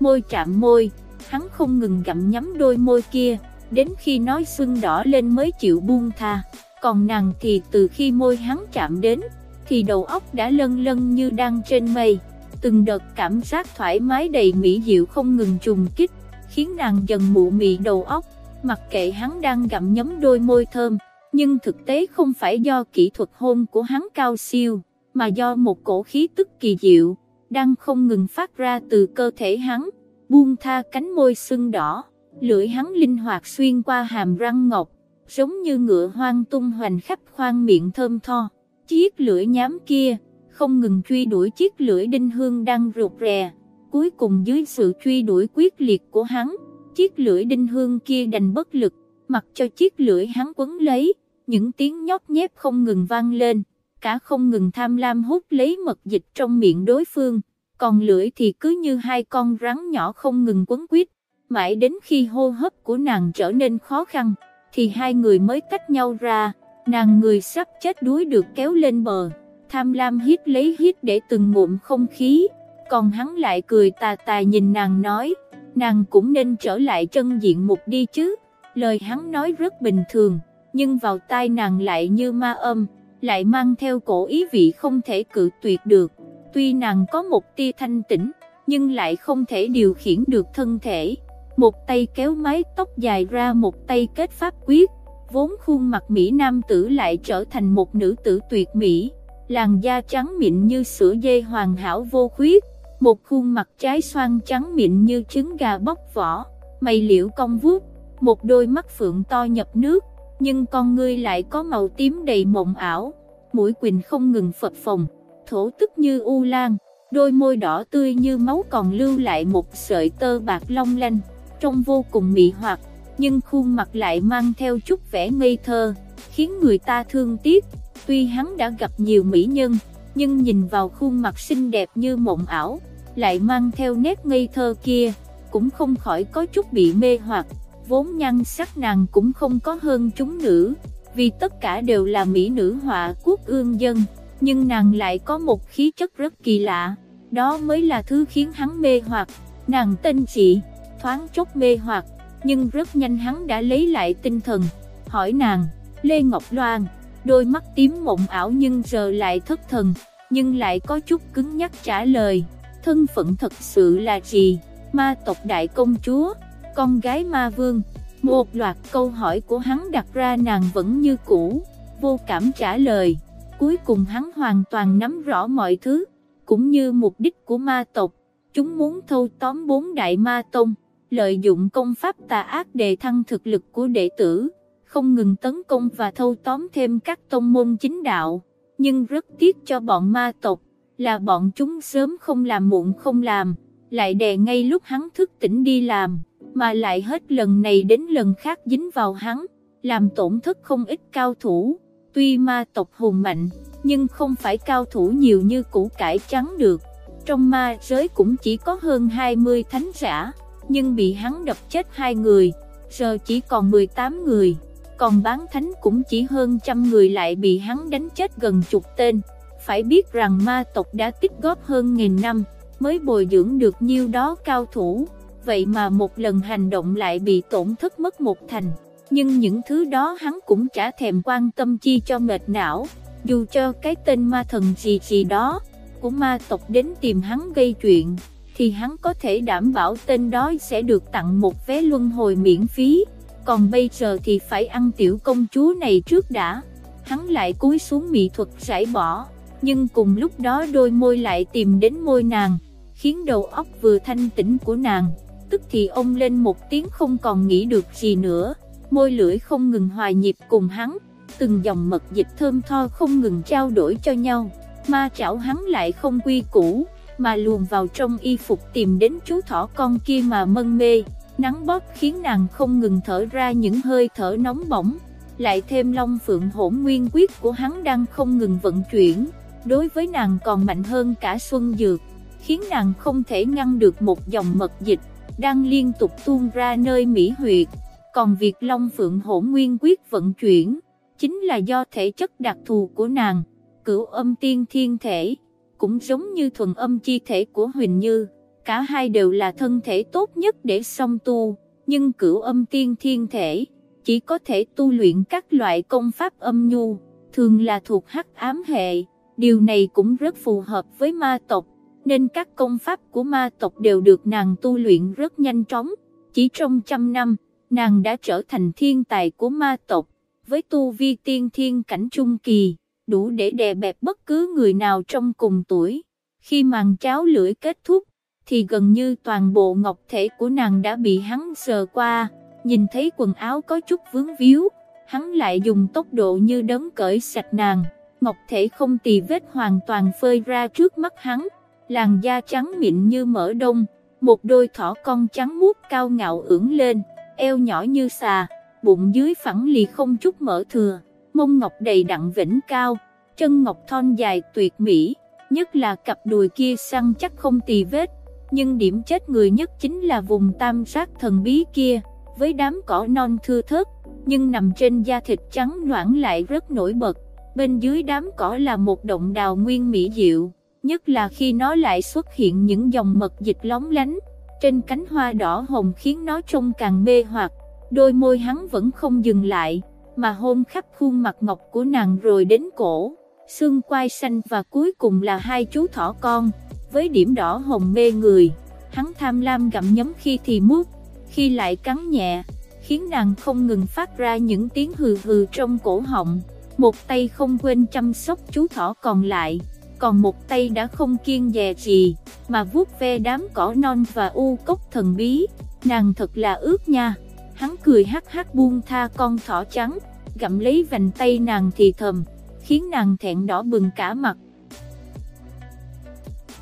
A: Môi chạm môi, hắn không ngừng gặm nhắm đôi môi kia, đến khi nói xuân đỏ lên mới chịu buông tha, còn nàng thì từ khi môi hắn chạm đến, thì đầu óc đã lân lân như đang trên mây, từng đợt cảm giác thoải mái đầy mỹ diệu không ngừng trùng kích, khiến nàng dần mụ mị đầu óc, mặc kệ hắn đang gặm nhấm đôi môi thơm, nhưng thực tế không phải do kỹ thuật hôn của hắn cao siêu, mà do một cổ khí tức kỳ diệu, đang không ngừng phát ra từ cơ thể hắn, buông tha cánh môi sưng đỏ, lưỡi hắn linh hoạt xuyên qua hàm răng ngọc, giống như ngựa hoang tung hoành khắp khoang miệng thơm tho, chiếc lưỡi nhám kia, không ngừng truy đuổi chiếc lưỡi đinh hương đang rụt rè, cuối cùng dưới sự truy đuổi quyết liệt của hắn, chiếc lưỡi đinh hương kia đành bất lực, mặc cho chiếc lưỡi hắn quấn lấy, những tiếng nhót nhép không ngừng vang lên, cả không ngừng tham lam hút lấy mật dịch trong miệng đối phương, còn lưỡi thì cứ như hai con rắn nhỏ không ngừng quấn quýt, mãi đến khi hô hấp của nàng trở nên khó khăn, thì hai người mới tách nhau ra, nàng người sắp chết đuối được kéo lên bờ, tham lam hít lấy hít để từng ngụm không khí, còn hắn lại cười tà tà nhìn nàng nói, nàng cũng nên trở lại chân diện mục đi chứ, lời hắn nói rất bình thường, nhưng vào tai nàng lại như ma âm, lại mang theo cổ ý vị không thể cự tuyệt được, tuy nàng có một tia thanh tĩnh, nhưng lại không thể điều khiển được thân thể, một tay kéo mái tóc dài ra một tay kết pháp quyết, vốn khuôn mặt Mỹ Nam tử lại trở thành một nữ tử tuyệt mỹ, làn da trắng mịn như sữa dê hoàn hảo vô khuyết, một khuôn mặt trái xoan trắng mịn như trứng gà bóc vỏ, mày liễu cong vuốt, một đôi mắt phượng to nhập nước, nhưng con ngươi lại có màu tím đầy mộng ảo, mũi quỳnh không ngừng phập phồng, thổ tức như u lan, đôi môi đỏ tươi như máu còn lưu lại một sợi tơ bạc long lanh, trông vô cùng mị hoặc, nhưng khuôn mặt lại mang theo chút vẻ ngây thơ, khiến người ta thương tiếc, tuy hắn đã gặp nhiều mỹ nhân, nhưng nhìn vào khuôn mặt xinh đẹp như mộng ảo, lại mang theo nét ngây thơ kia, cũng không khỏi có chút bị mê hoặc, vốn nhan sắc nàng cũng không có hơn chúng nữ, vì tất cả đều là mỹ nữ họa quốc ương dân, nhưng nàng lại có một khí chất rất kỳ lạ, đó mới là thứ khiến hắn mê hoặc, nàng tên chị, thoáng chốc mê hoặc, nhưng rất nhanh hắn đã lấy lại tinh thần, hỏi nàng, Lê Ngọc Loan, đôi mắt tím mộng ảo nhưng giờ lại thất thần, nhưng lại có chút cứng nhắc trả lời, thân phận thật sự là gì, ma tộc đại công chúa, con gái ma vương, một loạt câu hỏi của hắn đặt ra nàng vẫn như cũ, vô cảm trả lời, cuối cùng hắn hoàn toàn nắm rõ mọi thứ, cũng như mục đích của ma tộc, chúng muốn thâu tóm bốn đại ma tông, lợi dụng công pháp tà ác đề thăng thực lực của đệ tử, không ngừng tấn công và thâu tóm thêm các tông môn chính đạo, nhưng rất tiếc cho bọn ma tộc, là bọn chúng sớm không làm muộn không làm, lại đè ngay lúc hắn thức tỉnh đi làm, mà lại hết lần này đến lần khác dính vào hắn, làm tổn thất không ít cao thủ, tuy ma tộc hùng mạnh, nhưng không phải cao thủ nhiều như củ cải trắng được, trong ma giới cũng chỉ có hơn 20 thánh giả, nhưng bị hắn đập chết hai người, giờ chỉ còn 18 người còn bán thánh cũng chỉ hơn trăm người lại bị hắn đánh chết gần chục tên. Phải biết rằng ma tộc đã tích góp hơn nghìn năm, mới bồi dưỡng được nhiêu đó cao thủ, vậy mà một lần hành động lại bị tổn thất mất một thành. Nhưng những thứ đó hắn cũng chả thèm quan tâm chi cho mệt não, dù cho cái tên ma thần gì gì đó, của ma tộc đến tìm hắn gây chuyện, thì hắn có thể đảm bảo tên đó sẽ được tặng một vé luân hồi miễn phí. Còn bây giờ thì phải ăn tiểu công chúa này trước đã. Hắn lại cúi xuống mỹ thuật giải bỏ, nhưng cùng lúc đó đôi môi lại tìm đến môi nàng, khiến đầu óc vừa thanh tĩnh của nàng, tức thì ông lên một tiếng không còn nghĩ được gì nữa, môi lưỡi không ngừng hòa nhịp cùng hắn, từng dòng mật dịch thơm tho không ngừng trao đổi cho nhau, ma chảo hắn lại không quy củ, mà luồn vào trong y phục tìm đến chú thỏ con kia mà mân mê. Nắng bóp khiến nàng không ngừng thở ra những hơi thở nóng bỏng, lại thêm long phượng hỗn nguyên quyết của hắn đang không ngừng vận chuyển, đối với nàng còn mạnh hơn cả xuân dược, khiến nàng không thể ngăn được một dòng mật dịch, đang liên tục tuôn ra nơi mỹ huyệt, còn việc long phượng hỗn nguyên quyết vận chuyển, chính là do thể chất đặc thù của nàng, cửu âm tiên thiên thể, cũng giống như thuần âm chi thể của Huỳnh Như. Cả hai đều là thân thể tốt nhất để song tu, nhưng cửu âm tiên thiên thể, chỉ có thể tu luyện các loại công pháp âm nhu, thường là thuộc hắc ám hệ, điều này cũng rất phù hợp với ma tộc, nên các công pháp của ma tộc đều được nàng tu luyện rất nhanh chóng, chỉ trong trăm năm, nàng đã trở thành thiên tài của ma tộc, với tu vi tiên thiên cảnh trung kỳ, đủ để đè bẹp bất cứ người nào trong cùng tuổi. Khi màn cháo lưỡi kết thúc, thì gần như toàn bộ ngọc thể của nàng đã bị hắn sờ qua, nhìn thấy quần áo có chút vướng víu, hắn lại dùng tốc độ như đấng cởi sạch nàng, ngọc thể không tì vết hoàn toàn phơi ra trước mắt hắn, làn da trắng mịn như mỡ đông, một đôi thỏ con trắng muốt cao ngạo ưỡng lên, eo nhỏ như xà, bụng dưới phẳng lì không chút mỡ thừa, mông ngọc đầy đặn vĩnh cao, chân ngọc thon dài tuyệt mỹ, nhất là cặp đùi kia săn chắc không tì vết, nhưng điểm chết người nhất chính là vùng tam sát thần bí kia, với đám cỏ non thưa thớt, nhưng nằm trên da thịt trắng loãng lại rất nổi bật, bên dưới đám cỏ là một động đào nguyên mỹ diệu, nhất là khi nó lại xuất hiện những dòng mật dịch lóng lánh, trên cánh hoa đỏ hồng khiến nó trông càng mê hoặc, đôi môi hắn vẫn không dừng lại, mà hôn khắp khuôn mặt ngọc của nàng rồi đến cổ, xương quai xanh và cuối cùng là hai chú thỏ con với điểm đỏ hồng mê người, hắn tham lam gặm nhấm khi thì mút, khi lại cắn nhẹ, khiến nàng không ngừng phát ra những tiếng hừ hừ trong cổ họng, một tay không quên chăm sóc chú thỏ còn lại, còn một tay đã không kiên dè gì, mà vuốt ve đám cỏ non và u cốc thần bí, nàng thật là ướt nha, hắn cười hắc hắc buông tha con thỏ trắng, gặm lấy vành tay nàng thì thầm, khiến nàng thẹn đỏ bừng cả mặt,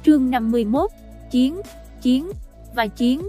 A: Chương 51, Chiến, Chiến, và Chiến.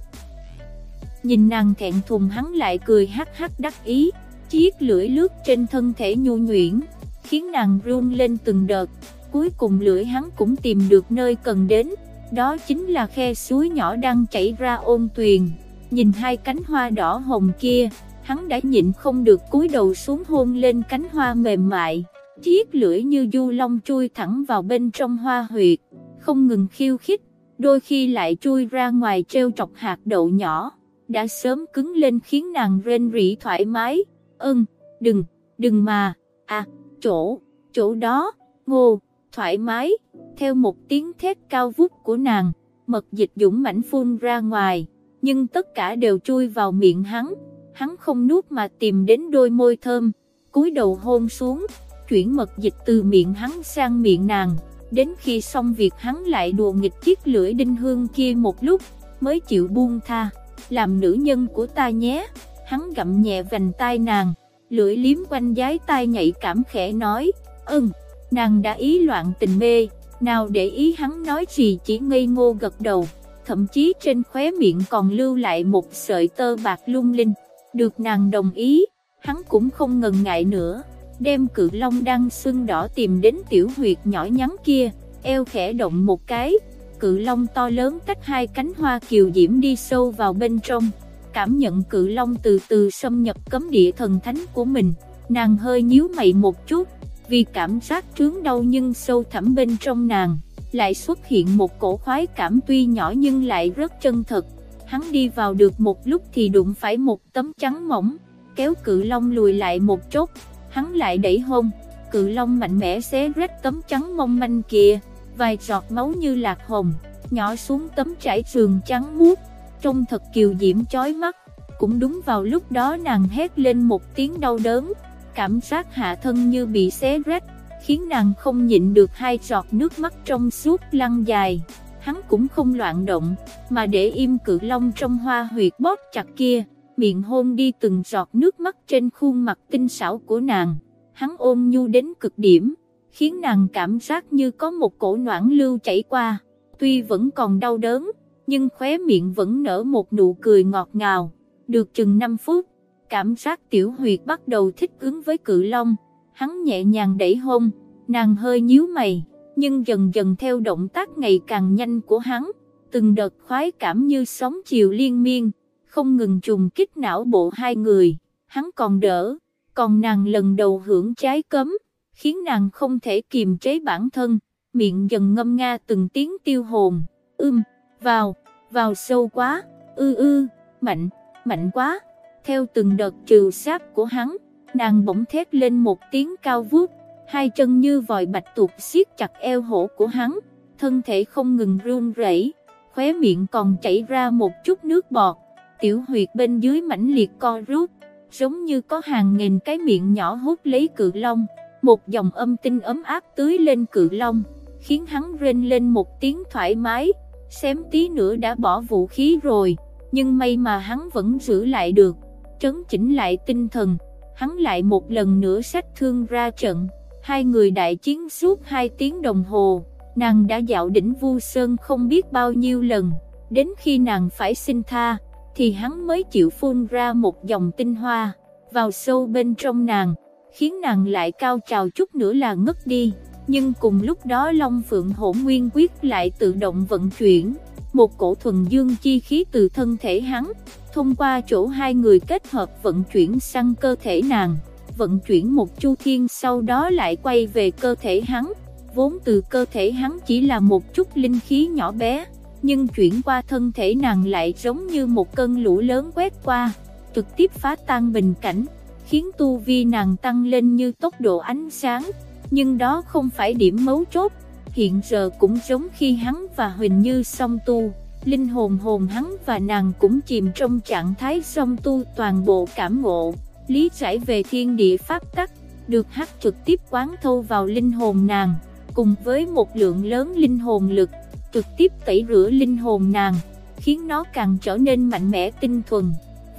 A: Nhìn nàng thẹn thùng hắn lại cười hắc hắc đắc ý, chiếc lưỡi lướt trên thân thể nhu nhuyễn, khiến nàng run lên từng đợt, cuối cùng lưỡi hắn cũng tìm được nơi cần đến, đó chính là khe suối nhỏ đang chảy ra ôn tuyền, nhìn hai cánh hoa đỏ hồng kia, hắn đã nhịn không được cúi đầu xuống hôn lên cánh hoa mềm mại, chiếc lưỡi như du long chui thẳng vào bên trong hoa huyệt, không ngừng khiêu khích, đôi khi lại chui ra ngoài treo trọc hạt đậu nhỏ, đã sớm cứng lên khiến nàng rên rỉ thoải mái, ơn, đừng, đừng mà, à, chỗ, chỗ đó, ngô, thoải mái, theo một tiếng thét cao vút của nàng, mật dịch dũng mãnh phun ra ngoài, nhưng tất cả đều chui vào miệng hắn, hắn không nuốt mà tìm đến đôi môi thơm, cúi đầu hôn xuống, chuyển mật dịch từ miệng hắn sang miệng nàng, đến khi xong việc hắn lại đùa nghịch chiếc lưỡi đinh hương kia một lúc, mới chịu buông tha, làm nữ nhân của ta nhé, hắn gặm nhẹ vành tai nàng, lưỡi liếm quanh giái tai nhạy cảm khẽ nói, ừm, nàng đã ý loạn tình mê, nào để ý hắn nói gì chỉ ngây ngô gật đầu, thậm chí trên khóe miệng còn lưu lại một sợi tơ bạc lung linh, được nàng đồng ý, hắn cũng không ngần ngại nữa, đem cự long đang xương đỏ tìm đến tiểu huyệt nhỏ nhắn kia, eo khẽ động một cái, cự long to lớn cách hai cánh hoa kiều diễm đi sâu vào bên trong, cảm nhận cự long từ từ xâm nhập cấm địa thần thánh của mình, nàng hơi nhíu mày một chút, vì cảm giác trướng đau nhưng sâu thẳm bên trong nàng, lại xuất hiện một cổ khoái cảm tuy nhỏ nhưng lại rất chân thật. Hắn đi vào được một lúc thì đụng phải một tấm trắng mỏng, kéo cự long lùi lại một chốt. hắn lại đẩy hôn, cự long mạnh mẽ xé rách tấm trắng mong manh kia, vài giọt máu như lạc hồng, nhỏ xuống tấm trải sườn trắng muốt, trông thật kiều diễm chói mắt. Cũng đúng vào lúc đó nàng hét lên một tiếng đau đớn, cảm giác hạ thân như bị xé rách, khiến nàng không nhịn được hai giọt nước mắt trong suốt lăn dài. Hắn cũng không loạn động, mà để im cự long trong hoa huyệt bóp chặt kia, miệng hôn đi từng giọt nước mắt trên khuôn mặt tinh xảo của nàng. Hắn ôm nhu đến cực điểm, khiến nàng cảm giác như có một cổ noãn lưu chảy qua. Tuy vẫn còn đau đớn, nhưng khóe miệng vẫn nở một nụ cười ngọt ngào. Được chừng 5 phút, cảm giác tiểu huyệt bắt đầu thích ứng với cự long, hắn nhẹ nhàng đẩy hôn, nàng hơi nhíu mày, nhưng dần dần theo động tác ngày càng nhanh của hắn, từng đợt khoái cảm như sóng chiều liên miên, không ngừng trùng kích não bộ hai người, hắn còn đỡ, còn nàng lần đầu hưởng trái cấm, khiến nàng không thể kiềm chế bản thân, miệng dần ngâm nga từng tiếng tiêu hồn, ưm, vào, vào sâu quá, ư ư, mạnh, mạnh quá. Theo từng đợt trừ sáp của hắn, nàng bỗng thét lên một tiếng cao vút, hai chân như vòi bạch tuộc siết chặt eo hổ của hắn, thân thể không ngừng run rẩy, khóe miệng còn chảy ra một chút nước bọt, tiểu huyệt bên dưới mãnh liệt co rút, giống như có hàng nghìn cái miệng nhỏ hút lấy cự long, một dòng âm tinh ấm áp tưới lên cự long, khiến hắn rên lên một tiếng thoải mái, xém tí nữa đã bỏ vũ khí rồi, nhưng may mà hắn vẫn giữ lại được trấn chỉnh lại tinh thần, hắn lại một lần nữa sách thương ra trận, hai người đại chiến suốt hai tiếng đồng hồ, nàng đã dạo đỉnh Vu Sơn không biết bao nhiêu lần, đến khi nàng phải xin tha, thì hắn mới chịu phun ra một dòng tinh hoa, vào sâu bên trong nàng, khiến nàng lại cao trào chút nữa là ngất đi, nhưng cùng lúc đó Long Phượng Hổ Nguyên Quyết lại tự động vận chuyển, một cổ thuần dương chi khí từ thân thể hắn, thông qua chỗ hai người kết hợp vận chuyển sang cơ thể nàng, vận chuyển một chu thiên sau đó lại quay về cơ thể hắn, vốn từ cơ thể hắn chỉ là một chút linh khí nhỏ bé, nhưng chuyển qua thân thể nàng lại giống như một cơn lũ lớn quét qua, trực tiếp phá tan bình cảnh, khiến tu vi nàng tăng lên như tốc độ ánh sáng, nhưng đó không phải điểm mấu chốt, hiện giờ cũng giống khi hắn và Huỳnh Như song tu linh hồn hồn hắn và nàng cũng chìm trong trạng thái song tu toàn bộ cảm ngộ, lý giải về thiên địa pháp tắc, được hát trực tiếp quán thâu vào linh hồn nàng, cùng với một lượng lớn linh hồn lực, trực tiếp tẩy rửa linh hồn nàng, khiến nó càng trở nên mạnh mẽ tinh thuần.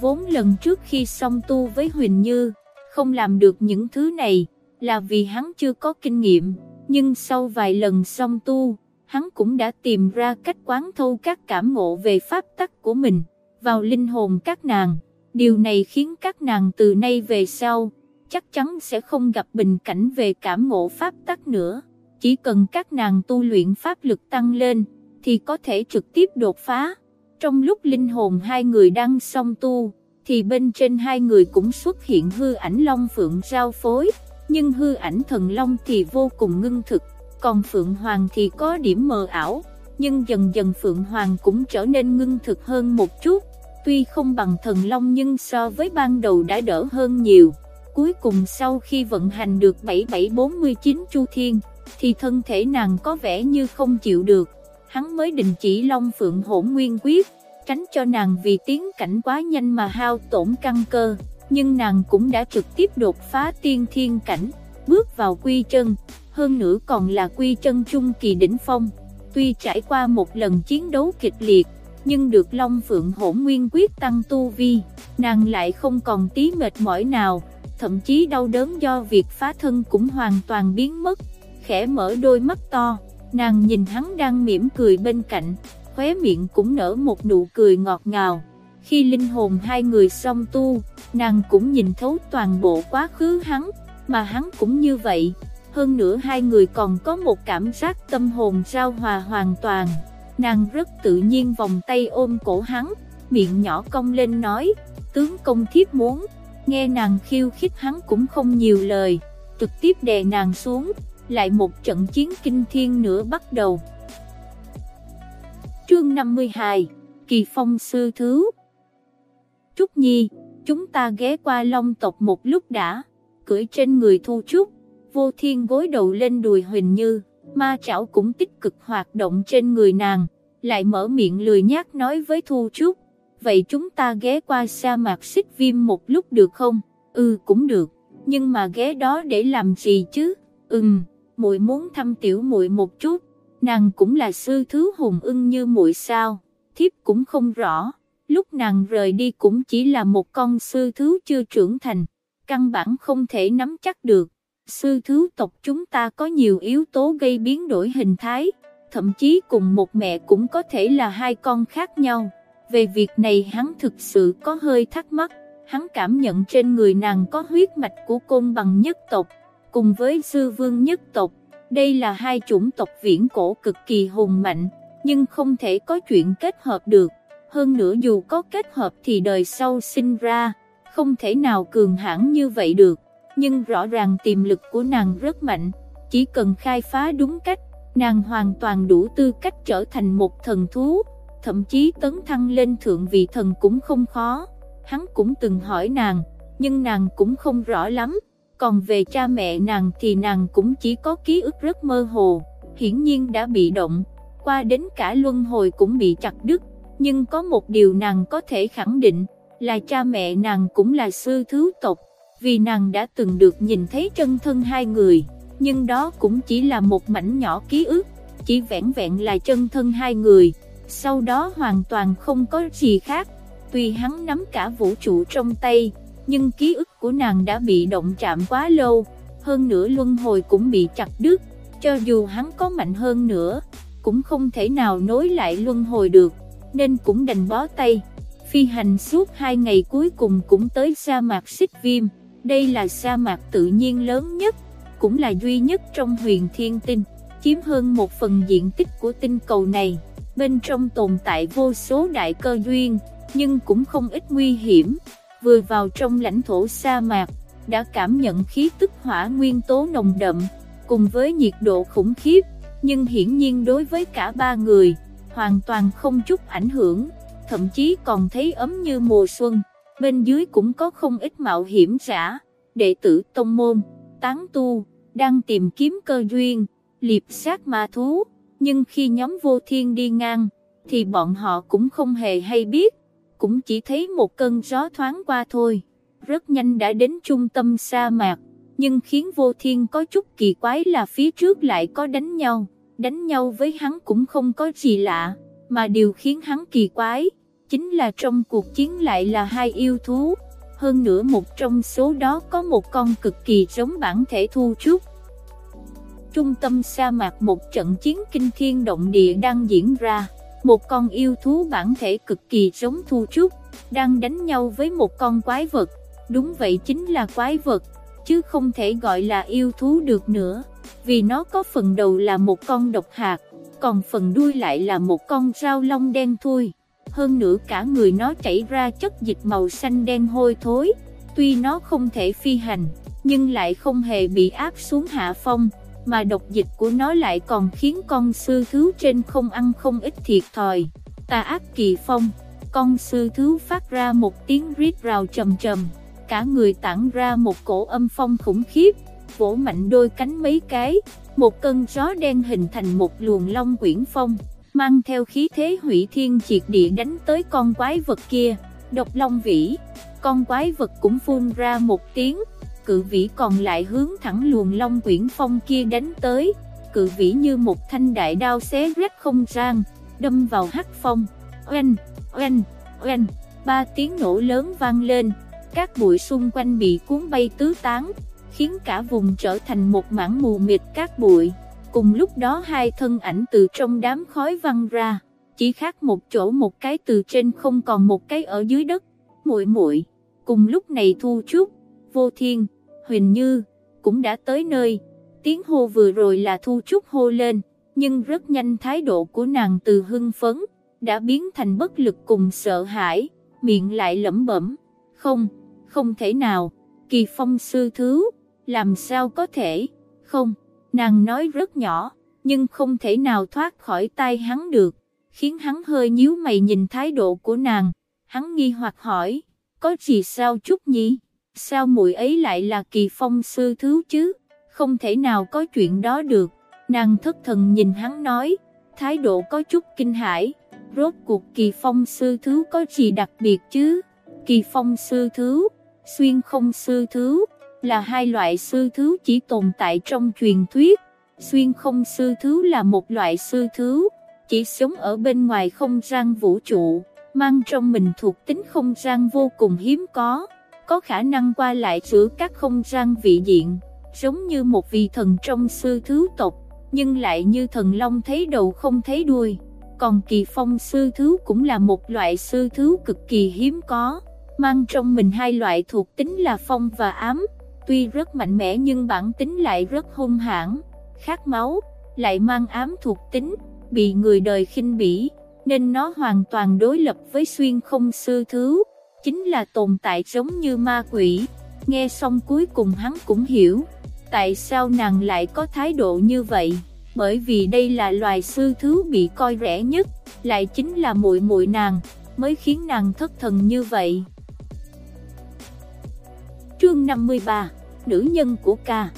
A: Vốn lần trước khi song tu với Huỳnh Như, không làm được những thứ này, là vì hắn chưa có kinh nghiệm, nhưng sau vài lần song tu, hắn cũng đã tìm ra cách quán thâu các cảm ngộ về pháp tắc của mình, vào linh hồn các nàng. Điều này khiến các nàng từ nay về sau, chắc chắn sẽ không gặp bình cảnh về cảm ngộ pháp tắc nữa. Chỉ cần các nàng tu luyện pháp lực tăng lên, thì có thể trực tiếp đột phá. Trong lúc linh hồn hai người đang song tu, thì bên trên hai người cũng xuất hiện hư ảnh long phượng giao phối, nhưng hư ảnh thần long thì vô cùng ngưng thực còn Phượng Hoàng thì có điểm mờ ảo, nhưng dần dần Phượng Hoàng cũng trở nên ngưng thực hơn một chút, tuy không bằng thần long nhưng so với ban đầu đã đỡ hơn nhiều. cuối cùng sau khi vận hành được 7749 chu thiên, thì thân thể nàng có vẻ như không chịu được, hắn mới đình chỉ Long Phượng hỗn nguyên quyết, tránh cho nàng vì tiến cảnh quá nhanh mà hao tổn căn cơ, nhưng nàng cũng đã trực tiếp đột phá tiên thiên cảnh, bước vào quy chân, hơn nữa còn là quy chân trung kỳ đỉnh phong. Tuy trải qua một lần chiến đấu kịch liệt, nhưng được Long Phượng hỗn nguyên quyết tăng tu vi, nàng lại không còn tí mệt mỏi nào, thậm chí đau đớn do việc phá thân cũng hoàn toàn biến mất, khẽ mở đôi mắt to, nàng nhìn hắn đang mỉm cười bên cạnh, khóe miệng cũng nở một nụ cười ngọt ngào. Khi linh hồn hai người song tu, nàng cũng nhìn thấu toàn bộ quá khứ hắn, mà hắn cũng như vậy. Hơn nữa hai người còn có một cảm giác tâm hồn giao hòa hoàn toàn. Nàng rất tự nhiên vòng tay ôm cổ hắn, miệng nhỏ cong lên nói, tướng công thiếp muốn, nghe nàng khiêu khích hắn cũng không nhiều lời, trực tiếp đè nàng xuống, lại một trận chiến kinh thiên nữa bắt đầu. Chương 52 Kỳ Phong Sư Thứ Trúc Nhi, chúng ta ghé qua Long tộc một lúc đã, cưỡi trên người Thu Trúc, vô thiên gối đầu lên đùi Huỳnh Như, ma trảo cũng tích cực hoạt động trên người nàng, lại mở miệng lười nhác nói với Thu Trúc, vậy chúng ta ghé qua sa mạc xích viêm một lúc được không? Ừ cũng được, nhưng mà ghé đó để làm gì chứ? Ừm, muội muốn thăm tiểu muội một chút, nàng cũng là sư thứ hùng ưng như muội sao, thiếp cũng không rõ, lúc nàng rời đi cũng chỉ là một con sư thứ chưa trưởng thành, căn bản không thể nắm chắc được. Sư thứ tộc chúng ta có nhiều yếu tố gây biến đổi hình thái, thậm chí cùng một mẹ cũng có thể là hai con khác nhau. Về việc này hắn thực sự có hơi thắc mắc, hắn cảm nhận trên người nàng có huyết mạch của côn bằng nhất tộc, cùng với sư vương nhất tộc. Đây là hai chủng tộc viễn cổ cực kỳ hùng mạnh, nhưng không thể có chuyện kết hợp được. Hơn nữa dù có kết hợp thì đời sau sinh ra, không thể nào cường hãn như vậy được. Nhưng rõ ràng tiềm lực của nàng rất mạnh, chỉ cần khai phá đúng cách, nàng hoàn toàn đủ tư cách trở thành một thần thú, thậm chí tấn thăng lên thượng vị thần cũng không khó. Hắn cũng từng hỏi nàng, nhưng nàng cũng không rõ lắm. Còn về cha mẹ nàng thì nàng cũng chỉ có ký ức rất mơ hồ, hiển nhiên đã bị động, qua đến cả luân hồi cũng bị chặt đứt, nhưng có một điều nàng có thể khẳng định, là cha mẹ nàng cũng là sư thứ tộc, vì nàng đã từng được nhìn thấy chân thân hai người, nhưng đó cũng chỉ là một mảnh nhỏ ký ức, chỉ vẹn vẹn là chân thân hai người, sau đó hoàn toàn không có gì khác, tuy hắn nắm cả vũ trụ trong tay, nhưng ký ức của nàng đã bị động chạm quá lâu, hơn nữa luân hồi cũng bị chặt đứt, cho dù hắn có mạnh hơn nữa, cũng không thể nào nối lại luân hồi được, nên cũng đành bó tay. Phi hành suốt hai ngày cuối cùng cũng tới sa mạc xích viêm, đây là sa mạc tự nhiên lớn nhất, cũng là duy nhất trong huyền thiên tinh, chiếm hơn một phần diện tích của tinh cầu này, bên trong tồn tại vô số đại cơ duyên, nhưng cũng không ít nguy hiểm vừa vào trong lãnh thổ sa mạc, đã cảm nhận khí tức hỏa nguyên tố nồng đậm, cùng với nhiệt độ khủng khiếp, nhưng hiển nhiên đối với cả ba người, hoàn toàn không chút ảnh hưởng, thậm chí còn thấy ấm như mùa xuân. Bên dưới cũng có không ít mạo hiểm giả, đệ tử tông môn, tán tu, đang tìm kiếm cơ duyên, liệp sát ma thú, nhưng khi nhóm vô thiên đi ngang, thì bọn họ cũng không hề hay biết, cũng chỉ thấy một cơn gió thoáng qua thôi, rất nhanh đã đến trung tâm sa mạc, nhưng khiến vô thiên có chút kỳ quái là phía trước lại có đánh nhau, đánh nhau với hắn cũng không có gì lạ, mà điều khiến hắn kỳ quái, chính là trong cuộc chiến lại là hai yêu thú, hơn nữa một trong số đó có một con cực kỳ giống bản thể thu trúc. Trung tâm sa mạc một trận chiến kinh thiên động địa đang diễn ra. Một con yêu thú bản thể cực kỳ giống Thu Trúc, đang đánh nhau với một con quái vật, đúng vậy chính là quái vật, chứ không thể gọi là yêu thú được nữa, vì nó có phần đầu là một con độc hạt, còn phần đuôi lại là một con rau long đen thui, hơn nữa cả người nó chảy ra chất dịch màu xanh đen hôi thối, tuy nó không thể phi hành, nhưng lại không hề bị áp xuống hạ phong mà độc dịch của nó lại còn khiến con sư thứ trên không ăn không ít thiệt thòi. Tà ác kỳ phong, con sư thứ phát ra một tiếng rít rào trầm trầm, cả người tản ra một cổ âm phong khủng khiếp, vỗ mạnh đôi cánh mấy cái, một cơn gió đen hình thành một luồng long quyển phong, mang theo khí thế hủy thiên triệt địa đánh tới con quái vật kia, độc long vĩ, con quái vật cũng phun ra một tiếng, cự vĩ còn lại hướng thẳng luồng long quyển phong kia đánh tới, cự vĩ như một thanh đại đao xé rách không gian, đâm vào hắc phong, oanh, oanh, oanh, ba tiếng nổ lớn vang lên, các bụi xung quanh bị cuốn bay tứ tán, khiến cả vùng trở thành một mảng mù mịt các bụi. Cùng lúc đó hai thân ảnh từ trong đám khói văng ra, chỉ khác một chỗ một cái từ trên không còn một cái ở dưới đất. Muội muội, cùng lúc này Thu Trúc, Vô Thiên, Huỳnh Như cũng đã tới nơi. Tiếng hô vừa rồi là Thu Trúc hô lên, nhưng rất nhanh thái độ của nàng từ hưng phấn đã biến thành bất lực cùng sợ hãi, miệng lại lẩm bẩm, "Không, không thể nào, Kỳ Phong sư thứ, làm sao có thể?" Không, nàng nói rất nhỏ, nhưng không thể nào thoát khỏi tay hắn được, khiến hắn hơi nhíu mày nhìn thái độ của nàng, hắn nghi hoặc hỏi, có gì sao chút nhỉ? Sao muội ấy lại là kỳ phong sư thứ chứ? Không thể nào có chuyện đó được. Nàng thất thần nhìn hắn nói, thái độ có chút kinh hãi. Rốt cuộc kỳ phong sư thứ có gì đặc biệt chứ? Kỳ phong sư thứ, xuyên không sư thứ, là hai loại sư thứ chỉ tồn tại trong truyền thuyết. Xuyên không sư thứ là một loại sư thứ, chỉ sống ở bên ngoài không gian vũ trụ, mang trong mình thuộc tính không gian vô cùng hiếm có, có khả năng qua lại giữa các không gian vị diện, giống như một vị thần trong sư thứ tộc, nhưng lại như thần long thấy đầu không thấy đuôi. Còn kỳ phong sư thứ cũng là một loại sư thứ cực kỳ hiếm có, mang trong mình hai loại thuộc tính là phong và ám, tuy rất mạnh mẽ nhưng bản tính lại rất hung hãn, khát máu, lại mang ám thuộc tính, bị người đời khinh bỉ, nên nó hoàn toàn đối lập với xuyên không sư thứ, chính là tồn tại giống như ma quỷ. Nghe xong cuối cùng hắn cũng hiểu, tại sao nàng lại có thái độ như vậy, bởi vì đây là loài sư thứ bị coi rẻ nhất, lại chính là muội muội nàng, mới khiến nàng thất thần như vậy. Chương 53 Nữ nhân của ca.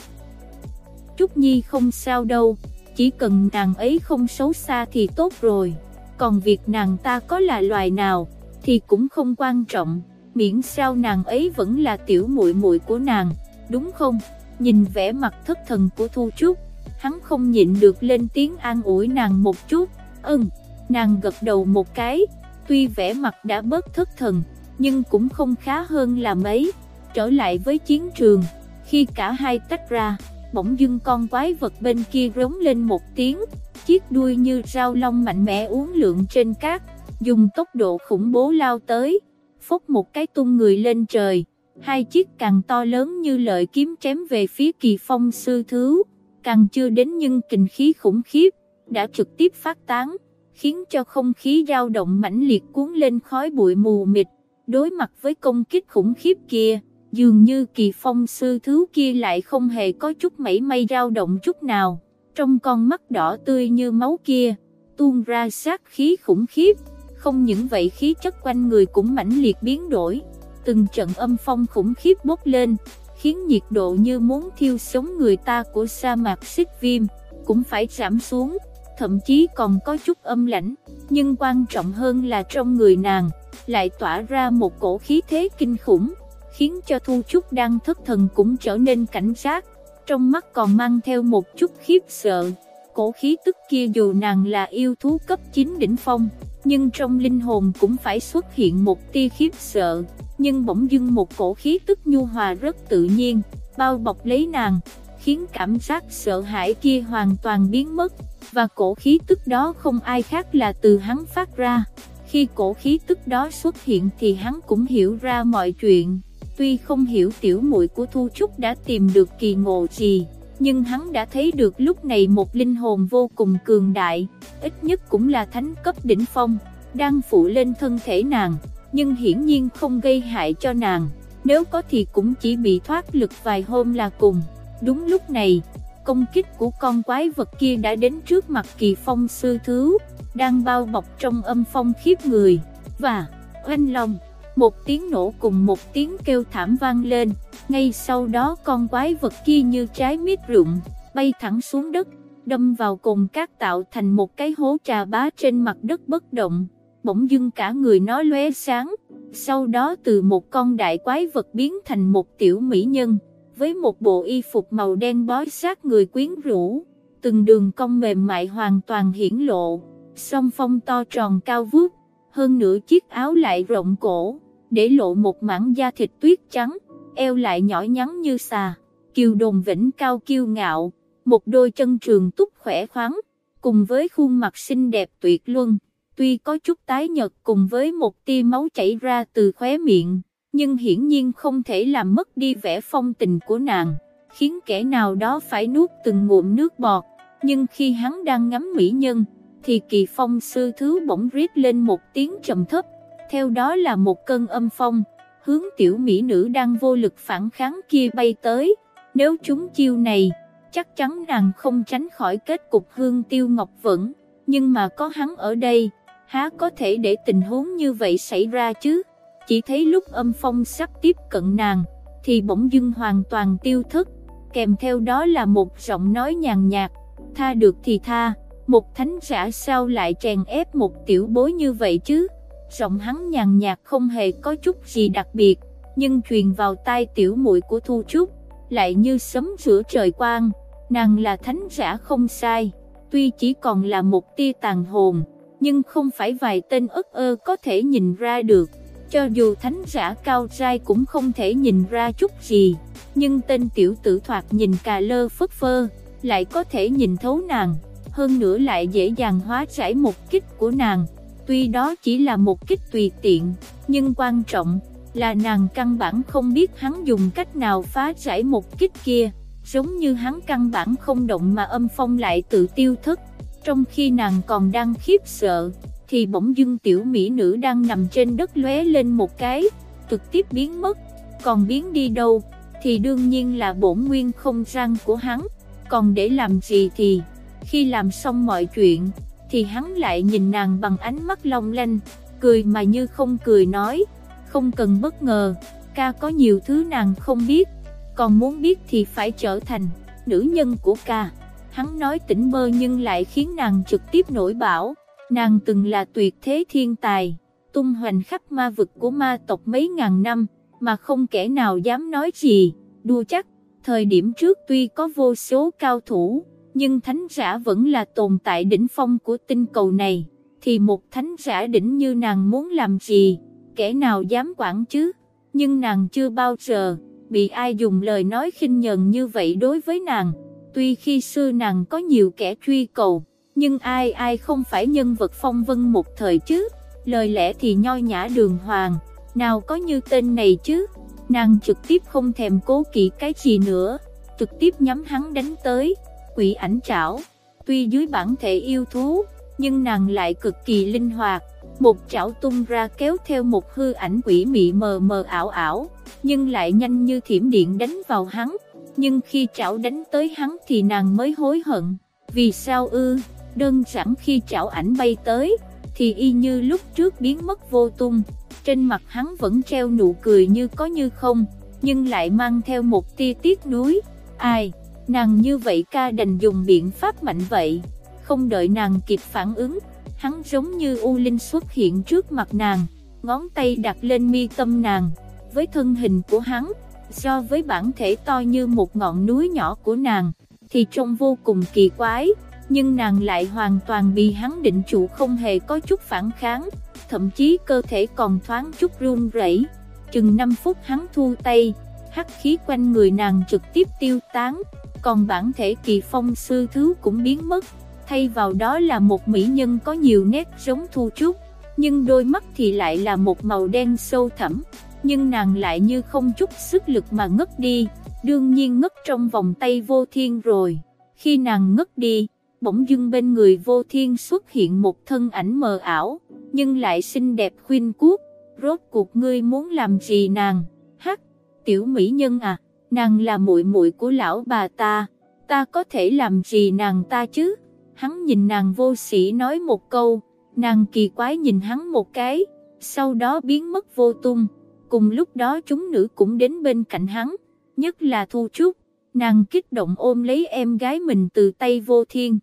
A: Trúc Nhi không sao đâu, chỉ cần nàng ấy không xấu xa thì tốt rồi, còn việc nàng ta có là loài nào, thì cũng không quan trọng, miễn sao nàng ấy vẫn là tiểu muội muội của nàng, đúng không? Nhìn vẻ mặt thất thần của Thu Trúc, hắn không nhịn được lên tiếng an ủi nàng một chút, ừm, nàng gật đầu một cái, tuy vẻ mặt đã bớt thất thần, nhưng cũng không khá hơn là mấy, trở lại với chiến trường, khi cả hai tách ra bỗng dưng con quái vật bên kia rống lên một tiếng, chiếc đuôi như rau long mạnh mẽ uốn lượn trên cát, dùng tốc độ khủng bố lao tới, phốc một cái tung người lên trời, hai chiếc càng to lớn như lợi kiếm chém về phía kỳ phong sư thứ, càng chưa đến nhưng kình khí khủng khiếp, đã trực tiếp phát tán, khiến cho không khí dao động mãnh liệt cuốn lên khói bụi mù mịt, đối mặt với công kích khủng khiếp kia dường như kỳ phong sư thứ kia lại không hề có chút mảy may dao động chút nào, trong con mắt đỏ tươi như máu kia, tuôn ra sát khí khủng khiếp, không những vậy khí chất quanh người cũng mãnh liệt biến đổi, từng trận âm phong khủng khiếp bốc lên, khiến nhiệt độ như muốn thiêu sống người ta của sa mạc xích viêm, cũng phải giảm xuống, thậm chí còn có chút âm lãnh, nhưng quan trọng hơn là trong người nàng, lại tỏa ra một cổ khí thế kinh khủng khiến cho Thu Trúc đang thất thần cũng trở nên cảnh giác, trong mắt còn mang theo một chút khiếp sợ. Cổ khí tức kia dù nàng là yêu thú cấp 9 đỉnh phong, nhưng trong linh hồn cũng phải xuất hiện một tia khiếp sợ, nhưng bỗng dưng một cổ khí tức nhu hòa rất tự nhiên, bao bọc lấy nàng, khiến cảm giác sợ hãi kia hoàn toàn biến mất, và cổ khí tức đó không ai khác là từ hắn phát ra. Khi cổ khí tức đó xuất hiện thì hắn cũng hiểu ra mọi chuyện. Tuy không hiểu tiểu muội của Thu Trúc đã tìm được kỳ ngộ gì, nhưng hắn đã thấy được lúc này một linh hồn vô cùng cường đại, ít nhất cũng là thánh cấp đỉnh phong, đang phụ lên thân thể nàng, nhưng hiển nhiên không gây hại cho nàng, nếu có thì cũng chỉ bị thoát lực vài hôm là cùng. Đúng lúc này, công kích của con quái vật kia đã đến trước mặt kỳ phong sư thứ, đang bao bọc trong âm phong khiếp người, và oanh long một tiếng nổ cùng một tiếng kêu thảm vang lên, ngay sau đó con quái vật kia như trái mít rụng, bay thẳng xuống đất, đâm vào cồn cát tạo thành một cái hố trà bá trên mặt đất bất động, bỗng dưng cả người nó lóe sáng, sau đó từ một con đại quái vật biến thành một tiểu mỹ nhân, với một bộ y phục màu đen bó sát người quyến rũ, từng đường cong mềm mại hoàn toàn hiển lộ, song phong to tròn cao vút, hơn nữa chiếc áo lại rộng cổ, để lộ một mảng da thịt tuyết trắng, eo lại nhỏ nhắn như xà, kiều đồn vĩnh cao kiêu ngạo, một đôi chân trường túc khỏe khoắn, cùng với khuôn mặt xinh đẹp tuyệt luân, tuy có chút tái nhợt cùng với một tia máu chảy ra từ khóe miệng, nhưng hiển nhiên không thể làm mất đi vẻ phong tình của nàng, khiến kẻ nào đó phải nuốt từng ngụm nước bọt, nhưng khi hắn đang ngắm mỹ nhân, thì kỳ phong sư thứ bỗng rít lên một tiếng trầm thấp, theo đó là một cơn âm phong, hướng tiểu mỹ nữ đang vô lực phản kháng kia bay tới, nếu chúng chiêu này, chắc chắn nàng không tránh khỏi kết cục hương tiêu ngọc vẫn, nhưng mà có hắn ở đây, há có thể để tình huống như vậy xảy ra chứ, chỉ thấy lúc âm phong sắp tiếp cận nàng, thì bỗng dưng hoàn toàn tiêu thức, kèm theo đó là một giọng nói nhàn nhạt, tha được thì tha, một thánh giả sao lại chèn ép một tiểu bối như vậy chứ, giọng hắn nhàn nhạt không hề có chút gì đặc biệt, nhưng truyền vào tai tiểu muội của Thu Trúc, lại như sấm giữa trời quang, nàng là thánh giả không sai, tuy chỉ còn là một tia tàn hồn, nhưng không phải vài tên ức ơ có thể nhìn ra được, cho dù thánh giả cao trai cũng không thể nhìn ra chút gì, nhưng tên tiểu tử thoạt nhìn cà lơ phất phơ, lại có thể nhìn thấu nàng, hơn nữa lại dễ dàng hóa giải một kích của nàng, tuy đó chỉ là một kích tùy tiện, nhưng quan trọng là nàng căn bản không biết hắn dùng cách nào phá giải một kích kia, giống như hắn căn bản không động mà âm phong lại tự tiêu thất, trong khi nàng còn đang khiếp sợ, thì bỗng dưng tiểu mỹ nữ đang nằm trên đất lóe lên một cái, trực tiếp biến mất, còn biến đi đâu, thì đương nhiên là bổn nguyên không gian của hắn, còn để làm gì thì, khi làm xong mọi chuyện, thì hắn lại nhìn nàng bằng ánh mắt long lanh, cười mà như không cười nói, không cần bất ngờ, ca có nhiều thứ nàng không biết, còn muốn biết thì phải trở thành nữ nhân của ca. Hắn nói tỉnh bơ nhưng lại khiến nàng trực tiếp nổi bão, nàng từng là tuyệt thế thiên tài, tung hoành khắp ma vực của ma tộc mấy ngàn năm, mà không kẻ nào dám nói gì, đua chắc, thời điểm trước tuy có vô số cao thủ, nhưng thánh giả vẫn là tồn tại đỉnh phong của tinh cầu này, thì một thánh giả đỉnh như nàng muốn làm gì, kẻ nào dám quản chứ, nhưng nàng chưa bao giờ bị ai dùng lời nói khinh nhờn như vậy đối với nàng, tuy khi xưa nàng có nhiều kẻ truy cầu, nhưng ai ai không phải nhân vật phong vân một thời chứ, lời lẽ thì nhoi nhã đường hoàng, nào có như tên này chứ, nàng trực tiếp không thèm cố kỵ cái gì nữa, trực tiếp nhắm hắn đánh tới, quỷ ảnh trảo, tuy dưới bản thể yêu thú, nhưng nàng lại cực kỳ linh hoạt, một chảo tung ra kéo theo một hư ảnh quỷ mị mờ mờ ảo ảo, nhưng lại nhanh như thiểm điện đánh vào hắn, nhưng khi chảo đánh tới hắn thì nàng mới hối hận, vì sao ư, đơn giản khi chảo ảnh bay tới, thì y như lúc trước biến mất vô tung, trên mặt hắn vẫn treo nụ cười như có như không, nhưng lại mang theo một tia tiếc nuối, ai, nàng như vậy ca đành dùng biện pháp mạnh vậy, không đợi nàng kịp phản ứng, hắn giống như U Linh xuất hiện trước mặt nàng, ngón tay đặt lên mi tâm nàng, với thân hình của hắn, so với bản thể to như một ngọn núi nhỏ của nàng, thì trông vô cùng kỳ quái, nhưng nàng lại hoàn toàn bị hắn định trụ không hề có chút phản kháng, thậm chí cơ thể còn thoáng chút run rẩy. Chừng 5 phút hắn thu tay, hắc khí quanh người nàng trực tiếp tiêu tán, còn bản thể kỳ phong sư thứ cũng biến mất, thay vào đó là một mỹ nhân có nhiều nét giống thu trúc, nhưng đôi mắt thì lại là một màu đen sâu thẳm, nhưng nàng lại như không chút sức lực mà ngất đi, đương nhiên ngất trong vòng tay vô thiên rồi, khi nàng ngất đi, bỗng dưng bên người vô thiên xuất hiện một thân ảnh mờ ảo, nhưng lại xinh đẹp khuyên cuốc, rốt cuộc ngươi muốn làm gì nàng, hắc, tiểu mỹ nhân à, nàng là muội muội của lão bà ta, ta có thể làm gì nàng ta chứ? Hắn nhìn nàng vô sĩ nói một câu, nàng kỳ quái nhìn hắn một cái, sau đó biến mất vô tung, cùng lúc đó chúng nữ cũng đến bên cạnh hắn, nhất là Thu Trúc, nàng kích động ôm lấy em gái mình từ tay vô thiên.